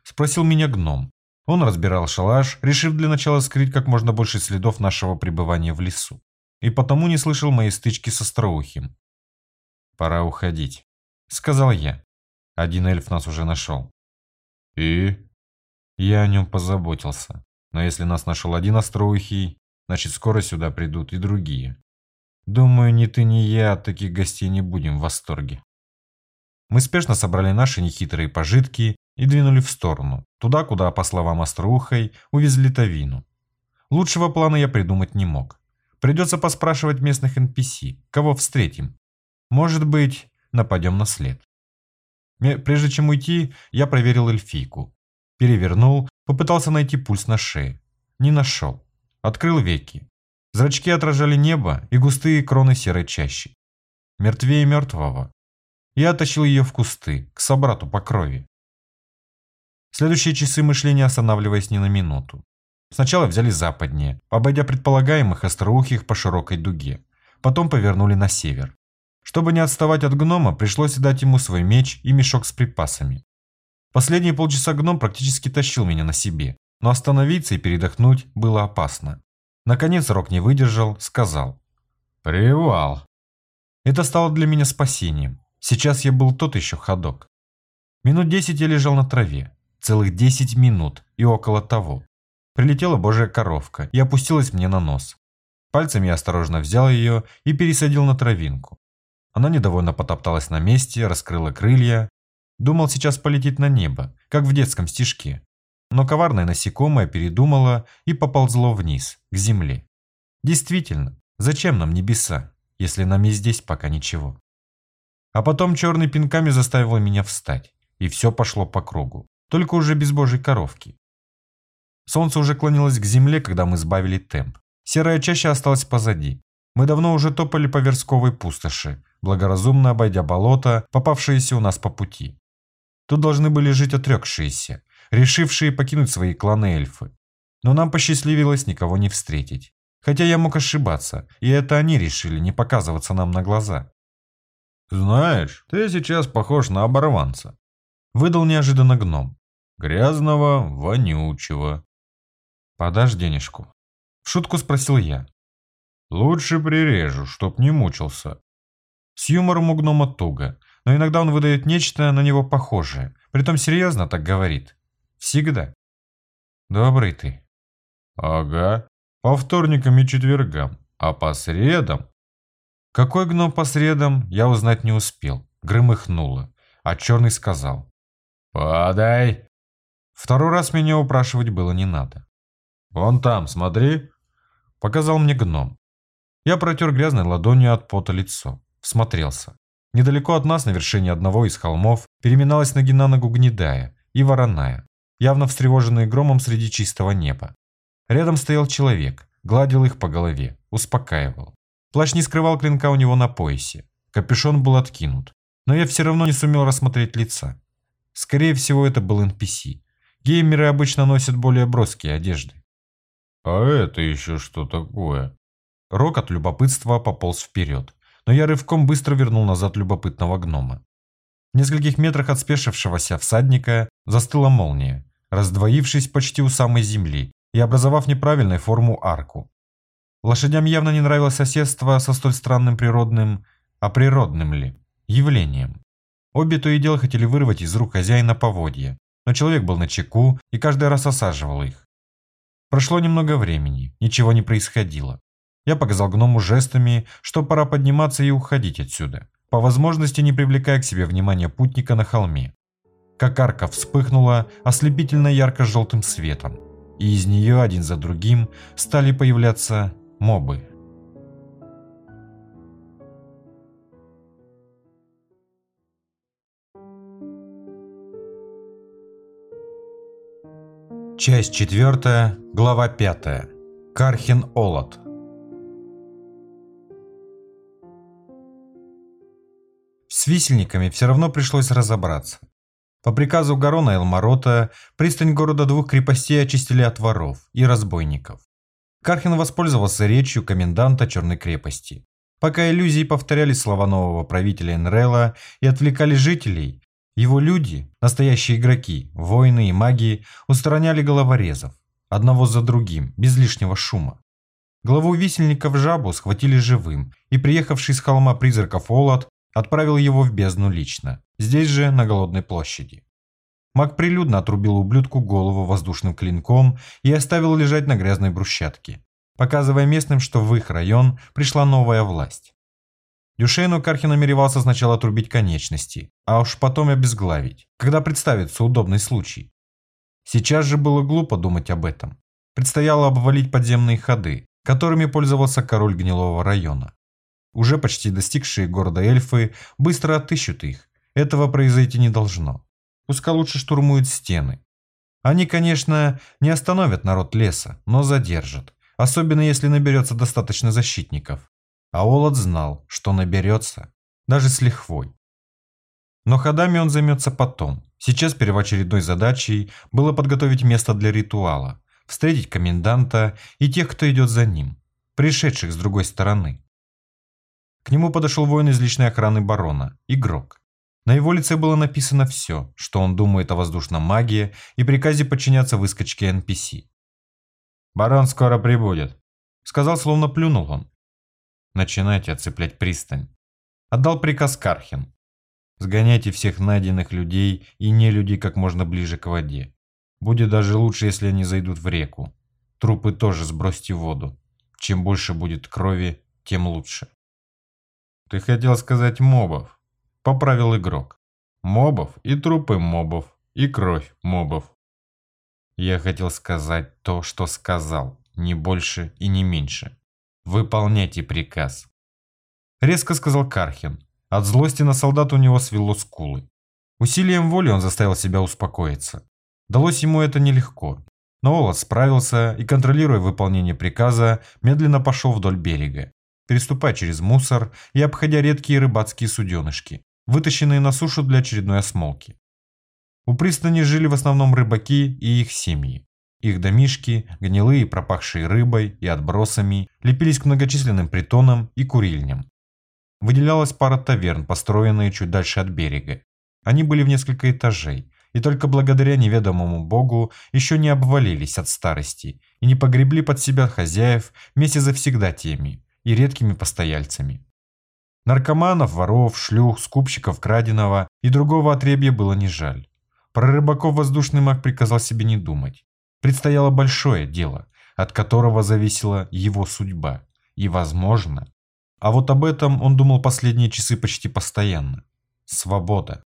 Спросил меня гном. Он разбирал шалаш, решив для начала скрыть как можно больше следов нашего пребывания в лесу. И потому не слышал моей стычки со Строухим. «Пора уходить», — сказал я. Один эльф нас уже нашел. И? Я о нем позаботился. Но если нас нашел один остроухий, значит скоро сюда придут и другие. Думаю, ни ты, ни я от таких гостей не будем в восторге. Мы спешно собрали наши нехитрые пожитки и двинули в сторону, туда, куда, по словам Остроухой, увезли Тавину. Лучшего плана я придумать не мог. Придется поспрашивать местных NPC, кого встретим. Может быть, нападем на след. Прежде чем уйти, я проверил эльфийку. Перевернул, попытался найти пульс на шее. Не нашел. Открыл веки. Зрачки отражали небо и густые кроны серой чащи. Мертвее мертвого. Я оттащил ее в кусты, к собрату по крови. Следующие часы мы шли не останавливаясь ни на минуту. Сначала взяли западнее, обойдя предполагаемых остроухих по широкой дуге. Потом повернули на север. Чтобы не отставать от гнома, пришлось дать ему свой меч и мешок с припасами. Последние полчаса гном практически тащил меня на себе, но остановиться и передохнуть было опасно. Наконец Рок не выдержал, сказал. «Привал». Это стало для меня спасением. Сейчас я был тот еще ходок. Минут десять я лежал на траве. Целых десять минут и около того. Прилетела божья коровка и опустилась мне на нос. Пальцами я осторожно взял ее и пересадил на травинку. Она недовольно потопталась на месте, раскрыла крылья. Думал, сейчас полетит на небо, как в детском стишке. Но коварное насекомое передумало и поползло вниз, к земле. Действительно, зачем нам небеса, если нам и здесь пока ничего? А потом черный пинками заставил меня встать, и все пошло по кругу, только уже без божьей коровки. Солнце уже клонилось к земле, когда мы сбавили темп. Серая чаща осталась позади. Мы давно уже топали по версковой пустоши, благоразумно обойдя болото, попавшиеся у нас по пути. Тут должны были жить отрекшиеся, решившие покинуть свои кланы эльфы. Но нам посчастливилось никого не встретить. Хотя я мог ошибаться, и это они решили не показываться нам на глаза. «Знаешь, ты сейчас похож на оборванца», — выдал неожиданно гном. «Грязного, вонючего». «Подашь денежку?» В шутку спросил я. «Лучше прирежу, чтоб не мучился», с юмором у гнома туго, но иногда он выдает нечто на него похожее, притом серьезно так говорит. Всегда. Добрый ты. Ага, по вторникам и четвергам, а по средам... Какой гном по средам, я узнать не успел, громыхнуло, а черный сказал. «Подай!» Второй раз меня упрашивать было не надо. «Вон там, смотри!» Показал мне гном. Я протер грязной ладонью от пота лицо. Всмотрелся. Недалеко от нас, на вершине одного из холмов, переминалась ноги на ногу гнедая и вороная, явно встревоженные громом среди чистого неба. Рядом стоял человек, гладил их по голове, успокаивал. Плащ не скрывал клинка у него на поясе. Капюшон был откинут. Но я все равно не сумел рассмотреть лица. Скорее всего, это был NPC. Геймеры обычно носят более броские одежды. «А это еще что такое?» Рок от любопытства пополз вперед но я рывком быстро вернул назад любопытного гнома. В нескольких метрах от спешившегося всадника застыла молния, раздвоившись почти у самой земли и образовав неправильной форму арку. Лошадям явно не нравилось соседство со столь странным природным, а природным ли, явлением. Обе то и дело хотели вырвать из рук хозяина поводья, но человек был на чеку и каждый раз осаживал их. Прошло немного времени, ничего не происходило. Я показал гному жестами, что пора подниматься и уходить отсюда, по возможности не привлекая к себе внимания путника на холме. Как арка вспыхнула ослепительно ярко-желтым светом, и из нее один за другим стали появляться мобы. Часть четвертая, глава пятая. Кархин Олот. С висельниками все равно пришлось разобраться. По приказу Гарона Элмарота пристань города двух крепостей очистили от воров и разбойников. Кархин воспользовался речью коменданта Черной крепости. Пока иллюзии повторяли слова нового правителя Энрела и отвлекали жителей, Его люди, настоящие игроки, воины и маги, устраняли головорезов, одного за другим, без лишнего шума. Главу висельников жабу схватили живым, и приехавший с холма призраков Олад отправил его в бездну лично, здесь же, на Голодной площади. Маг прилюдно отрубил ублюдку голову воздушным клинком и оставил лежать на грязной брусчатке, показывая местным, что в их район пришла новая власть. Дюшейну Кархин намеревался сначала отрубить конечности, а уж потом обезглавить, когда представится удобный случай. Сейчас же было глупо думать об этом. Предстояло обвалить подземные ходы, которыми пользовался король гнилого района. Уже почти достигшие города эльфы быстро отыщут их. Этого произойти не должно. Пускай лучше штурмуют стены. Они, конечно, не остановят народ леса, но задержат. Особенно если наберется достаточно защитников. А Олад знал, что наберется, даже с лихвой. Но ходами он займется потом. Сейчас первоочередной задачей было подготовить место для ритуала, встретить коменданта и тех, кто идет за ним, пришедших с другой стороны. К нему подошел воин из личной охраны барона, игрок. На его лице было написано все, что он думает о воздушном магии и приказе подчиняться выскочке NPC. «Барон скоро прибудет», — сказал, словно плюнул он. «Начинайте отцеплять пристань». Отдал приказ Кархин. «Сгоняйте всех найденных людей и не людей как можно ближе к воде. Будет даже лучше, если они зайдут в реку. Трупы тоже сбросьте в воду. Чем больше будет крови, тем лучше». «Ты хотел сказать мобов», — поправил игрок. «Мобов и трупы мобов, и кровь мобов». Я хотел сказать то, что сказал, не больше и не меньше. Выполняйте приказ. Резко сказал Кархин. От злости на солдата у него свело скулы. Усилием воли он заставил себя успокоиться. Далось ему это нелегко. Но Олас справился и, контролируя выполнение приказа, медленно пошел вдоль берега, переступая через мусор и обходя редкие рыбацкие суденышки, вытащенные на сушу для очередной осмолки. У пристани жили в основном рыбаки и их семьи. Их домишки, гнилые, пропахшие рыбой и отбросами, лепились к многочисленным притонам и курильням. Выделялась пара таверн, построенные чуть дальше от берега. Они были в несколько этажей, и только благодаря неведомому богу еще не обвалились от старости и не погребли под себя хозяев вместе завсегдатиями и редкими постояльцами. Наркоманов, воров, шлюх, скупщиков краденого и другого отребья было не жаль. Про рыбаков воздушный маг приказал себе не думать. Предстояло большое дело, от которого зависела его судьба. И, возможно... А вот об этом он думал последние часы почти постоянно. Свобода.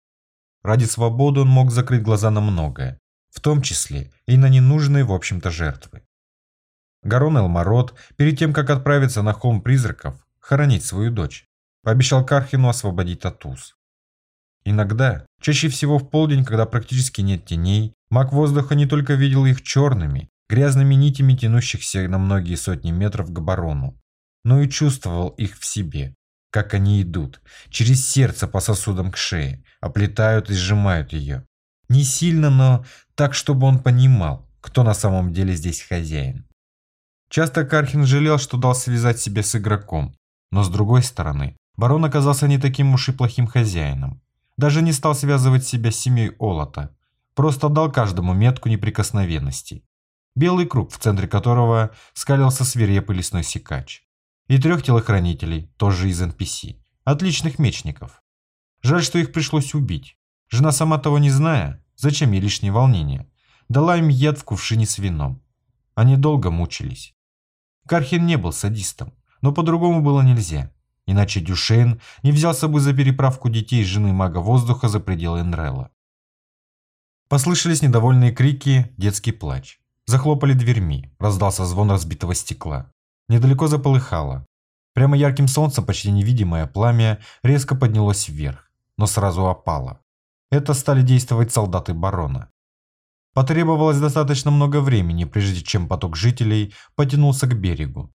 Ради свободы он мог закрыть глаза на многое, в том числе и на ненужные, в общем-то, жертвы. Гарон Элмарот, перед тем, как отправиться на холм призраков, хоронить свою дочь, пообещал Кархину освободить Татус. Иногда, чаще всего в полдень, когда практически нет теней, маг воздуха не только видел их черными, грязными нитями тянущихся на многие сотни метров к барону, но и чувствовал их в себе, как они идут, через сердце по сосудам к шее, оплетают и сжимают ее. Не сильно, но так, чтобы он понимал, кто на самом деле здесь хозяин. Часто Кархин жалел, что дал связать себя с игроком, но с другой стороны, барон оказался не таким уж и плохим хозяином. Даже не стал связывать себя с семьей Олота. Просто дал каждому метку неприкосновенности. Белый круг, в центре которого скалился свирепый лесной сикач. И трех телохранителей, тоже из NPC. Отличных мечников. Жаль, что их пришлось убить. Жена сама того не зная, зачем ей лишние волнения, дала им яд в кувшине с вином. Они долго мучились. Кархин не был садистом, но по-другому было нельзя. Иначе Дюшейн не взялся бы за переправку детей жены мага воздуха за пределы Энрела. Послышались недовольные крики, детский плач. Захлопали дверьми, раздался звон разбитого стекла. Недалеко заполыхало. Прямо ярким солнцем почти невидимое пламя резко поднялось вверх, но сразу опало. Это стали действовать солдаты барона. Потребовалось достаточно много времени, прежде чем поток жителей потянулся к берегу.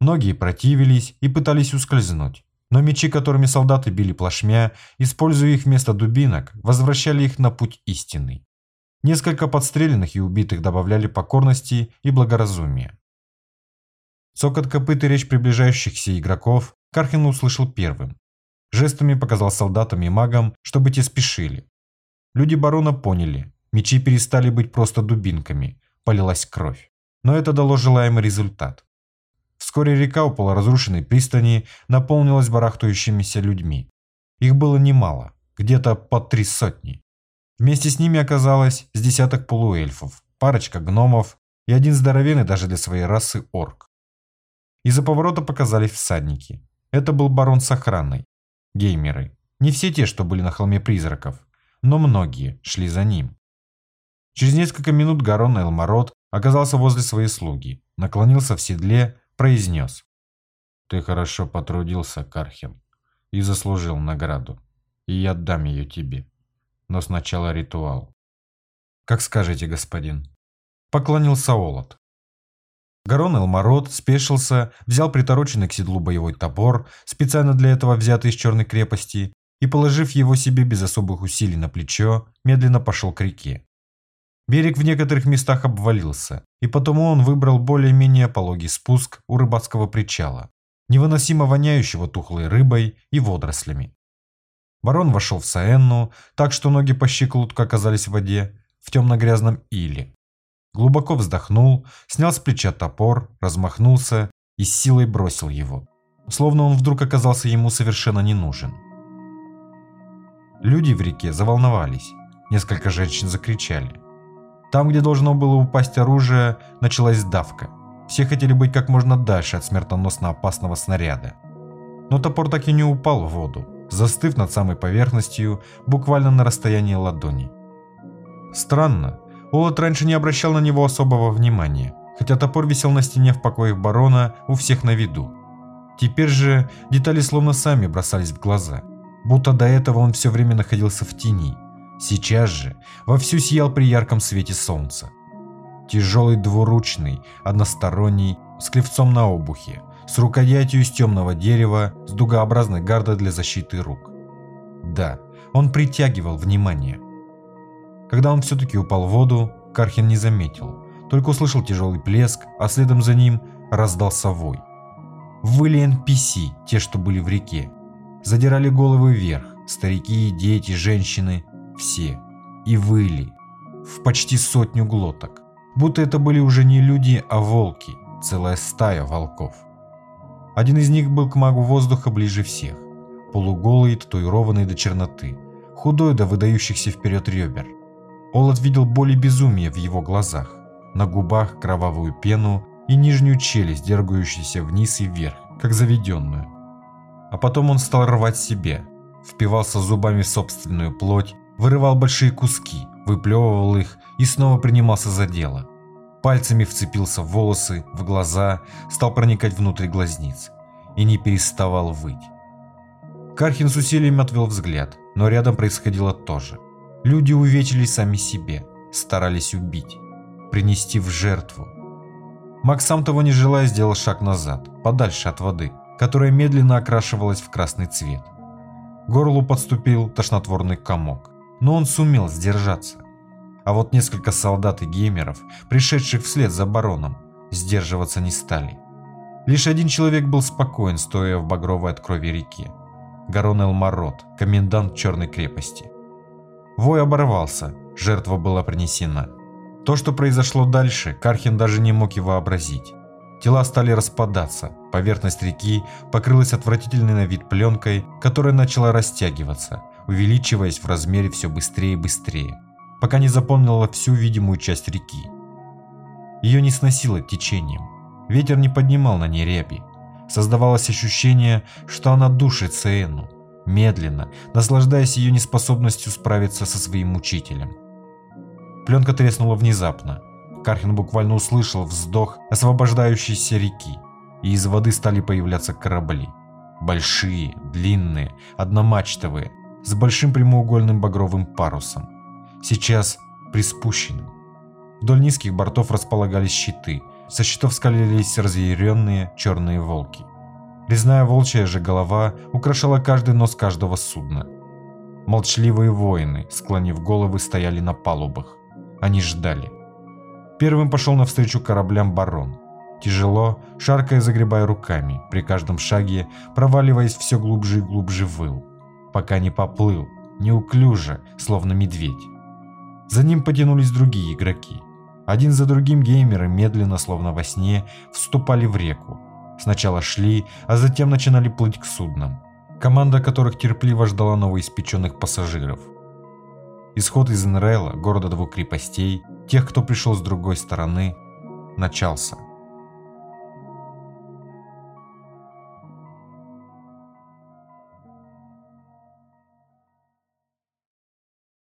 Многие противились и пытались ускользнуть, но мечи, которыми солдаты били плашмя, используя их вместо дубинок, возвращали их на путь истинный. Несколько подстреленных и убитых добавляли покорности и благоразумия. Цокот копыт и речь приближающихся игроков Кархин услышал первым. Жестами показал солдатам и магам, чтобы те спешили. Люди барона поняли, мечи перестали быть просто дубинками, полилась кровь. Но это дало желаемый результат. Вскоре река у полуразрушенной пристани наполнилась барахтающимися людьми. Их было немало, где-то под три сотни. Вместе с ними оказалось с десяток полуэльфов, парочка гномов и один здоровенный даже для своей расы орк. Из-за поворота показались всадники. Это был барон с охраной. Геймеры. Не все те, что были на холме призраков, но многие шли за ним. Через несколько минут Гарон Элмарот оказался возле своей слуги, наклонился в седле, произнес. «Ты хорошо потрудился, Кархин, и заслужил награду, и я отдам ее тебе. Но сначала ритуал». «Как скажете, господин». Поклонился Олот. Гарон Элмарот спешился, взял притороченный к седлу боевой топор, специально для этого взятый из черной крепости, и, положив его себе без особых усилий на плечо, медленно пошел к реке. Берег в некоторых местах обвалился, и потому он выбрал более-менее пологий спуск у рыбацкого причала, невыносимо воняющего тухлой рыбой и водорослями. Барон вошел в Саенну, так что ноги по щиколотку оказались в воде, в темно-грязном иле. Глубоко вздохнул, снял с плеча топор, размахнулся и с силой бросил его, словно он вдруг оказался ему совершенно не нужен. Люди в реке заволновались, несколько женщин закричали. Там, где должно было упасть оружие, началась давка. Все хотели быть как можно дальше от смертоносно опасного снаряда. Но топор так и не упал в воду, застыв над самой поверхностью, буквально на расстоянии ладони. Странно, Олот раньше не обращал на него особого внимания, хотя топор висел на стене в покоях барона у всех на виду. Теперь же детали словно сами бросались в глаза, будто до этого он все время находился в тени, Сейчас же вовсю сиял при ярком свете солнца. Тяжелый двуручный, односторонний, с клевцом на обухе, с рукоятью из темного дерева, с дугообразной гардой для защиты рук. Да, он притягивал внимание. Когда он все-таки упал в воду, Кархин не заметил, только услышал тяжелый плеск, а следом за ним раздался вой. Выли NPC, те, что были в реке. Задирали головы вверх, старики, дети, женщины, все. И выли. В почти сотню глоток. Будто это были уже не люди, а волки. Целая стая волков. Один из них был к магу воздуха ближе всех. Полуголый, татуированный до черноты. Худой до выдающихся вперед ребер. Олад видел боль и безумие в его глазах. На губах кровавую пену и нижнюю челюсть, дергающуюся вниз и вверх, как заведенную. А потом он стал рвать себе, впивался зубами в собственную плоть вырывал большие куски, выплевывал их и снова принимался за дело. Пальцами вцепился в волосы, в глаза, стал проникать внутрь глазниц и не переставал выть. Кархин с усилием отвел взгляд, но рядом происходило то же. Люди увечили сами себе, старались убить, принести в жертву. Макс сам того не желая сделал шаг назад, подальше от воды, которая медленно окрашивалась в красный цвет. горлу подступил тошнотворный комок но он сумел сдержаться. А вот несколько солдат и геймеров, пришедших вслед за бароном, сдерживаться не стали. Лишь один человек был спокоен, стоя в багровой от крови реке. Гарон Элмарот, комендант Черной крепости. Вой оборвался, жертва была принесена. То, что произошло дальше, Кархин даже не мог и вообразить. Тела стали распадаться, поверхность реки покрылась отвратительной на вид пленкой, которая начала растягиваться, увеличиваясь в размере все быстрее и быстрее, пока не заполнила всю видимую часть реки. Ее не сносило течением, ветер не поднимал на ней ряби. Создавалось ощущение, что она душит Саэну, медленно, наслаждаясь ее неспособностью справиться со своим мучителем. Пленка треснула внезапно. Кархин буквально услышал вздох освобождающейся реки, и из воды стали появляться корабли. Большие, длинные, одномачтовые, с большим прямоугольным багровым парусом, сейчас приспущенным. Вдоль низких бортов располагались щиты, со щитов скалились разъяренные черные волки. Резная волчья же голова украшала каждый нос каждого судна. Молчаливые воины, склонив головы, стояли на палубах. Они ждали. Первым пошел навстречу кораблям барон. Тяжело, шаркая загребая руками, при каждом шаге проваливаясь все глубже и глубже выл пока не поплыл, неуклюже, словно медведь. За ним потянулись другие игроки. Один за другим геймеры медленно, словно во сне, вступали в реку. Сначала шли, а затем начинали плыть к суднам. Команда которых терпеливо ждала новоиспеченных пассажиров. Исход из Энрейла, города двух крепостей, тех, кто пришел с другой стороны, начался.